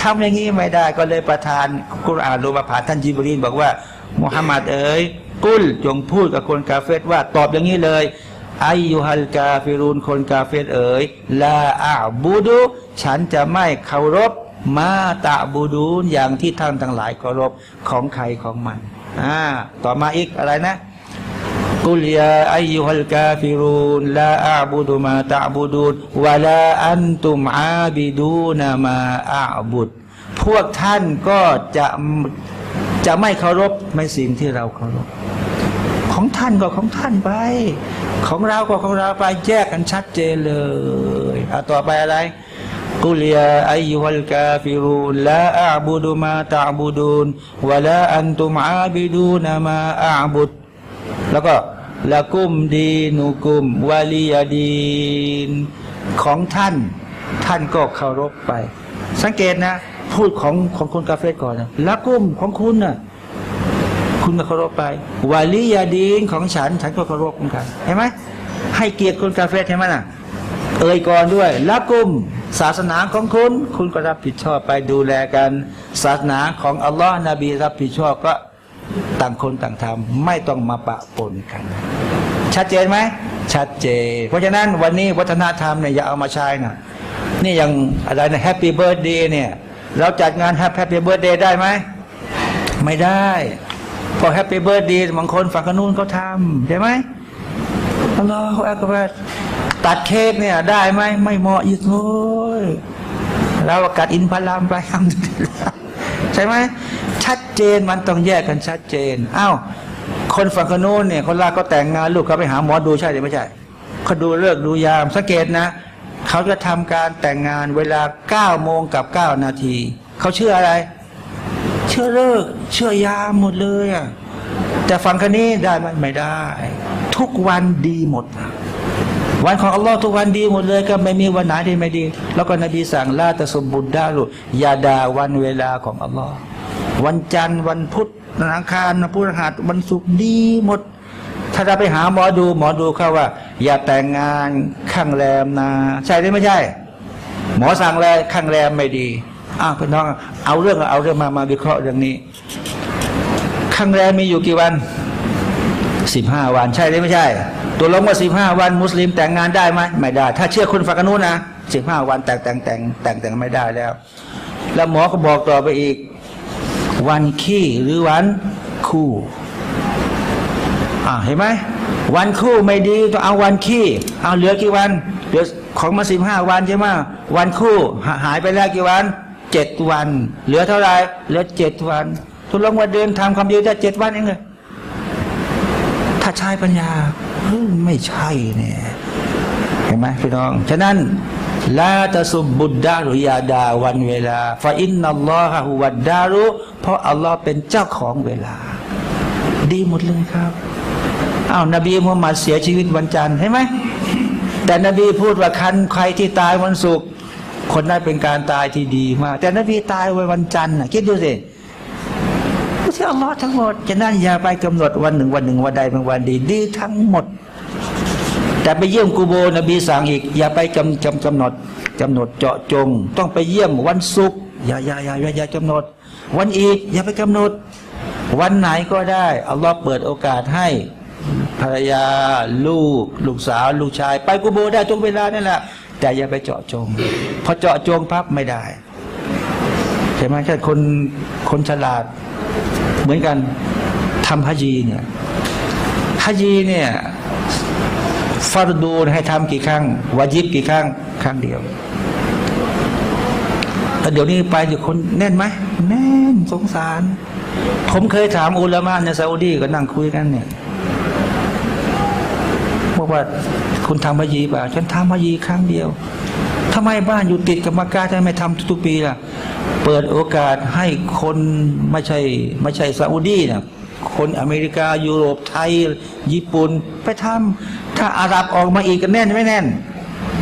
ทำอย่างนี้ไม่ได้ก็เลยประทานกุรอานลงมาผ่านท่านจิบรีนบอกว่ามุฮัมมัดเอ๋ยกุลจงพูดกับคนกาเฟตว่าตอบอย่างนี้เลยไอยุฮัลกาฟิรุนคนกาเฟตเอ๋ยลาอาบูดุฉันจะไม่เคารพมาตะบูดูนอย่างที่ท่านทั้งหลายเคารพของใครของมันอ่าต่อมาอีกอะไรนะ กุลยาอายุฮัลกาฟิรูนลาอาบูดุมาตะบูดูนวะลาอันตุมอาบิดูนามาอาบุดพวกท่านก็จะจะไม่เคารพในสิ่งที่เราเคารพของท่านก็ของท่านไป ของเราก็ของเราไปแยกกันชัดเจนเลยเอาต่อไปอะไรกุลยาอายุฮัลกาฟิรูนลาอาบูดุมาตะบูดูนวะลาอันตุมอาบิดูนามาอาบุด แล้วก็ละกุมดีนุกุมวาลียาดีนของท่าน ท่านก็เคารพไป สังเกตนะ พูดของของคนกาเฟตก่อนนะละกุมของคุณน่ะคุณก็เคารพไปวาลียาดีนของฉัน ฉันก็เคารพเหมือนกันเห็นไหมให้เกียรติคนกาเฟตเห็นไหมน่ะ เอ่ยก่อนด้วยละกุมศาสนาของคุณ คุณก็รับผิดชอบไปดูแลกัน ศาสนาของอัลลอฮ์นบีรับผิดชอบก็ ต่างคนต่างทำไม่ต้องมาปะปนกัน ชัดเจนไหมชัดเจน เพราะฉะนั้นวันนี้วัฒนธรรมเนี่ยอย่าเอามาใช้นะนี่อย่างอะไรนะ Happy Birthday เนี่ย เราจัดงาน Happy Birthday ได้ไหมไม่ได้พอ Happy Birthday บางคนฝั่งนู้นเขาทำใช่ไหมอัลลอฮฺอักบัรตัดเค้กเนี่ยได้ไหมไม่เหมาะอีกโอ้ยเรากัดอินพารามไปทำใช่ไหม ชัดเจนมันต้องแยกกันชัดเจนอ้าวคนฝั่งขนู้นเนี่ย คนลาก็แต่งงานลูกเขาไปหาหมอดูใช่หรือไม่ใช่เขาดูเลิกษ์ดูยามสังเกตนะเขาจะทำการแต่งงานเวลาเก้าโมงกับเก้านาทีเขาเชื่ออะไร เชื่อเลิกษ์เชื่อยามหมดเลยอะแต่ฝั่งคนนี้ได้ไหมไม่ได้ ทุกวันดีหมดวันของอัลลอฮ์ทุกวันดีหมดเลยก็ไม่มีวันไหนที่ไม่ดี แล้วก็นบีสั่งลาตะสมบุญดาลุอย่าด่าวันเวลาของอัลลอฮ์ วันจันทร์วันพุธวันอังคารวันพฤหัสวันศุกร์ดีหมด ถ้าเราไปหาหมอดูหมอดูเขาว่า อย่าแต่งงานข้างแรมนะใช่หรือไม่ใช่ หมอสั่งเลยข้างแรมไม่ดีอ้าวพี่น้อง เอาเรื่องเอาเรื่องมามาวิเคราะห์เรื่องนี้ ข้างแรมมีอยู่กี่วันสิบห้าวันใช่หรือไม่ใช่ ตัวลงว่าสิบห้าวัน มุสลิมแต่งงานได้ไหมไม่ได้ ถ้าเชื่อคนฝักนู้นนะสิบห้าวันแต่งแต่งแต่งแต่งแต่งไม่ได้แล้ว แล้วหมอก็บอกต่อไปอีก วันขี้หรือวันคู่อ่าเห็นไหมวันคู่ไม่ดีต้องเอาวันขี้เอาเหลือกี่วันเหลือของมาสิบห้าวันใช่ไหมวันคู่หายไปแล้วกี่วันเจ็ดวัน เหลือเท่าไหรเหลือเจ็ดวันทุลงว่าเดินทำความดีได้เจ็ดวันเองเลยถ้าใช้ปัญญาไม่ใช่เนี่ยเห็นไหมพี่น้อง ฉะนั้น ลาตะสุบบุดดารุยาดาวันเวลาฟาอินนัลลอฮะฮุวัดดารุเพราะอัลลอฮ์เป็นเจ้าของเวลา ดีหมดเลยครับอ้าวนบีมุฮัมมัดเสียชีวิตวันจันทร์ใช่ไหมแต่นบีพูดว่าคันใครที่ตายวันศุกร์คนนั้นเป็นการตายที่ดีมากแต่นบีตายวันวันจันทร์นะคิดดูสิไม่ใช่อัลลอฮ์ทั้งหมดฉะนั้นอย่าไปกำหนดวันหนึ่งวันหนึ่งวันใดเป็นวันดี ดีทั้งหมด แต่ไปเยี่ยมกูโบนบีสั่งอีก อย่าไปกำกำกำหนดกำหนดเจาะจง ต้องไปเยี่ยมวันศุกร์อย่าอย่าอย่าอย่าอย่ากำหนด วันอีกอย่าไปกำหนด วันไหนก็ได้อัลลอฮ์เปิดโอกาสให้ภรรยาลูก ลูกสาว ลูกชาย ไปกูโบได้ทุกเวลานั่นแหละแต่อย่าไปเจาะจง พอเจาะจงพับไม่ได้ใช่ไหมแค่คนคนฉลาด เหมือนกันทำฮัจีเนี่ยฮัจีเนี่ย ฟารดูให้ทำกี่ครั้งวาจิบกี่ครั้งครั้งเดียวแต่เดี๋ยวนี้ไปอยู่คนแน่นไหมแน่นสงสาร ผมเคยถามอุลามะในซาอุดีก็นั่งคุยกันเนี่ยบอกว่าคุณทำฮัจญีป่ะฉันทำฮัจญีครั้งเดียวทำไมบ้านอยู่ติดกับมักกะทำไมทำทุกปีล่ะ เปิดโอกาสให้คนไม่ใช่ไม่ใช่ซาอุดีนะ คนอเมริกายุโรปไทย ญี่ปุ่นไปทำถ้าอาหรับออกมาอีกก็แน่นไม่แน่น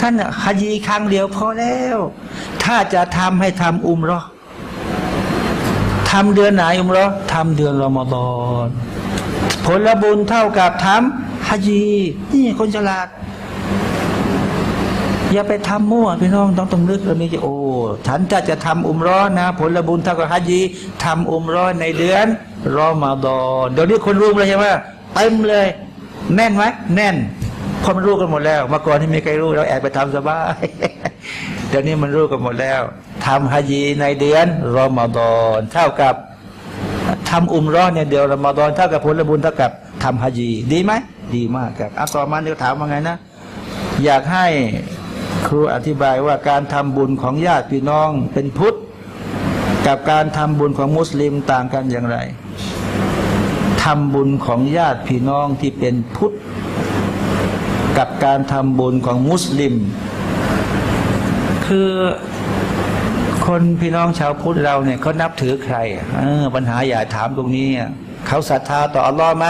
ท่านฮัจีครั้งเดียวพอแล้ว ถ้าจะทำให้ทำอุมรอทำเดือนไหนอุมรอทำเดือนรอมฎอนผลบุญเท่ากับทำฮัจีนี่คนฉลาด อย่าไปทำมั่วพี่น้องต้องต้องนึกเรื่องนี้จะโอ้ฉันจะจะทำอุมร้อนนะ ผลบุญเท่ากับฮัจีทำอุมร้อนในเดือนรอมฎอนเดี๋ยวนี้คนรู้เลยใช่ไหมเต็มเลย แน่นไหมแน่นเพราะมันรู้กันหมดแล้วเมื่อก่อนที่ไม่เคยรู้เราแอบไปทำสบายเดี๋ยวนี้มันรู้กันหมดแล้วทำฮัจีในเดือนรอมฎอนเท่ากับทำอุมร้อนเนี่ยเดือนรอมฎอนเท่ากับผลบุญเท่ากับทำฮัจีดีไหมดีมากครับอะต่อมาเดี๋ยวถามว่าไงนะ อยากให้ ครูอธิบายว่าการทำบุญของญาติพี่น้องเป็นพุทธ กับการทำบุญของมุสลิมต่างกันอย่างไรทำบุญของญาติพี่น้องที่เป็นพุทธ กับการทำบุญของมุสลิม คือคนพี่น้องชาวพุทธเราเนี่ยเขานับถือใครอะเออปัญหาอย่าถามตรงนี้เขาศรัทธาต่ออัลลอฮ์ไหม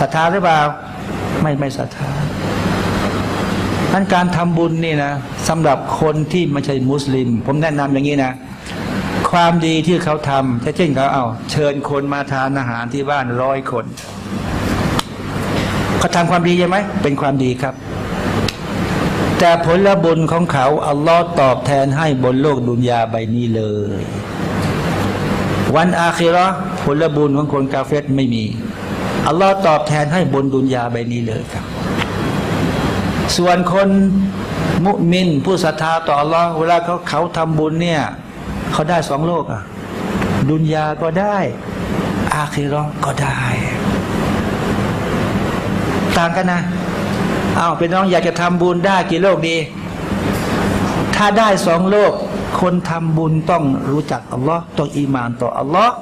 ศรัทธาหรือเปล่า ไม่ไม่ศรัทธา นั้นการทำบุญนี่นะสำหรับคนที่ไม่ใช่มุสลิม ผมแนะนำอย่างนี้นะ ความดีที่เขาทำเช่นเขาเอาเชิญคนมาทานอาหารที่บ้านร้อยคนเขาทำความดีใช่ไหมเป็นความดีครับ แต่ผลบุญของเขาอัลลอฮ์ตอบแทนให้บนโลกดุนยาใบนี้เลย วันอาคิราะห์ผลบุญของคนกาเฟตไม่มีอัลลอฮ์ตอบแทนให้บนดุนยาใบนี้เลยครับ ส่วนคนมุมิน ผู้ศรัทธาต่ออัลลอฮ์เวลาเขาเขาทำบุญเนี่ย เขาได้สองโลกอะดุนยาก็ได้ อาคิเราะห์ก็ได้ ต่างกันนะอ้าวเป็นน้องอยากจะทำบุญได้กี่โลกดี ถ้าได้สองโลก คนทำบุญต้องรู้จักอัลลอฮ์ต้องอีมานต่ออัลลอฮ์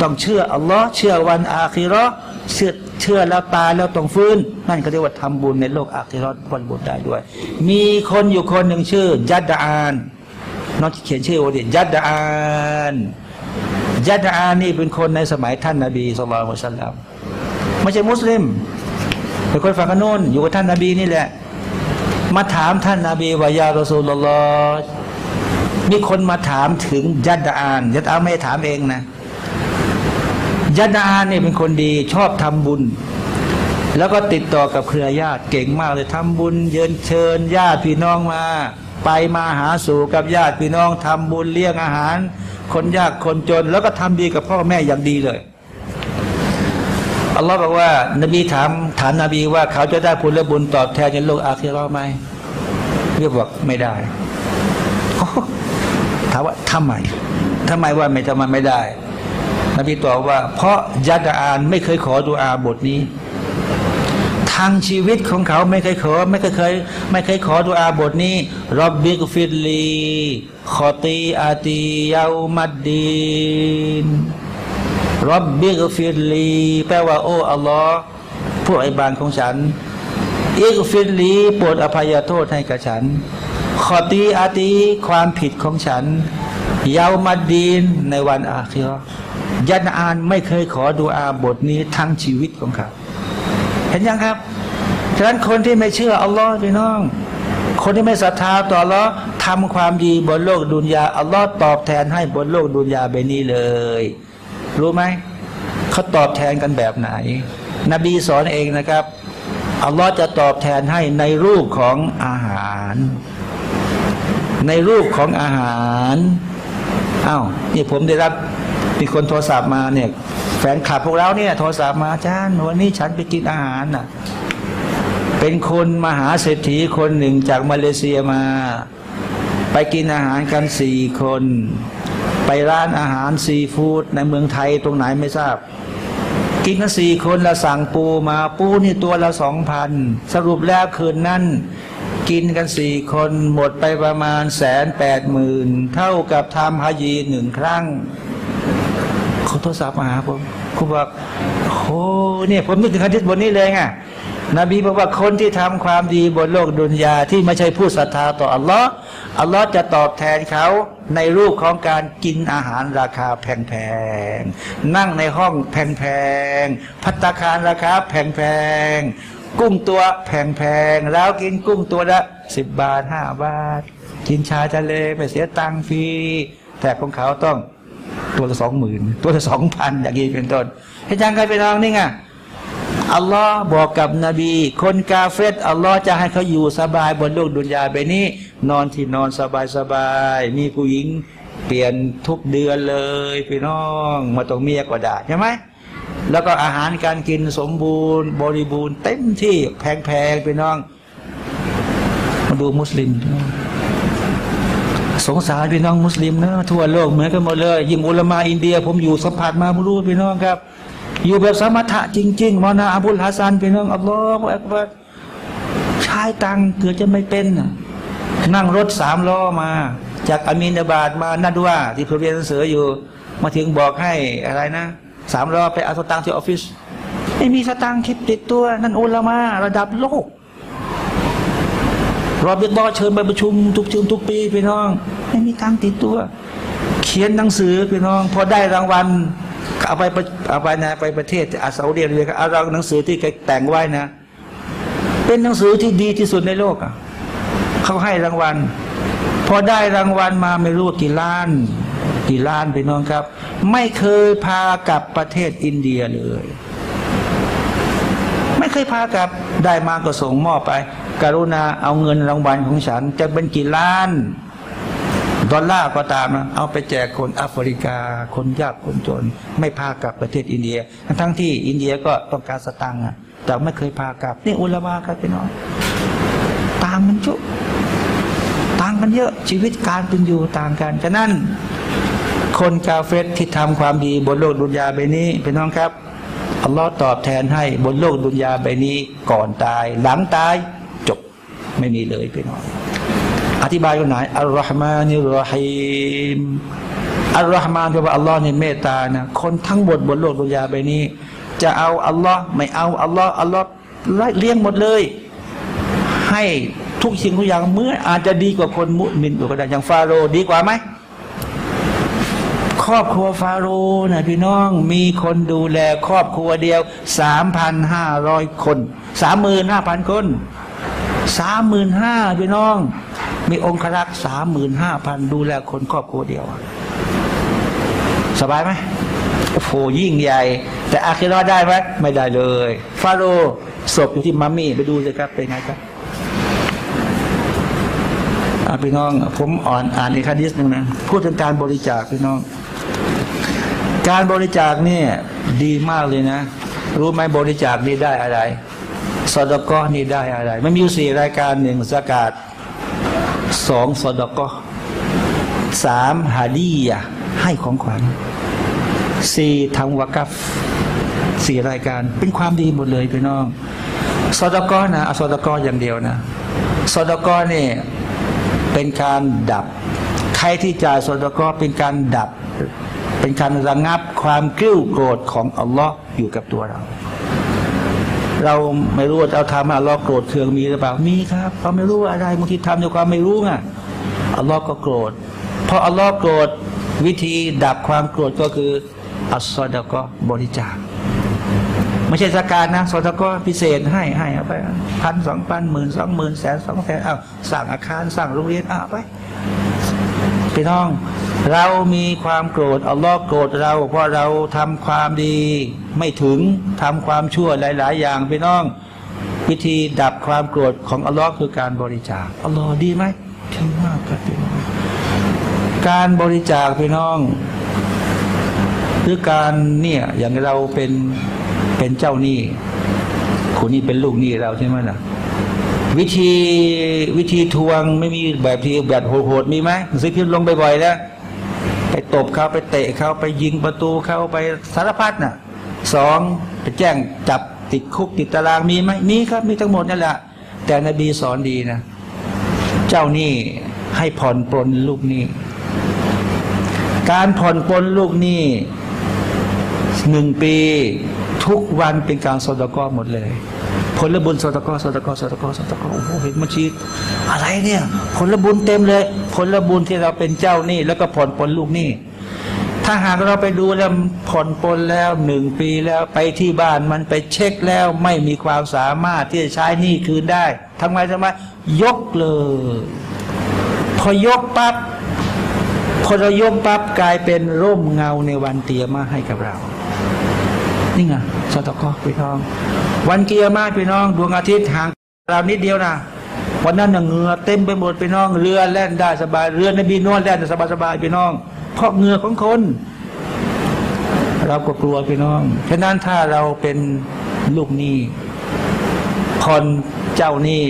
ต้องเชื่ออัลลอฮ์เชื่อวันอาคิเราะห์เชื่อ เชื่อแล้วตายแล้วต้องฟื้น นั่นก็เรียกว่าทำบุญในโลกอาคิเราะห์วันบุญได้ด้วย มีคนอยู่คนหนึ่งชื่อ ยัดดาานน้องเขียนชื่อโอเดียยัดดาานยัดดาอานนี่เป็นคนในสมัยท่านนบีสุลต่านมุสลัมไม่ใช่มุสลิมเป็นคนฝั่งโน้นอยู่กับท่านนาบีนี่แหละ มาถามท่านนาบีวายารอซูลลอฮ์มีคนมาถามถึงยัดดาอานยัดาอานไม่ถามเองนะ ยัดาอาเนี่ยเป็นคนดีชอบทำบุญ แล้วก็ติดต่อกับเครือญาติเก่งมากเลยทำบุญเยินเชิญญาติพี่น้องมา ไปมาหาสู่กับญาติพี่น้องทำบุญเลี้ยงอาหาร คนยากคนจน แล้วก็ทำดีกับพ่อแม่อย่างดีเลยอัลลอฮ์บอกว่า นบีถามถามนบีว่าเขาจะได้ผลและบุญตอบแทนในโลกอาคิเราไหมเรียกบอกไม่ได้ถามว่าทำไมทำไมว่าไม่ทำไมไม่ได้ นบีตอบว่า เพราะยัดอานไม่เคยขอดุอาบทนี้ทางชีวิตของเขาไม่เคยขอไม่เคยเคย ไม่เคยขอดุอาบทนี้رب اغفر لي خطيئتي يوم الدين رب اغفر لي แปลว่าโอ้อัลลอฮ์ผู้อภิบาลของฉัน اغفر لي โปรดอภัยโทษให้กับฉัน خطيئتي ความผิดของฉัน يوم الدين ในวันอาคิราะห์ ยันอานไม่เคยขอดุอาบทนี้ทั้งชีวิตของเขาเห็นยังครับฉะนั้นคนที่ไม่เชื่ออัลลอฮ์พี่น้อง คนที่ไม่ศรัทธาต่ออัลลอฮ์ทำความดีบนโลกดุนยาอัลลอฮ์ตอบแทนให้บนโลกดุนยาเบนี้เลย รู้ไหมเขาตอบแทนกันแบบไหน นบีสอนเองนะครับอัลลอฮ์จะตอบแทนให้ในรูปของอาหาร ในรูปของอาหารอ้าวนี่ผมได้รับ มีคนโทรศัพท์มาเนี่ย แฟนคลับพวกเราเนี่ยโทรศัพท์มาอาจารย์วันนี้ฉันไปกินอาหารน่ะ เป็นคนมหาเศรษฐีคนหนึ่งจากมาเลเซียมา ไปกินอาหารกันสี่คน ไปร้านอาหารซีฟู้ดในเมืองไทยตรงไหนไม่ทราบ กินกันสี่คนละสั่งปูมาปูนี่ตัวละสองพันสรุปแล้วคืนนั้นกินกันสี่คนหมดไปประมาณแสนแปดหมื่นเท่ากับทำฮายีหนึ่งครั้ง เขาโทรศัพท์มาหาผมคุณบอกโอ้เนี่ยผมนึกถึงฮะดิษบทนี้เลยไงนบีบอกว่าคนที่ทำความดีบนโลกดุนยาที่ไม่ใช่ผู้ศรัทธาต่ออัลลอฮ์อัลลอฮ์จะตอบแทนเขาในรูปของการกินอาหารราคาแพงๆ นั่งในห้องแพงๆ พัตตาคารราคาแพงๆ กุ้งตัวแพงๆ แล้วกินกุ้งตัวละสิบบาทห้าบาท กินชาทะเลไปเสียตังค์ฟรี แต่ของเขาต้อง ตัวละสองหมื่นตัวละสองพันอย่างนี้เป็นต้นให้จังกันไปนองนี่ไงอัลลอฮ์บอกกับนบี คนกาเฟตอัลลอฮ์จะให้เขาอยู่สบายบนโลกดุนยาไปนี้ นอนที่นอนสบายสบายมีผู้หญิงเปลี่ยนทุกเดือนเลยพี่น้องมาตรงเมียก็ได้ใช่ไหมแล้วก็อาหารการกินสมบูรณ์ บริบูรณ์เต็มที่แพงๆพี่น้อง มาดูมุสลิม สงสารพี่น้องมุสลิมนะทั่วโลกเหมือนกันหมดเลยยิ่งอุลามาอินเดีย ผมอยู่สัมผัสมาผมรู้พี่น้องครับ อยู่แบบสมถะจริง ๆมอนาอับุลฮัสซันพี่น้องอัลลอฮฺอักบัรใช้ตังเกือบจะไม่เป็นนั่งรถสามล้อมา จากอามีนาบาดมานาดวาที่ผมเรียนหนังสืออยู่ มาถึงบอกให้อะไรนะสามล้อไปเอาสตางค์ที่ออฟฟิศไม่มีสตางค์คิดติดตัว นั่นอุลามาระดับโลก รอบิดอเชิญไปประชุม ทุกเชิญทุกปีพี่น้อง ไม่มีตังค์ติดตัว เขียนหนังสือพี่น้อง พอได้รางวัลเอาไปประเอาไปนะไปประเทศอาซาอุดิอาระเบียก็เอาหนังสือที่แกแต่งไว้นะ เป็นหนังสือที่ดีที่สุดในโลกอะเขาให้รางวัล พอได้รางวัลมาไม่รู้กี่ล้านกี่ล้านพี่น้องครับ ไม่เคยพากลับประเทศอินเดียเลย ไม่เคยพากลับได้มาก็ส่งมอบไป กรุณาเอาเงินรางวัลของฉัน จะเป็นกี่ล้านดอลลาร์ก็ตามนะเอาไปแจกคนแอฟริกา คนยากคนจน ไม่พากลับประเทศอินเดีย ทั้งที่อินเดียก็ต้องการสตังค์แต่ไม่เคยพากลับ นี่อุลามาครับพี่น้องต่างกันจุต่างกันเยอะชีวิตการเป็นอยู่ต่างกันฉะนั้น คนกาเฟตที่ทำความดีบนโลกดุนยาใบนี้พี่น้องครับอัลลอฮ์ตอบแทนให้บนโลกดุนยาใบนี้ก่อนตาย หลังตาย ไม่มีเลยพี่น้องอธิบายกันไหนอัลลอฮ์มานิรรฮีมอัลลอฮ์มานแปลว่าอัลลอฮ์นี่เมตตานะคนทั้งหมดบนโลกดุนยาใบนี้ จะเอาอัลลอฮ์ไม่เอาอัลลอฮ์อัลลอฮ์เลี้ยงหมดเลย ให้ทุกสิ่งทุกอย่างเมื่ออาจจะดีกว่าคนมุสลิมอยู่ก็ได้อย่างฟาโรห์ดีกว่าไหมครอบครัวฟาโรห์นะพี่น้องมีคนดูแลครอบครัวเดียวสามพันห้าร้อยคนสามหมื่นห้าพันคน สามหมื่นห้าพี่น้อง มีองครักษ์สามหมื่นห้าพันดูแลคนครอบครัวเดียว สบายไหมโอ้โหยิ่งใหญ่ แต่อาคิรอได้ไหมไม่ได้เลย ฟาโรศพอยู่ที่มัมมี่ไปดูเลยครับเป็นไงครับพี่น้อง ผมอ่อนอ่านอีกคดีหนึ่งนะพูดถึงการบริจาคพี่น้อง การบริจาคเนี่ยดีมากเลยนะ รู้ไหมบริจาคนี่ได้อะไร สอดก้อนี่ได้อะไร มันมีอยู่สี่รายการหนึ่งสกาดสองสอดก้อสามฮาดียะให้ของขวัญสี่ทำวากัฟสี่รายการเป็นความดีหมดเลยพี่น้องสอดก้อนะเอาสอดก้ออย่างเดียวนะสอดก้อนี่เป็นการดับ ใครที่จ่ายสอดก้อเป็นการดับ เป็นการระงับความกริ้วโกรธของอัลลอฮ์อยู่กับตัวเรา เราไม่รู้ว่าเราทำอัลลอฮ์โกรธเคืองมีหรือเปล่ามีครับเราไม่รู้ว่าอะไรบางทีทำด้วยความไม่รู้ไงอัลลอฮ์ก็โกรธเพราะอัลลอฮ์โกรธวิธีดับความโกรธก็คืออัสซอดะก็บริจาคไม่ใช่สการนะสอดก็พิเศษให้ให้เอาไปพันสองพันหมื่นสองหมื่นแสนสองแสนอ้าวสั่งอาคารสั่งโรงเรียนอ้าวไป พี่น้อง เรามีความโกรธอัลลอฮ์โกรธเรา เพราะเราทำความดีไม่ถึงทำความชั่วหลาย ๆ อย่างพี่น้อง วิธีดับความโกรธของอัลลอฮ์คือการบริจาคอัลลอฮ์ดีไหมดีมากครับพี่น้องการบริจาคพี่น้องหรือการเนี่ยอย่างเราเป็นเป็นเจ้าหนี้คนนี้เป็นลูกหนี้เราใช่ไหมล่ะ วิธีวิธีทวงไม่มีแบบที่แบบโหดๆมีไหมซื้อพิมพ์ลงบ่อยๆแล้วไปตบเขาไปเตะเขาไปยิงประตูเขาไปสารพัดน่ะสองไปแจ้งจับติดคุกติดตารางมีไหมมีครับมีทั้งหมดนั่นแหละแต่นบีสอนดีนะ เจ้านี้ให้ผ่อนปลนลูกนี้การผ่อนปลนลูกนี้หนึ่งปี ทุกวันเป็นการสดกอหมดเลย ผลบุญสอดกอสอดกอสอดกอสอดกอโอ้โหเห็นบัชีอะไรเนี่ย ผลบุญเต็มเลย ผลบุญที่เราเป็นเจ้านี้แล้วก็ผ่อนปลนลูกนี้ถ้าหากเราไปดูแล้วผ่อนปลนแล้วหนึ่งปีแล้วไปที่บ้านมันไปเช็คแล้วไม่มีความสามารถที่จะใช้หนี้คืนได้ทำไมทำไมยกเลย พอยกปั๊บพอเรายกปั๊บกลายเป็นร่มเงาในวันเตียมาให้กับเรา นี่ไงสตกพี่น้อง วันเกียร์มาพี่น้อง ดวงอาทิตย์ห่างเรานิดเดียวนะวันนั้นน่ะเหงื่อเต็มไปหมดพี่น้อง เรือแล่นได้สบายเรือนบีนวดแล่นได้สบายสบายพี่น้อง เพราะเหงื่อของคน เราก็กลัวพี่น้องฉะนั้นถ้าเราเป็นลูกหนี้ผ่อนเจ้าหนี้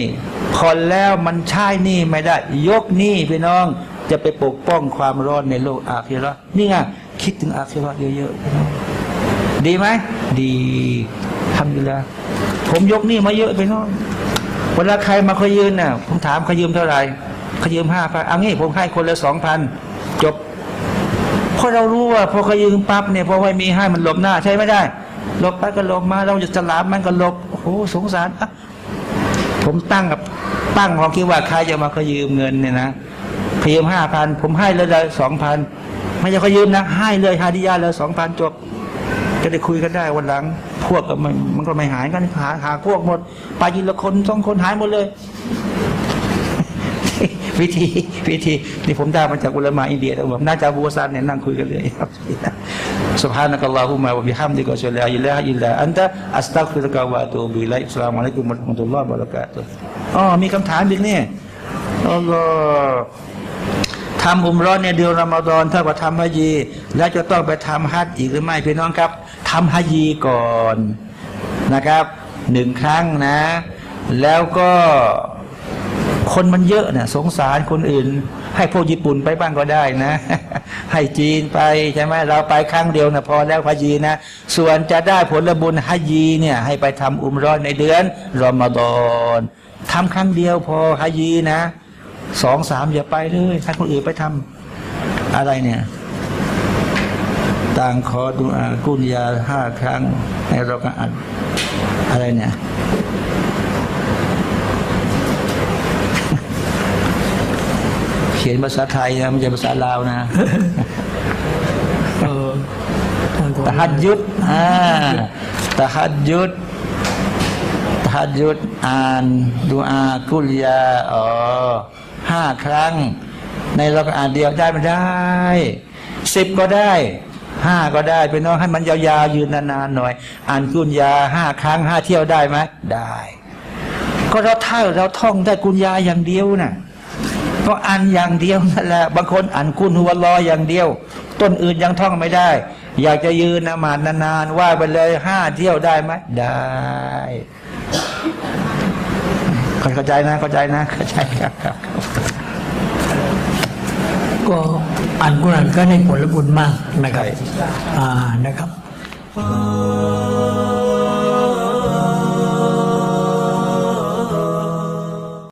ผ่อนแล้วมันใช้หนี้ไม่ได้ ยกหนี้พี่น้องจะไปปกป้องความร้อนในโลกอาคีราะนี่ไงคิดถึงอาคีราะเยอะๆพี่น้องดีไหมดีทำอยู่แล้ว ผมยกหนี้มาเยอะพี่น้องเวลาใครมาขอยืมน่ะ ผมถามขอยืมเท่าไหร่ขอยืมห้าพันเอางี้ผมให้คนละสองพันจบเพราะเรารู้ว่าพอขายืมปั๊บเนี่ยพอไม่มีให้มันหลบหน้าใช่ไม่ได้หลบไปก็หลบมาเราจะสลามมันก็หลบโอ้โหสงสารอะผมตั้งกับตั้งความคิดว่าใครจะมาขอยืมเงินเนี่ยนะพยืมห้าพันผมให้เลยเลยสองพันไม่ใช่ขอยืมนะให้เลยฮาดิยาเลยสองพันจบ จะได้คุยกันได้วันหลัง พวกก็มันมันก็ไม่หายกันหาหาพวกหมดไปยินละคนสองคนหายหมดเลย วิธีวิธีที่ผมได้มาจากอุลามะอินเดียแต่ผมน่าจะบูซันเนี่ยนั่งคุยกันเลยครับ سبحانك اللهم وبحمدك أشهد أن لا إله إلا أنت أستغفرك وأتوب إليك السلام عليكم ورحمة الله وبركاته อ๋อมีคำถามอีกเนี่ยอัลลอฮ์ทำอุมเร้อนในเดือนรอมฎอนถ้าว่าทำฮะยี แล้วจะต้องไปทำฮัจญ์อีกหรือไม่พี่น้องครับ ทำฮะยีก่อนนะครับหนึ่งครั้งนะ แล้วก็คนมันเยอะเนี่ยสงสารคนอื่น ให้พวกญี่ปุ่นไปบ้างก็ได้นะ ให้จีนไปใช่ไหมเราไปครั้งเดียวนะพอแล้วฮายีนะ ส่วนจะได้ผลบุญฮายีเนี่ย ให้ไปทำอุมรอนในเดือนรอมฎอนทำครั้งเดียวพอฮายีนะสองสามอย่าไปเลยให้คนอื่นไปทำอะไรเนี่ย ต่างขอดุอากุนยาห้าครั้งในเราก็อ่านอะไรเนี่ยเขียนภาษาไทยนะไม่ใช่ภาษาลาวนะเออท่านก็ตะฮัดยุดอ่าตะฮัดยุดตะฮัดยุดอ่านดูอากุลยาอ๋อห้าครั้ง ในเราก็อ่านเดียวได้ไม่ได้สิบก็ได้ ห้าก็ได้ไปน้องให้มันยาวๆยืนนานๆหน่อย อ่านกุญยาห้าครั้งห้าเที่ยวได้ไหมได้ ก็เราถ้าเราท่องได้กุญยาอย่างเดียวนะ่ะก็อ่านอย่างเดียวนั่นแหละบางคนอ่านกุนหัวลออย่างเดียว ต้นอื่นยังท่องไม่ได้ อยากจะยืนนมานนานๆว่าไปเลยห้าเที่ยวได้ไหมได้เข้าใจนะเข้าใจนะเข้าใจครับก็ อ่านกุรานก็ได้ผลบุญมากนะครับอ่านะครับ